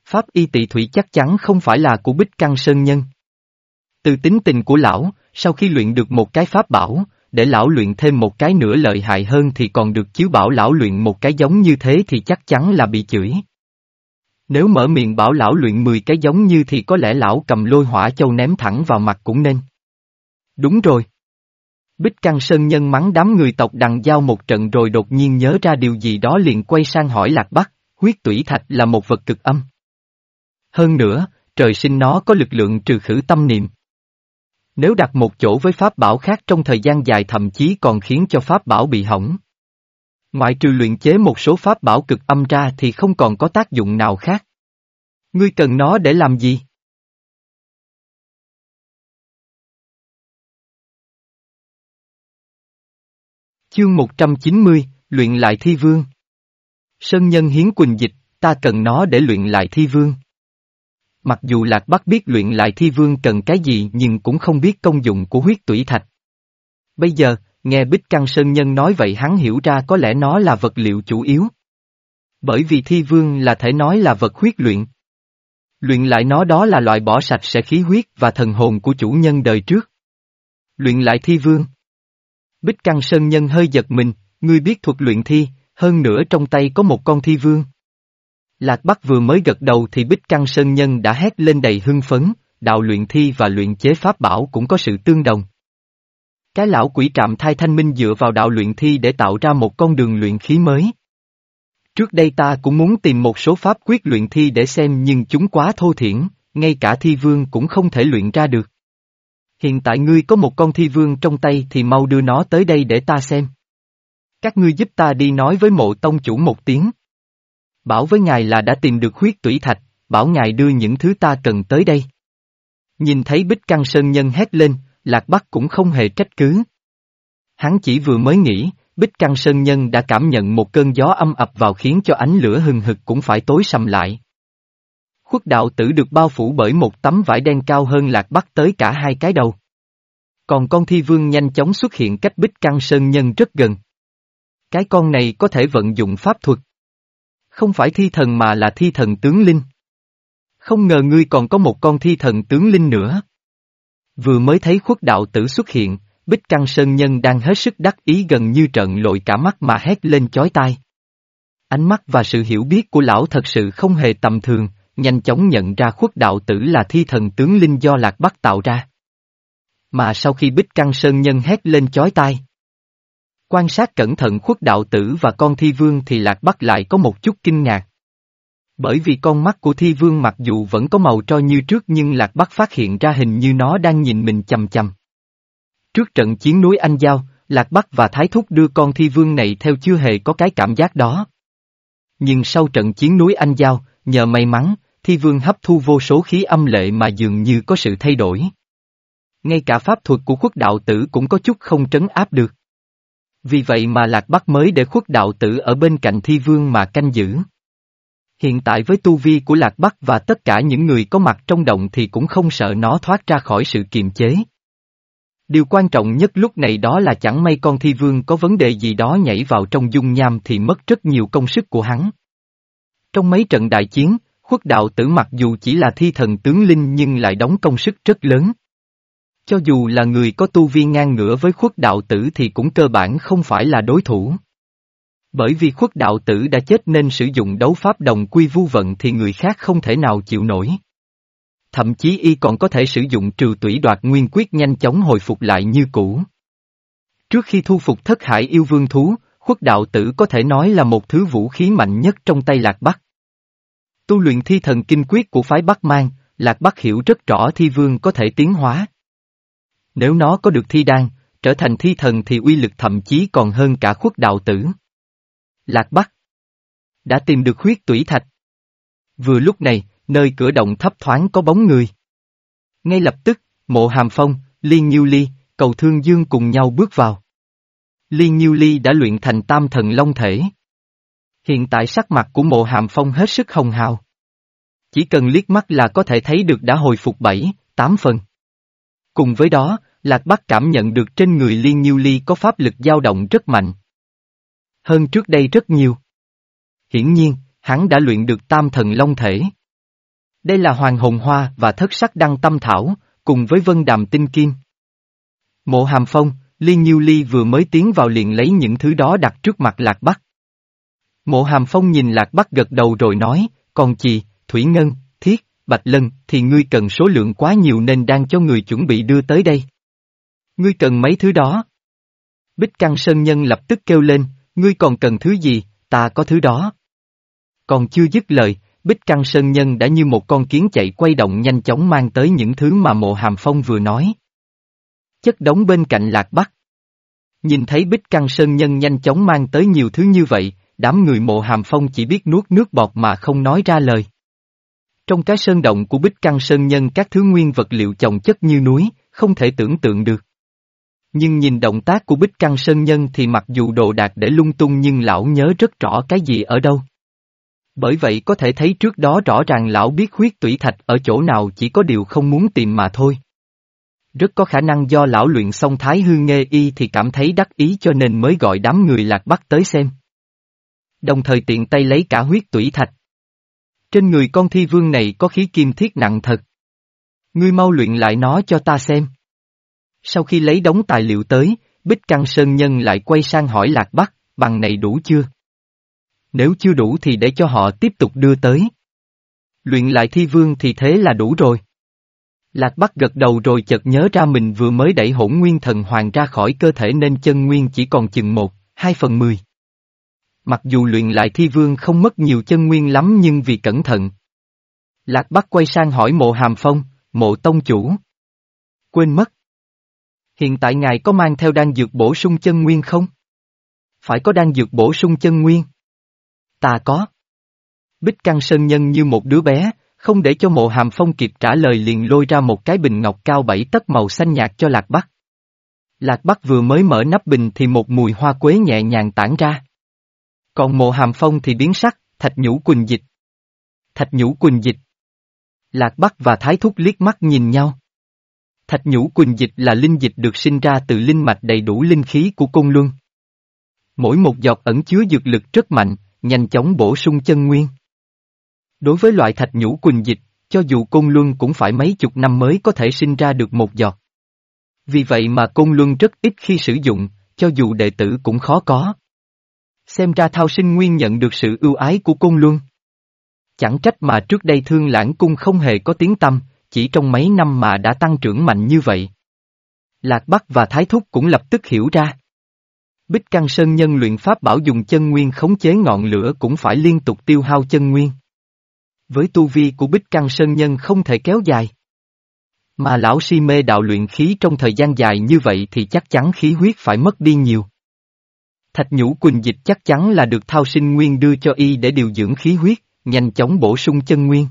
Pháp y tị thủy chắc chắn không phải là của Bích Căng Sơn Nhân. Từ tính tình của lão, sau khi luyện được một cái pháp bảo, để lão luyện thêm một cái nữa lợi hại hơn thì còn được chiếu bảo lão luyện một cái giống như thế thì chắc chắn là bị chửi. Nếu mở miệng bảo lão luyện 10 cái giống như thì có lẽ lão cầm lôi hỏa châu ném thẳng vào mặt cũng nên. Đúng rồi. Bích Căng Sơn Nhân mắng đám người tộc đằng giao một trận rồi đột nhiên nhớ ra điều gì đó liền quay sang hỏi Lạc Bắc, huyết tủy thạch là một vật cực âm. Hơn nữa, trời sinh nó có lực lượng trừ khử tâm niệm. Nếu đặt một chỗ với pháp bảo khác trong thời gian dài thậm chí còn khiến cho pháp bảo bị hỏng. Ngoại trừ luyện chế một số pháp bảo cực âm ra thì không còn có tác dụng nào khác. Ngươi cần nó để làm gì? Chương 190, luyện lại thi vương. Sơn nhân hiến quỳnh dịch, ta cần nó để luyện lại thi vương. Mặc dù Lạc Bắc biết luyện lại thi vương cần cái gì nhưng cũng không biết công dụng của huyết tủy thạch. Bây giờ, nghe Bích Căng Sơn Nhân nói vậy hắn hiểu ra có lẽ nó là vật liệu chủ yếu. Bởi vì thi vương là thể nói là vật huyết luyện. Luyện lại nó đó là loại bỏ sạch sẽ khí huyết và thần hồn của chủ nhân đời trước. Luyện lại thi vương. Bích Căng Sơn Nhân hơi giật mình, ngươi biết thuật luyện thi, hơn nữa trong tay có một con thi vương. Lạc Bắc vừa mới gật đầu thì Bích Căng Sơn Nhân đã hét lên đầy hưng phấn, đạo luyện thi và luyện chế pháp bảo cũng có sự tương đồng. Cái lão quỷ trạm thai thanh minh dựa vào đạo luyện thi để tạo ra một con đường luyện khí mới. Trước đây ta cũng muốn tìm một số pháp quyết luyện thi để xem nhưng chúng quá thô thiển, ngay cả thi vương cũng không thể luyện ra được. Hiện tại ngươi có một con thi vương trong tay thì mau đưa nó tới đây để ta xem. Các ngươi giúp ta đi nói với mộ tông chủ một tiếng. Bảo với ngài là đã tìm được huyết tủy thạch, bảo ngài đưa những thứ ta cần tới đây. Nhìn thấy Bích Căng Sơn Nhân hét lên, Lạc Bắc cũng không hề trách cứ. Hắn chỉ vừa mới nghĩ, Bích Căng Sơn Nhân đã cảm nhận một cơn gió âm ập vào khiến cho ánh lửa hừng hực cũng phải tối sầm lại. Khuất đạo tử được bao phủ bởi một tấm vải đen cao hơn lạc bắc tới cả hai cái đầu. Còn con thi vương nhanh chóng xuất hiện cách bích căng sơn nhân rất gần. Cái con này có thể vận dụng pháp thuật. Không phải thi thần mà là thi thần tướng linh. Không ngờ ngươi còn có một con thi thần tướng linh nữa. Vừa mới thấy khuất đạo tử xuất hiện, Bích Căng Sơn Nhân đang hết sức đắc ý gần như trận lội cả mắt mà hét lên chói tai. Ánh mắt và sự hiểu biết của lão thật sự không hề tầm thường, nhanh chóng nhận ra khuất đạo tử là thi thần tướng linh do Lạc Bắc tạo ra. Mà sau khi Bích Căng Sơn Nhân hét lên chói tai. Quan sát cẩn thận khuất đạo tử và con thi vương thì Lạc Bắc lại có một chút kinh ngạc. Bởi vì con mắt của thi vương mặc dù vẫn có màu tro như trước nhưng Lạc Bắc phát hiện ra hình như nó đang nhìn mình chầm chầm. Trước trận chiến núi Anh Giao, Lạc Bắc và Thái Thúc đưa con thi vương này theo chưa hề có cái cảm giác đó. Nhưng sau trận chiến núi Anh Giao, nhờ may mắn, thi vương hấp thu vô số khí âm lệ mà dường như có sự thay đổi. Ngay cả pháp thuật của khuất đạo tử cũng có chút không trấn áp được. Vì vậy mà Lạc Bắc mới để khuất đạo tử ở bên cạnh thi vương mà canh giữ. Hiện tại với tu vi của Lạc Bắc và tất cả những người có mặt trong động thì cũng không sợ nó thoát ra khỏi sự kiềm chế. Điều quan trọng nhất lúc này đó là chẳng may con thi vương có vấn đề gì đó nhảy vào trong dung nham thì mất rất nhiều công sức của hắn. Trong mấy trận đại chiến, khuất đạo tử mặc dù chỉ là thi thần tướng linh nhưng lại đóng công sức rất lớn. Cho dù là người có tu vi ngang ngửa với khuất đạo tử thì cũng cơ bản không phải là đối thủ. Bởi vì khuất đạo tử đã chết nên sử dụng đấu pháp đồng quy vu vận thì người khác không thể nào chịu nổi. Thậm chí y còn có thể sử dụng trừ tủy đoạt nguyên quyết nhanh chóng hồi phục lại như cũ. Trước khi thu phục thất hải yêu vương thú, khuất đạo tử có thể nói là một thứ vũ khí mạnh nhất trong tay Lạc Bắc. Tu luyện thi thần kinh quyết của phái Bắc Mang, Lạc Bắc hiểu rất rõ thi vương có thể tiến hóa. Nếu nó có được thi đan, trở thành thi thần thì uy lực thậm chí còn hơn cả khuất đạo tử. Lạc Bắc đã tìm được huyết tủy thạch. Vừa lúc này, nơi cửa động thấp thoáng có bóng người. Ngay lập tức, mộ hàm phong, liên nhiêu ly, cầu thương dương cùng nhau bước vào. Liên nhiêu ly đã luyện thành tam thần long thể. Hiện tại sắc mặt của mộ hàm phong hết sức hồng hào. Chỉ cần liếc mắt là có thể thấy được đã hồi phục bảy, tám phần. Cùng với đó, Lạc Bắc cảm nhận được trên người Liên Nhiêu Ly có pháp lực dao động rất mạnh. Hơn trước đây rất nhiều. Hiển nhiên, hắn đã luyện được tam thần long thể. Đây là hoàng hồn hoa và thất sắc đăng tâm thảo, cùng với vân đàm tinh kim. Mộ hàm phong, Liên Nhiêu Ly vừa mới tiến vào liền lấy những thứ đó đặt trước mặt Lạc Bắc. Mộ hàm phong nhìn Lạc Bắc gật đầu rồi nói, còn chị Thủy Ngân, Thiết, Bạch Lân thì ngươi cần số lượng quá nhiều nên đang cho người chuẩn bị đưa tới đây. Ngươi cần mấy thứ đó. Bích Căng Sơn Nhân lập tức kêu lên, ngươi còn cần thứ gì, ta có thứ đó. Còn chưa dứt lời, Bích Căng Sơn Nhân đã như một con kiến chạy quay động nhanh chóng mang tới những thứ mà mộ hàm phong vừa nói. Chất đóng bên cạnh lạc bắc. Nhìn thấy Bích Căng Sơn Nhân nhanh chóng mang tới nhiều thứ như vậy, đám người mộ hàm phong chỉ biết nuốt nước bọt mà không nói ra lời. Trong cái sơn động của Bích Căng Sơn Nhân các thứ nguyên vật liệu chồng chất như núi, không thể tưởng tượng được. Nhưng nhìn động tác của Bích Căng Sơn Nhân thì mặc dù đồ đạc để lung tung nhưng lão nhớ rất rõ cái gì ở đâu. Bởi vậy có thể thấy trước đó rõ ràng lão biết huyết tủy thạch ở chỗ nào chỉ có điều không muốn tìm mà thôi. Rất có khả năng do lão luyện xong thái hư nghê y thì cảm thấy đắc ý cho nên mới gọi đám người lạc bắc tới xem. Đồng thời tiện tay lấy cả huyết tủy thạch. Trên người con thi vương này có khí kim thiết nặng thật. Ngươi mau luyện lại nó cho ta xem. Sau khi lấy đống tài liệu tới, Bích Căng Sơn Nhân lại quay sang hỏi Lạc Bắc, bằng này đủ chưa? Nếu chưa đủ thì để cho họ tiếp tục đưa tới. Luyện lại thi vương thì thế là đủ rồi. Lạc Bắc gật đầu rồi chợt nhớ ra mình vừa mới đẩy hỗn nguyên thần hoàng ra khỏi cơ thể nên chân nguyên chỉ còn chừng một, hai phần mười. Mặc dù luyện lại thi vương không mất nhiều chân nguyên lắm nhưng vì cẩn thận. Lạc Bắc quay sang hỏi mộ hàm phong, mộ tông chủ. Quên mất. Hiện tại ngài có mang theo đan dược bổ sung chân nguyên không? Phải có đan dược bổ sung chân nguyên. Ta có. Bích Căng Sơn Nhân như một đứa bé, không để cho mộ hàm phong kịp trả lời liền lôi ra một cái bình ngọc cao bảy tấc màu xanh nhạt cho Lạc Bắc. Lạc Bắc vừa mới mở nắp bình thì một mùi hoa quế nhẹ nhàng tản ra. Còn mộ hàm phong thì biến sắc, thạch nhũ quỳnh dịch. Thạch nhũ quỳnh dịch. Lạc Bắc và Thái Thúc liếc mắt nhìn nhau. Thạch nhũ quỳnh dịch là linh dịch được sinh ra từ linh mạch đầy đủ linh khí của cung luân. Mỗi một giọt ẩn chứa dược lực rất mạnh, nhanh chóng bổ sung chân nguyên. Đối với loại thạch nhũ quỳnh dịch, cho dù cung luân cũng phải mấy chục năm mới có thể sinh ra được một giọt. Vì vậy mà cung luân rất ít khi sử dụng, cho dù đệ tử cũng khó có. Xem ra thao sinh nguyên nhận được sự ưu ái của cung luân. Chẳng trách mà trước đây thương lãng cung không hề có tiếng tâm, chỉ trong mấy năm mà đã tăng trưởng mạnh như vậy. Lạc Bắc và Thái Thúc cũng lập tức hiểu ra. Bích Căng Sơn nhân luyện pháp bảo dùng chân nguyên khống chế ngọn lửa cũng phải liên tục tiêu hao chân nguyên. Với tu vi của Bích Căng Sơn nhân không thể kéo dài. Mà lão si mê đạo luyện khí trong thời gian dài như vậy thì chắc chắn khí huyết phải mất đi nhiều. Thạch nhũ quỳnh dịch chắc chắn là được thao sinh nguyên đưa cho y để điều dưỡng khí huyết, nhanh chóng bổ sung chân nguyên.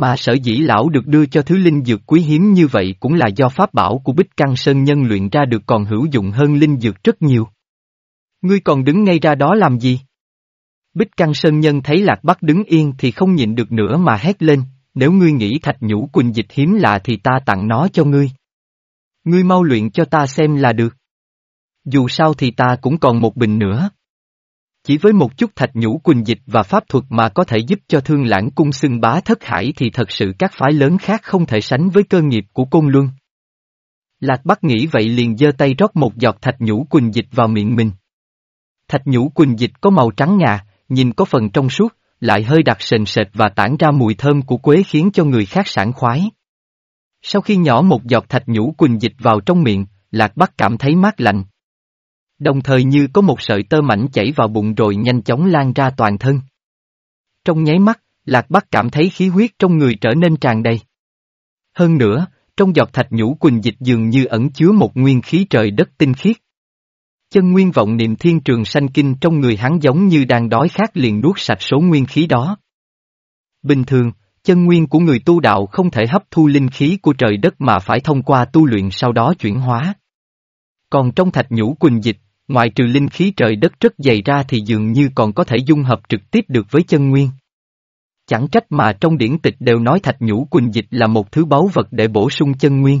Mà sở dĩ lão được đưa cho thứ linh dược quý hiếm như vậy cũng là do pháp bảo của Bích Căng Sơn Nhân luyện ra được còn hữu dụng hơn linh dược rất nhiều. Ngươi còn đứng ngay ra đó làm gì? Bích Căng Sơn Nhân thấy Lạc Bắc đứng yên thì không nhịn được nữa mà hét lên, nếu ngươi nghĩ thạch nhũ quỳnh dịch hiếm lạ thì ta tặng nó cho ngươi. Ngươi mau luyện cho ta xem là được. Dù sao thì ta cũng còn một bình nữa. Chỉ với một chút thạch nhũ quỳnh dịch và pháp thuật mà có thể giúp cho thương lãng cung xưng bá thất hải thì thật sự các phái lớn khác không thể sánh với cơ nghiệp của côn luân. Lạc Bắc nghĩ vậy liền giơ tay rót một giọt thạch nhũ quỳnh dịch vào miệng mình. Thạch nhũ quỳnh dịch có màu trắng ngà, nhìn có phần trong suốt, lại hơi đặc sền sệt và tản ra mùi thơm của quế khiến cho người khác sảng khoái. Sau khi nhỏ một giọt thạch nhũ quỳnh dịch vào trong miệng, Lạc Bắc cảm thấy mát lạnh. Đồng thời như có một sợi tơ mảnh chảy vào bụng rồi nhanh chóng lan ra toàn thân. Trong nháy mắt, Lạc Bắc cảm thấy khí huyết trong người trở nên tràn đầy. Hơn nữa, trong giọt thạch nhũ quỳnh dịch dường như ẩn chứa một nguyên khí trời đất tinh khiết. Chân nguyên vọng niệm thiên trường sanh kinh trong người hắn giống như đang đói khát liền nuốt sạch số nguyên khí đó. Bình thường, chân nguyên của người tu đạo không thể hấp thu linh khí của trời đất mà phải thông qua tu luyện sau đó chuyển hóa. Còn trong thạch nhũ quỳnh dịch, ngoại trừ linh khí trời đất rất dày ra thì dường như còn có thể dung hợp trực tiếp được với chân nguyên. Chẳng trách mà trong điển tịch đều nói thạch nhũ quỳnh dịch là một thứ báu vật để bổ sung chân nguyên.